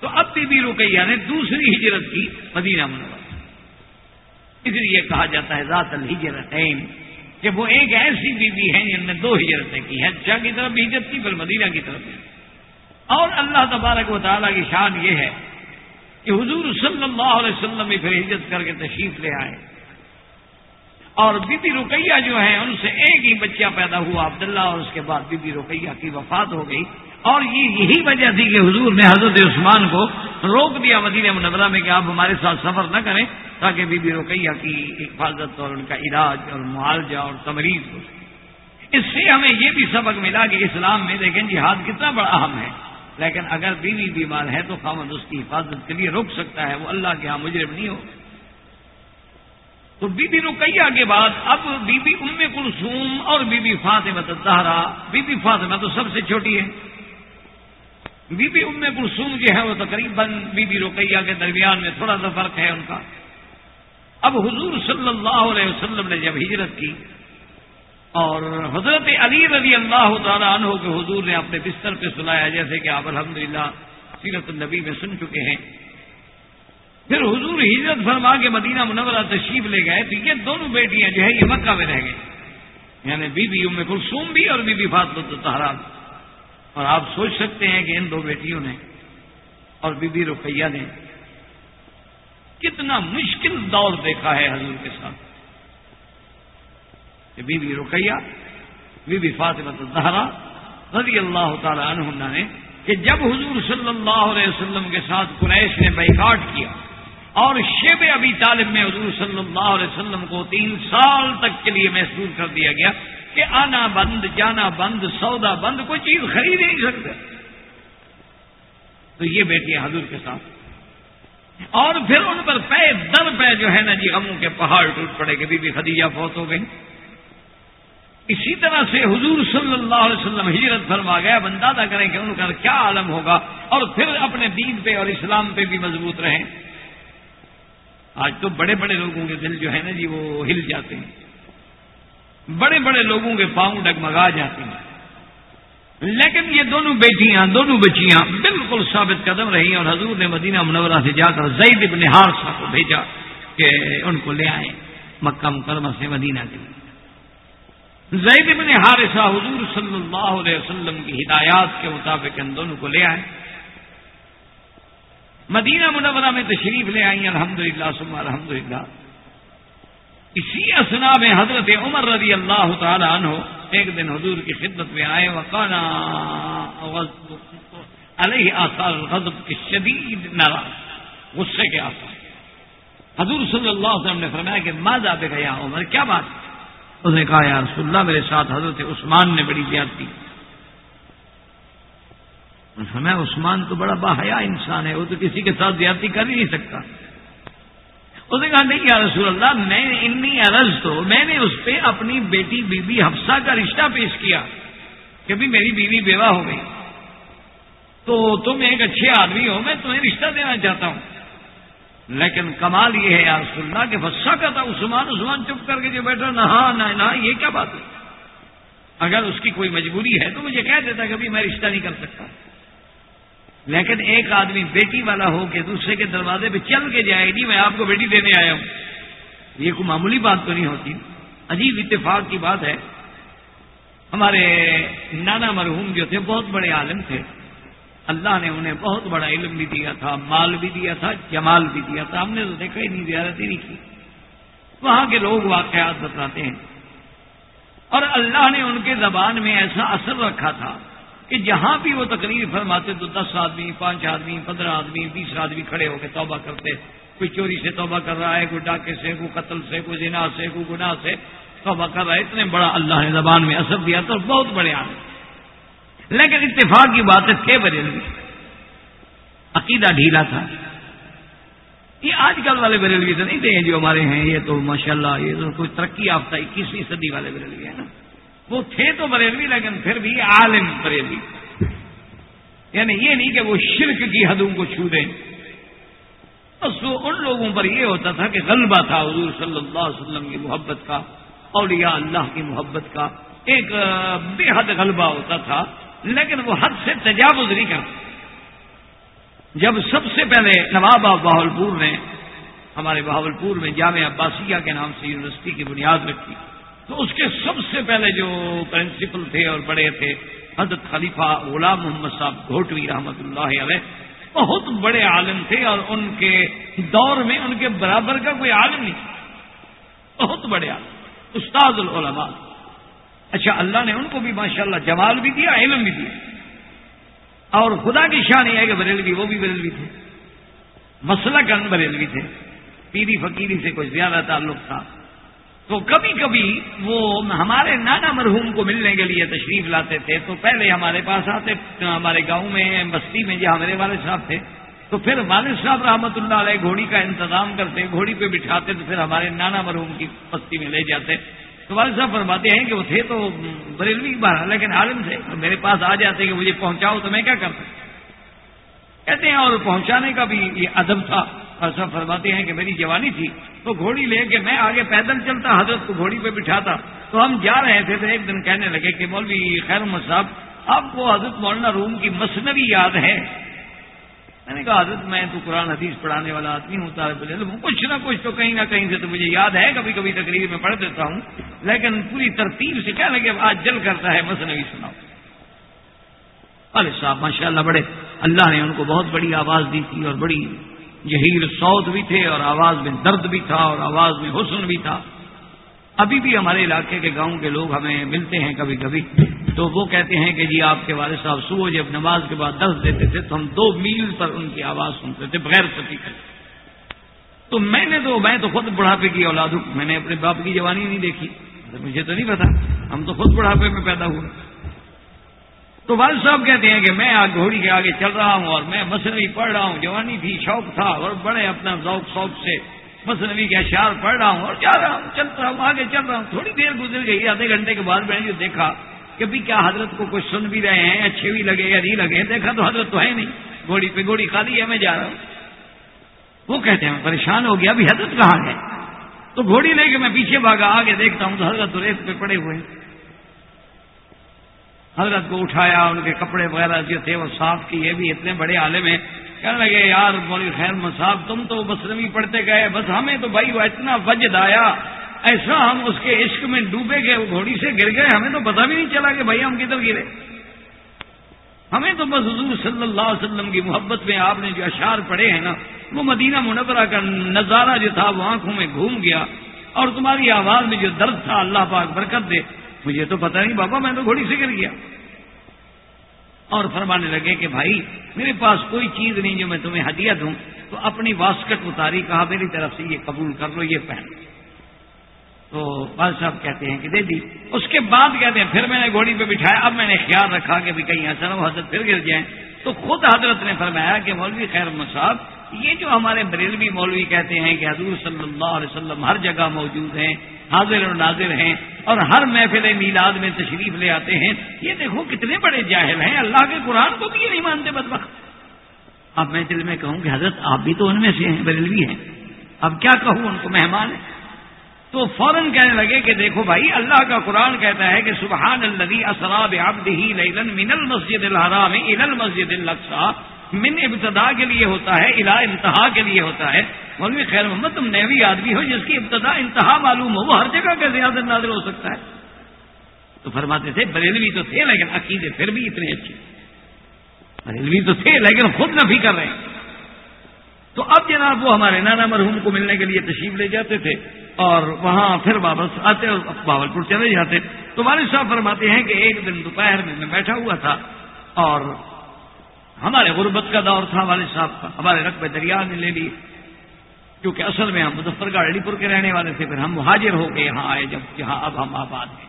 تو اب بی بی رکیہ نے دوسری ہجرت کی مدینہ منور اس لیے کہا جاتا ہے ذات الحجرت کہ وہ ایک ایسی بیوی ہے جن نے دو ہجرتیں کی ہیں شاہ کی طرف بھی ہجرت کی، پھر مدینہ کی طرف بھی۔ اور اللہ تبارک و تعالیٰ کی شان یہ ہے کہ حضور صلی اللہ علیہ وسلم پھر ہجرت کر کے تشریف لے آئے۔ اور بی بی رقیہ جو ہے ان سے ایک ہی بچہ پیدا ہوا، عبداللہ، اور اس کے بعد بی بی رقیہ کی وفات ہو گئی۔ اور یہ یہی وجہ تھی کہ حضور نے حضرت عثمان کو روک دیا مدینہ منورہ میں کہ آپ ہمارے ساتھ سفر نہ کریں تاکہ بی بی رقیہ کی حفاظت اور ان کا علاج اور معالجہ اور تمریض ہو۔ اس سے ہمیں یہ بھی سبق ملا کہ اسلام میں دیکھیں جہاد کتنا بڑا اہم ہے۔ لیکن اگر بیوی بیمار ہے تو خامد اس کی حفاظت کے لیے روک سکتا ہے، وہ اللہ کے ہاں مجرم نہیں ہو۔ تو بی بی رقیہ کے بعد اب بی بی ام کلثوم اور بی بی فاطمہ زہرا بی بی فاطمہ تو سب سے چھوٹی ہے۔ بی بی ام کلثوم جو ہے وہ تقریباً بی بی رقیہ کے درمیان میں تھوڑا سا فرق ہے ان کا۔ اب حضور صلی اللہ علیہ وسلم نے جب ہجرت کی اور حضرت علی رضی اللہ تعالیٰ عنہ کے حضور نے اپنے بستر پہ سنایا، جیسے کہ آپ الحمدللہ سیرت النبی میں سن چکے ہیں۔ پھر حضور ہجرت فرما کے مدینہ منورہ تشریف لے گئے، تو یہ دونوں بیٹیاں جو ہے یہ مکہ میں رہ گئی یعنی بی بی ام کلثوم بھی اور بی بی فاطمت تہرا اور آپ سوچ سکتے ہیں کہ ان دو بیٹیوں نے اور بی بی رقیہ نے کتنا مشکل دور دیکھا ہے حضور کے ساتھ۔ کہ بی بی رقیہ، بی بی فاطمت زہرا رضی اللہ تعالی عنہ نے کہ جب حضور صلی اللہ علیہ وسلم کے ساتھ قریش نے بیکاٹ کیا اور شیب ابھی طالب میں حضور صلی اللہ علیہ وسلم کو تین سال تک کے لیے محسوس کر دیا گیا کہ آنا بند، جانا بند، سودا بند، کوئی چیز خرید نہیں سکتے تو یہ بیٹی حضور کے ساتھ۔ اور پھر ان پر پے، در پہ جو ہے نا جی غموں کے پہاڑ ٹوٹ پڑے کہ بی بی خدیجہ فوت ہو گئی اسی طرح سے حضور صلی اللہ علیہ وسلم ہجرت فرما گیا بندازہ کریں کہ ان کا کیا عالم ہوگا اور پھر اپنے دین پہ اور اسلام پہ بھی مضبوط رہیں۔ آج تو بڑے بڑے لوگوں کے دل جو ہے نا جی وہ ہل جاتے ہیں۔ بڑے بڑے لوگوں کے پاؤں ڈگمگا جاتے ہیں۔ لیکن یہ دونوں بیٹیاں، دونوں بچیاں بالکل ثابت قدم رہی اور حضور نے مدینہ منورہ سے جا کر زید ابن حارثہ کو بھیجا کہ ان کو لے آئیں مکہ مکرمہ سے مدینہ کے لیے۔ زید ابن حارثہ حضور صلی اللہ علیہ وسلم کی ہدایات کے مطابق ان دونوں کو لے آئے۔ مدینہ منورہ میں تشریف لے آئی الحمد للہ سما الحمد للہ اسی اسنا میں حضرت عمر رضی اللہ تعالی عنہ ایک دن حضور کی خدمت میں آئے وقانا علیہ آثار الغضب کی شدید ناراض غصے کے آثار۔ حضور صلی اللہ علیہ وسلم نے فرمایا کہ ماں جاتے گیا عمر، کیا بات ہے؟ اس نے کہا، یا رسول اللہ، میرے ساتھ حضرت عثمان نے بڑی زیادتی ہمیں عثمان تو بڑا باحیا انسان ہے، وہ تو کسی کے ساتھ زیادتی کر ہی نہیں سکتا. اس نے کہا، نہیں یا رسول اللہ، میں انی عرض تو میں نے اس پہ اپنی بیٹی بی بی حفصہ کا رشتہ پیش کیا کہ بھی میری بیوی بیوہ ہو گئی۔ تو تم ایک اچھے آدمی ہو، میں تمہیں رشتہ دینا چاہتا ہوں۔ لیکن کمال یہ ہے یا رسول اللہ کہ فسا کا تھا عثمان عثمان چپ کر کے جو بیٹھا نہا ہاں، نہ یہ کیا بات ہے؟ اگر اس کی کوئی مجبوری ہے تو مجھے کہہ دیتا کہ میں رشتہ نہیں کر سکتا۔ لیکن ایک آدمی بیٹی والا ہو کے دوسرے کے دروازے پہ چل کے جائے گی میں آپ کو بیٹی دینے آیا ہوں۔ یہ کوئی معمولی بات تو نہیں ہوتی۔ عجیب اتفاق کی بات ہے۔ ہمارے نانا مرحوم جو تھے، بہت بڑے عالم تھے۔ اللہ نے انہیں بہت بڑا علم بھی دیا تھا، مال بھی دیا تھا، جمال بھی دیا تھا۔ ہم نے تو دیکھا ہی نہیں، زیارت ہی نہیں کی۔ وہاں کے لوگ واقعات بتاتے ہیں۔ اور اللہ نے ان کے زبان میں ایسا اثر رکھا تھا کہ جہاں بھی وہ تقریر فرماتے تو دس آدمی، پانچ آدمی، پندرہ آدمی، بیس آدمی کھڑے ہو کے توبہ کرتے۔ کوئی چوری سے توبہ کر رہا ہے، کوئی ڈاکے سے، کوئی قتل سے، کوئی زنا سے، کوئی گناہ سے توبہ کر رہا ہے۔ اتنے بڑا اللہ نے زبان میں اثر دیا تو بہت بڑے آدمی لیکن اتفاق کی بات ہے تھے بریلوی عقیدہ ڈھیلا تھا۔ یہ آج کل والے بریلوی تو نہیں تھے جو ہمارے ہیں، یہ تو ماشاءاللہ، یہ تو کوئی ترقی یافتہ اکیسویں صدی والے بریلوی ہے نا۔ وہ تھے تو بریلوی، لیکن پھر بھی عالم بریلوی۔ یعنی یہ نہیں کہ وہ شرک کی حدوں کو چھو دیں۔ بس وہ ان لوگوں پر یہ ہوتا تھا کہ غلبہ تھا حضور صلی اللہ علیہ وسلم کی محبت کا، اولیاء اللہ کی محبت کا۔ ایک بے حد غلبہ ہوتا تھا۔ لیکن وہ حد سے تجاوز نہیں کرتا۔ جب سب سے پہلے نواب آف باہلپور نے ہمارے بہاولپور میں جامعہ عباسیہ کے نام سے یونیورسٹی کی بنیاد رکھی، تو اس کے سب سے پہلے جو پرنسپل تھے اور بڑے تھے، حضرت خلیفہ غلام محمد صاحب گھوٹوی رحمۃ اللہ علیہ، بہت بڑے عالم تھے اور ان کے دور میں ان کے برابر کا کوئی عالم نہیں بہت بڑے عالم۔ استاد العلماء۔ اچھا اللہ نے ان کو بھی ماشاءاللہ جمال بھی دیا، علم بھی دیا۔ اور خدا کی شان یہ ہے کہ بریلوی، وہ بھی بریلوی تھے۔ مسئلہ کن بریلوی تھے۔ پیری فقیری سے کچھ زیادہ تعلق تھا۔ تو کبھی کبھی وہ ہمارے نانا مرحوم کو ملنے کے لیے تشریف لاتے تھے۔ تو پہلے ہمارے پاس آتے، ہمارے گاؤں میں، بستی میں جہاں میرے والد صاحب تھے۔ تو پھر والد صاحب رحمۃ اللہ علیہ گھوڑی کا انتظام کرتے، گھوڑی پہ بٹھاتے تو پھر ہمارے نانا مرحوم کی بستی میں لے جاتے۔ تو والد صاحب فرماتے ہیں کہ وہ تھے تو بریلوی بارہ لیکن عالم تھے میرے پاس آ جاتے کہ مجھے پہنچاؤ تو میں کیا کرتا؟ کہتے ہیں اور پہنچانے کا بھی یہ ادب تھا۔ اور سب فرماتے ہیں کہ میری جوانی تھی۔ تو گھوڑی لے کے میں آگے پیدل چلتا، حضرت کو گھوڑی پہ بٹھاتا۔ تو ہم جا رہے تھے تو ایک دن کہنے لگے کہ مولوی خیر محمد صاحب آپ کو حضرت مولانا روم کی مصنوعی یاد ہے۔ میں نے کہا، حضرت، میں تو قرآن حدیث پڑھانے والا آدمی ہوں، طالب علم کچھ نہ کچھ تو کہیں نہ کہیں سے تو مجھے یاد ہے کبھی کبھی تقریر میں پڑھ دیتا ہوں، لیکن پوری ترتیب سے کیا لگے آج جل کرتا ہے مصنوعی سناؤ۔ ارے صاحب ماشاء اللہ بڑے، اللہ نے ان کو بہت بڑی آواز دی تھی اور بڑی جہیر سوت بھی تھے اور آواز میں درد بھی تھا اور آواز میں حسن بھی تھا۔ ابھی بھی ہمارے علاقے کے گاؤں کے لوگ ہمیں ملتے ہیں کبھی کبھی۔ تو وہ کہتے ہیں کہ جی آپ کے والد صاحب صبح جب نماز کے بعد درد دیتے تھے تو ہم دو میل پر ان کی آواز سنتے تھے، بغیر ستی کر تو میں نے تو، میں تو خود بڑھاپے کی اولاد ہوں۔ میں نے اپنے باپ کی جوانی نہیں دیکھی۔ مطلب مجھے تو نہیں پتا۔ ہم تو خود بڑھاپے میں پیدا ہوئے۔ تو والد صاحب کہتے ہیں کہ میں گھوڑی کے آگے چل رہا ہوں اور میں مصنوعی پڑھ رہا ہوں۔ جوانی تھی، شوق تھا اور بڑے اپنا ذوق، شوق سے مصنوعی کے اشعار پڑھ رہا ہوں اور جا رہا ہوں، چل رہا ہوں، آگے چل رہا ہوں۔ تھوڑی دیر گزر گئی، آدھے گھنٹے کے بعد میں نے دیکھا کہ بھی کیا حضرت کو کچھ سن بھی رہے ہیں، اچھے بھی لگے یا نہیں لگے، دیکھا تو حضرت تو ہے نہیں۔ گھوڑی پہ گھوڑی خالی ہے، میں جا رہا ہوں۔ وہ کہتے ہیں پریشان ہو گیا، ابھی حضرت کہاں ہے تو گھوڑی لے کے میں پیچھے بھاگا، آگے دیکھتا ہوں تو حضرت ریت پہ پڑے ہوئے۔ حضرت کو اٹھایا، ان کے کپڑے وغیرہ جو تھے وہ صاف کیے بھی اتنے بڑے عالم ہیں۔ کہنے لگے، یار بولی خیر مصاب تم تو بسرمی پڑھتے گئے، بس ہمیں تو بھائی وہ اتنا وجد آیا، ایسا ہم اس کے عشق میں ڈوبے گئے، وہ گھوڑی سے گر گئے، ہمیں تو پتا بھی نہیں چلا کہ بھائی ہم کدھر گرے. ہمیں تو بس حضور صلی اللہ علیہ وسلم کی محبت میں آپ نے جو اشعار پڑھے ہیں نا، وہ مدینہ منورہ کا نظارہ جو تھا، وہ آنکھوں میں گھوم گیا، اور تمہاری آواز میں جو درد تھا، اللہ پاک برکت دے، مجھے تو پتہ نہیں بابا میں تو گھوڑی سے گر گیا۔ اور فرمانے لگے کہ بھائی، میرے پاس کوئی چیز نہیں جو میں تمہیں ہدیہ دوں، تو اپنی واسکٹ اتاری، کہا، میری طرف سے یہ قبول کر لو، یہ پہن تو بال صاحب کہتے ہیں کہ دے دی۔ اس کے بعد کہتے ہیں، پھر میں نے گھوڑی پہ بٹھایا، اب میں نے خیال رکھا کہ بھی کہیں ایسا نہ حضرت پھر گر جائیں۔ تو خود حضرت نے فرمایا کہ مولوی خیر صاحب یہ جو ہمارے بریلوی مولوی کہتے ہیں کہ حضور صلی اللہ علیہ وسلم ہر جگہ موجود ہیں حاضر و ناظر ہیں اور ہر محفل میلاد میں تشریف لے آتے ہیں۔ یہ دیکھو کتنے بڑے جاہل ہیں۔ اللہ کے قرآن کو بھی یہ نہیں مانتے بد اب میں دل میں کہوں کہ حضرت آپ بھی تو ان میں سے ہیں، بریلوی ہیں۔ اب کیا کہوں؟ ان کو مہمان ہیں۔ تو فوراً کہنے لگے کہ دیکھو بھائی، اللہ کا قرآن کہتا ہے کہ سبحان الدی اسراب آبد ہی من المسجد الحرام ال المسجد القصا من ابتدا کے لیے ہوتا ہے الا انتہا کے لیے ہوتا ہے۔ مولوی خیر محمد، تم نیوی آدمی ہو، جس کی ابتدا انتہا معلوم ہو، وہ ہر جگہ کیسے حاضر نازر ہو سکتا ہے۔ تو فرماتے تھے، بریلوی تو تھے، لیکن عقیدے پھر بھی اتنے اچھے۔ بریلوی تو تھے، لیکن خود نفی کر رہے ہیں۔ تو اب جناب وہ ہمارے نانا مرحوم کو ملنے کے لیے تشریف لے جاتے تھے، اور وہاں پھر واپس آتے اور باول پور چلے جاتے۔ تو والد صاحب فرماتے ہیں کہ ایک دن دوپہر میں میں بیٹھا ہوا تھا، اور ہمارے غربت کا دور تھا والد صاحب کا، ہمارے رقبے دریا نے لے لی کیونکہ اصل میں ہم مظفر گڑھ علی پور کے رہنے والے تھے، پھر ہم حاضر ہو کے یہاں آئے، جب جہاں اب ہم آباد ہیں۔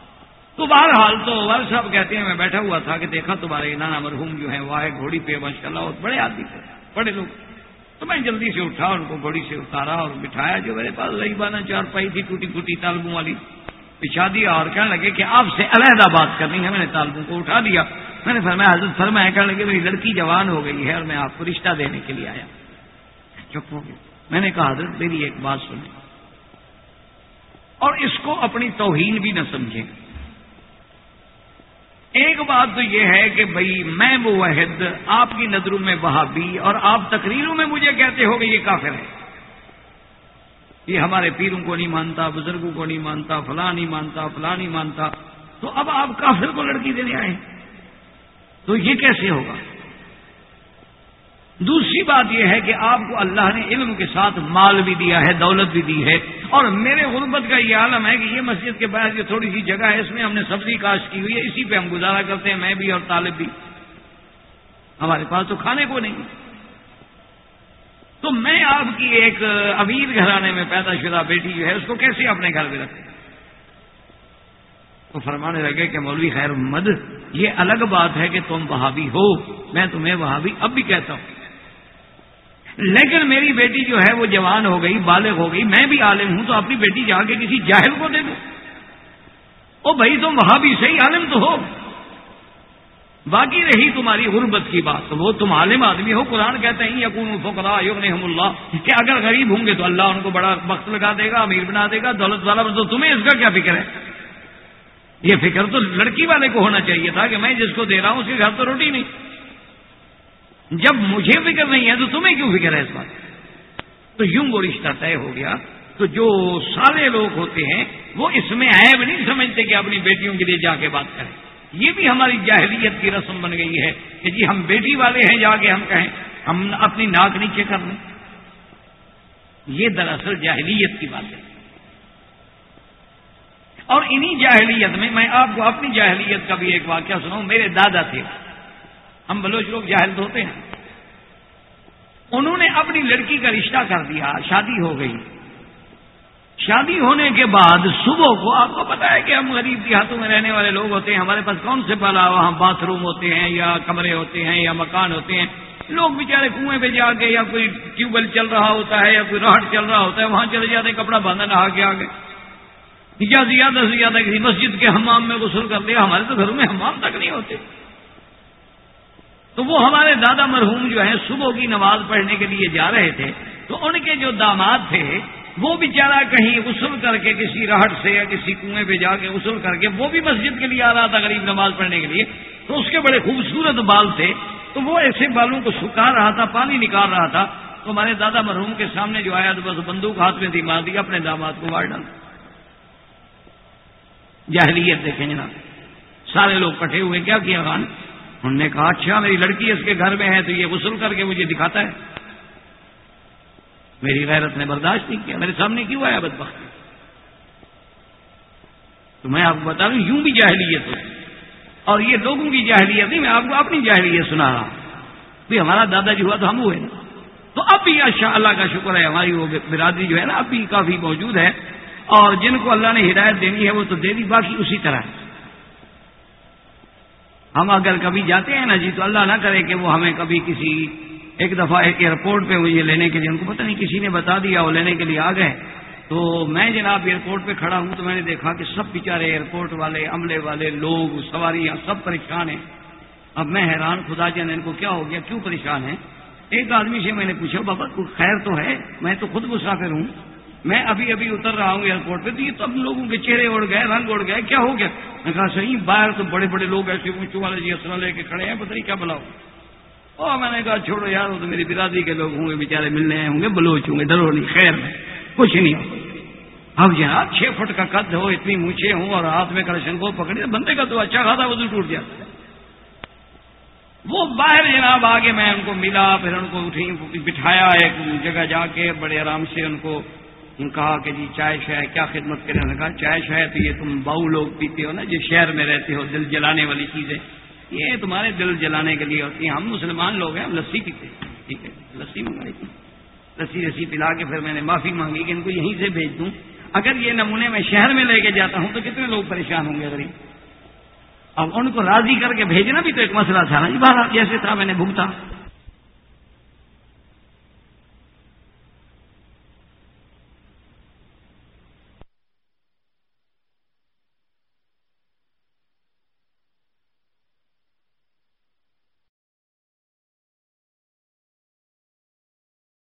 تو بہرحال تو والد صاحب کہتے ہیں، میں بیٹھا ہوا تھا کہ دیکھا تمہارے نانا مرحوم جو ہے وہ آئے گھوڑی پہ ماشاء اللہ بڑے آدمی تھے، بڑے لوگ۔ تو میں جلدی سے اٹھا، ان کو گھوڑی سے اتارا اور بٹھایا جو میرے پاس رہی بانا چار پائی تھی، ٹوٹی پھوٹی تالبوں والی۔ بچھا دیا اور کہنے لگے کہ آپ سے علیحدہ بات کرنی ہے، میں نے تالبوں کو اٹھا دیا۔ میں نے فرمایا، حضرت فرمایا، کہنے لگے، میری لڑکی جوان ہو گئی ہے اور میں آپ کو رشتہ دینے کے لیے آیا چپ ہو گیا میں نے کہا، حضرت، میری ایک بات سنیں۔ اور اس کو اپنی توہین بھی نہ سمجھیں۔ ایک بات تو یہ ہے کہ بھائی میں وہ وحد آپ کی نظروں میں وہابی اور آپ تقریروں میں مجھے کہتے ہو کہ یہ کافر ہے۔ یہ ہمارے پیروں کو نہیں مانتا، بزرگوں کو نہیں مانتا، فلاں نہیں مانتا، فلاں نہیں مانتا۔ تو اب آپ کافر کو لڑکی دینے آئے تو یہ کیسے ہوگا؟ دوسری بات یہ ہے کہ آپ کو اللہ نے علم کے ساتھ مال بھی دیا ہے، دولت بھی دی ہے۔ اور میرے غربت کا یہ عالم ہے کہ یہ مسجد کے باہر جو تھوڑی سی جگہ ہے، اس میں ہم نے سبزی کاشت کی ہوئی ہے، اسی پہ ہم گزارا کرتے ہیں، میں بھی اور طالب بھی۔ ہمارے پاس تو کھانے کو نہیں۔ تو میں آپ کی ایک امیر گھرانے میں پیدا شدہ بیٹی جو ہے، اس کو کیسے اپنے گھر میں رکھوں تو فرمانے لگے کہ مولوی خیر محمد، یہ الگ بات ہے کہ تم وہابی ہو۔ میں تمہیں وہابی اب بھی کہتا ہوں۔ لیکن میری بیٹی جو ہے وہ جوان ہو گئی، بالغ ہو گئی، میں بھی عالم ہوں، تو اپنی بیٹی جا کے کسی جاہل کو دے دوں او بھائی، تم وہاں بھی صحیح عالم تو ہو۔ باقی رہی تمہاری غربت کی بات۔ تو وہ تم عالم آدمی ہو، قرآن کہتے ہیں یقون فکرا یوگ اللہ۔ کہ اگر غریب ہوں گے تو اللہ ان کو بڑا وقت لگا دے گا، امیر بنا دے گا، دولت والا تو تمہیں اس کا کیا فکر ہے؟ یہ فکر تو لڑکی والے کو ہونا چاہیے تھا کہ میں جس کو دے رہا ہوں اس کے گھر تو روٹی نہیں۔ جب مجھے فکر نہیں ہے تو تمہیں کیوں فکر ہے اس بات تو یوں وہ رشتہ طے ہو گیا۔ تو جو سارے لوگ ہوتے ہیں، وہ اس میں عیب نہیں سمجھتے کہ اپنی بیٹیوں کے لیے جا کے بات کریں۔ یہ بھی ہماری جاہلیت کی رسم بن گئی ہے کہ جی ہم بیٹی والے ہیں، جا کے ہم کہیں ہم اپنی ناک نیچے کر لیں۔ یہ دراصل جاہلیت کی بات ہے۔ اور انہی جاہلیت میں میں آپ کو اپنی جاہلیت کا بھی ایک واقعہ سناؤں، میرے دادا تھے۔ ہم بلوچ لوگ جاہل ہوتے ہیں۔ انہوں نے اپنی لڑکی کا رشتہ کر دیا، شادی ہو گئی۔ شادی ہونے کے بعد صبح کو آپ کو پتا ہے کہ ہم غریب دیہاتوں میں رہنے والے لوگ ہوتے ہیں، ہمارے پاس کون سے پلا، وہاں باتھ روم ہوتے ہیں یا کمرے ہوتے ہیں یا مکان ہوتے ہیں۔ لوگ بیچارے کنویں پہ جا کے یا کوئی ٹیوب ویل چل رہا ہوتا ہے یا کوئی راہٹ چل رہا ہوتا ہے، وہاں چلے جاتے کپڑا باندھا نہا کے آگے۔ یا زیادہ سے زیادہ کسی مسجد کے ہمام میں غسل کر لیا؟ ہمارے تو گھروں میں ہمام تک نہیں ہوتے۔ تو وہ ہمارے دادا مرحوم جو ہیں، صبح کی نماز پڑھنے کے لیے جا رہے تھے، تو ان کے جو داماد تھے، وہ بیچارہ کہیں غسل کر کے کسی راہٹ سے یا کسی کنویں پہ جا کے غسل کر کے، وہ بھی مسجد کے لیے آ رہا تھا غریب نماز پڑھنے کے لیے، تو اس کے بڑے خوبصورت بال تھے۔ تو وہ ایسے بالوں کو سکھا رہا تھا، پانی نکال رہا تھا۔ تو ہمارے دادا مرحوم کے سامنے جو آیا، تو بس بندوق ہاتھ میں تھی مار دیا، اپنے داماد کو مار ڈالا۔ جاہلیت دیکھیں جناب۔ سارے لوگ کٹھے ہوئے، کیا کیا خان انہوں نے کہا اچھا میری لڑکی اس کے گھر میں ہے تو یہ غسل کر کے مجھے دکھاتا ہے۔ میری غیرت نے برداشت نہیں کیا، میرے سامنے کیوں آیا بد تو میں آپ کو بتا دوں، یوں بھی جاہلیت ہو۔ اور یہ لوگوں کی جاہلیت نہیں، میں آپ کو اپنی جاہلیت سنا رہا ہوں۔ ہمارا دادا جی ہوا تو ہم ہوئے نا۔ تو اب بھی اشاء اللہ کا شکر ہے، ہماری وہ برادری جو ہے نا، اب بھی کافی موجود ہے۔ اور جن کو اللہ نے ہدایت دینی ہے وہ تو دے دی باقی اسی طرح۔ ہے ہم اگر کبھی جاتے ہیں نا جی تو اللہ نہ کرے کہ وہ ہمیں کبھی کسی ایک دفعہ ایک ایئرپورٹ پہ مجھے لینے کے لیے، ان کو پتہ نہیں کسی نے بتا دیا وہ لینے کے لیے آ گئے۔ تو میں جناب ایئرپورٹ پہ کھڑا ہوں تو میں نے دیکھا کہ سب بیچارے ایئرپورٹ والے، عملے والے لوگ، سواریاں سب پریشان ہیں۔ اب میں حیران، خدا جانے ان کو کیا ہو گیا، کیوں پریشان ہے ایک آدمی سے میں نے پوچھا، بابا خیر تو ہے، میں تو خود مسافر ہوں۔ میں ابھی ابھی اتر رہا ہوں ایئرپورٹ پہ، تو یہ تب لوگوں کے چہرے اڑ گئے، رنگ اڑ گئے، کیا ہو گیا؟ میں کہا، صحیح، باہر تو بڑے بڑے لوگ ایسے اونچو والے جی اصل لے کے کھڑے ہیں، پتہ نہیں کیا بلاؤ۔ اور میں نے کہا، چھوڑو یار، وہ تو میری برادری کے لوگ ہوں گے بےچارے ملنے آئے ہوں گے، بلوچ ہوں گے، ڈرو نہیں، خیر میں کچھ نہیں۔ ہو اب جناب چھ فٹ کا قد ہو، اتنی اونچے ہوں، اور ہاتھ میں کرشن کو پکڑے بندے کا تو اچھا خاصا وزن ٹوٹ جاتا ہے وہ باہر جناب، آگے میں ان کو ملا، پھر ان کو اٹھی، بٹھایا ایک جگہ جا کے، بڑے آرام سے ان کو ان کہا کہ جی چائے شائے کیا خدمت کریں؟ نے کہا، چائے شائے تو یہ تم باؤ لوگ پیتے ہو نا، جو شہر میں رہتے ہو، دل جلانے والی چیزیں۔ یہ تمہارے دل جلانے کے لیے ہوتی ہیں۔ ہم مسلمان لوگ ہیں، ہم لسی پیتے ہیں۔ ٹھیک ہے، لسی منگائی تھی۔ لسی رسی پلا کے پھر میں نے معافی مانگی کہ ان کو یہیں سے بھیج دوں۔ اگر یہ نمونے میں شہر میں لے کے جاتا ہوں تو کتنے لوگ پریشان ہوں گے غریب؟ اب ان کو راضی کر کے بھیجنا بھی تو ایک مسئلہ تھا نا۔ جی باہر جیسے تھا میں نے بھگتا۔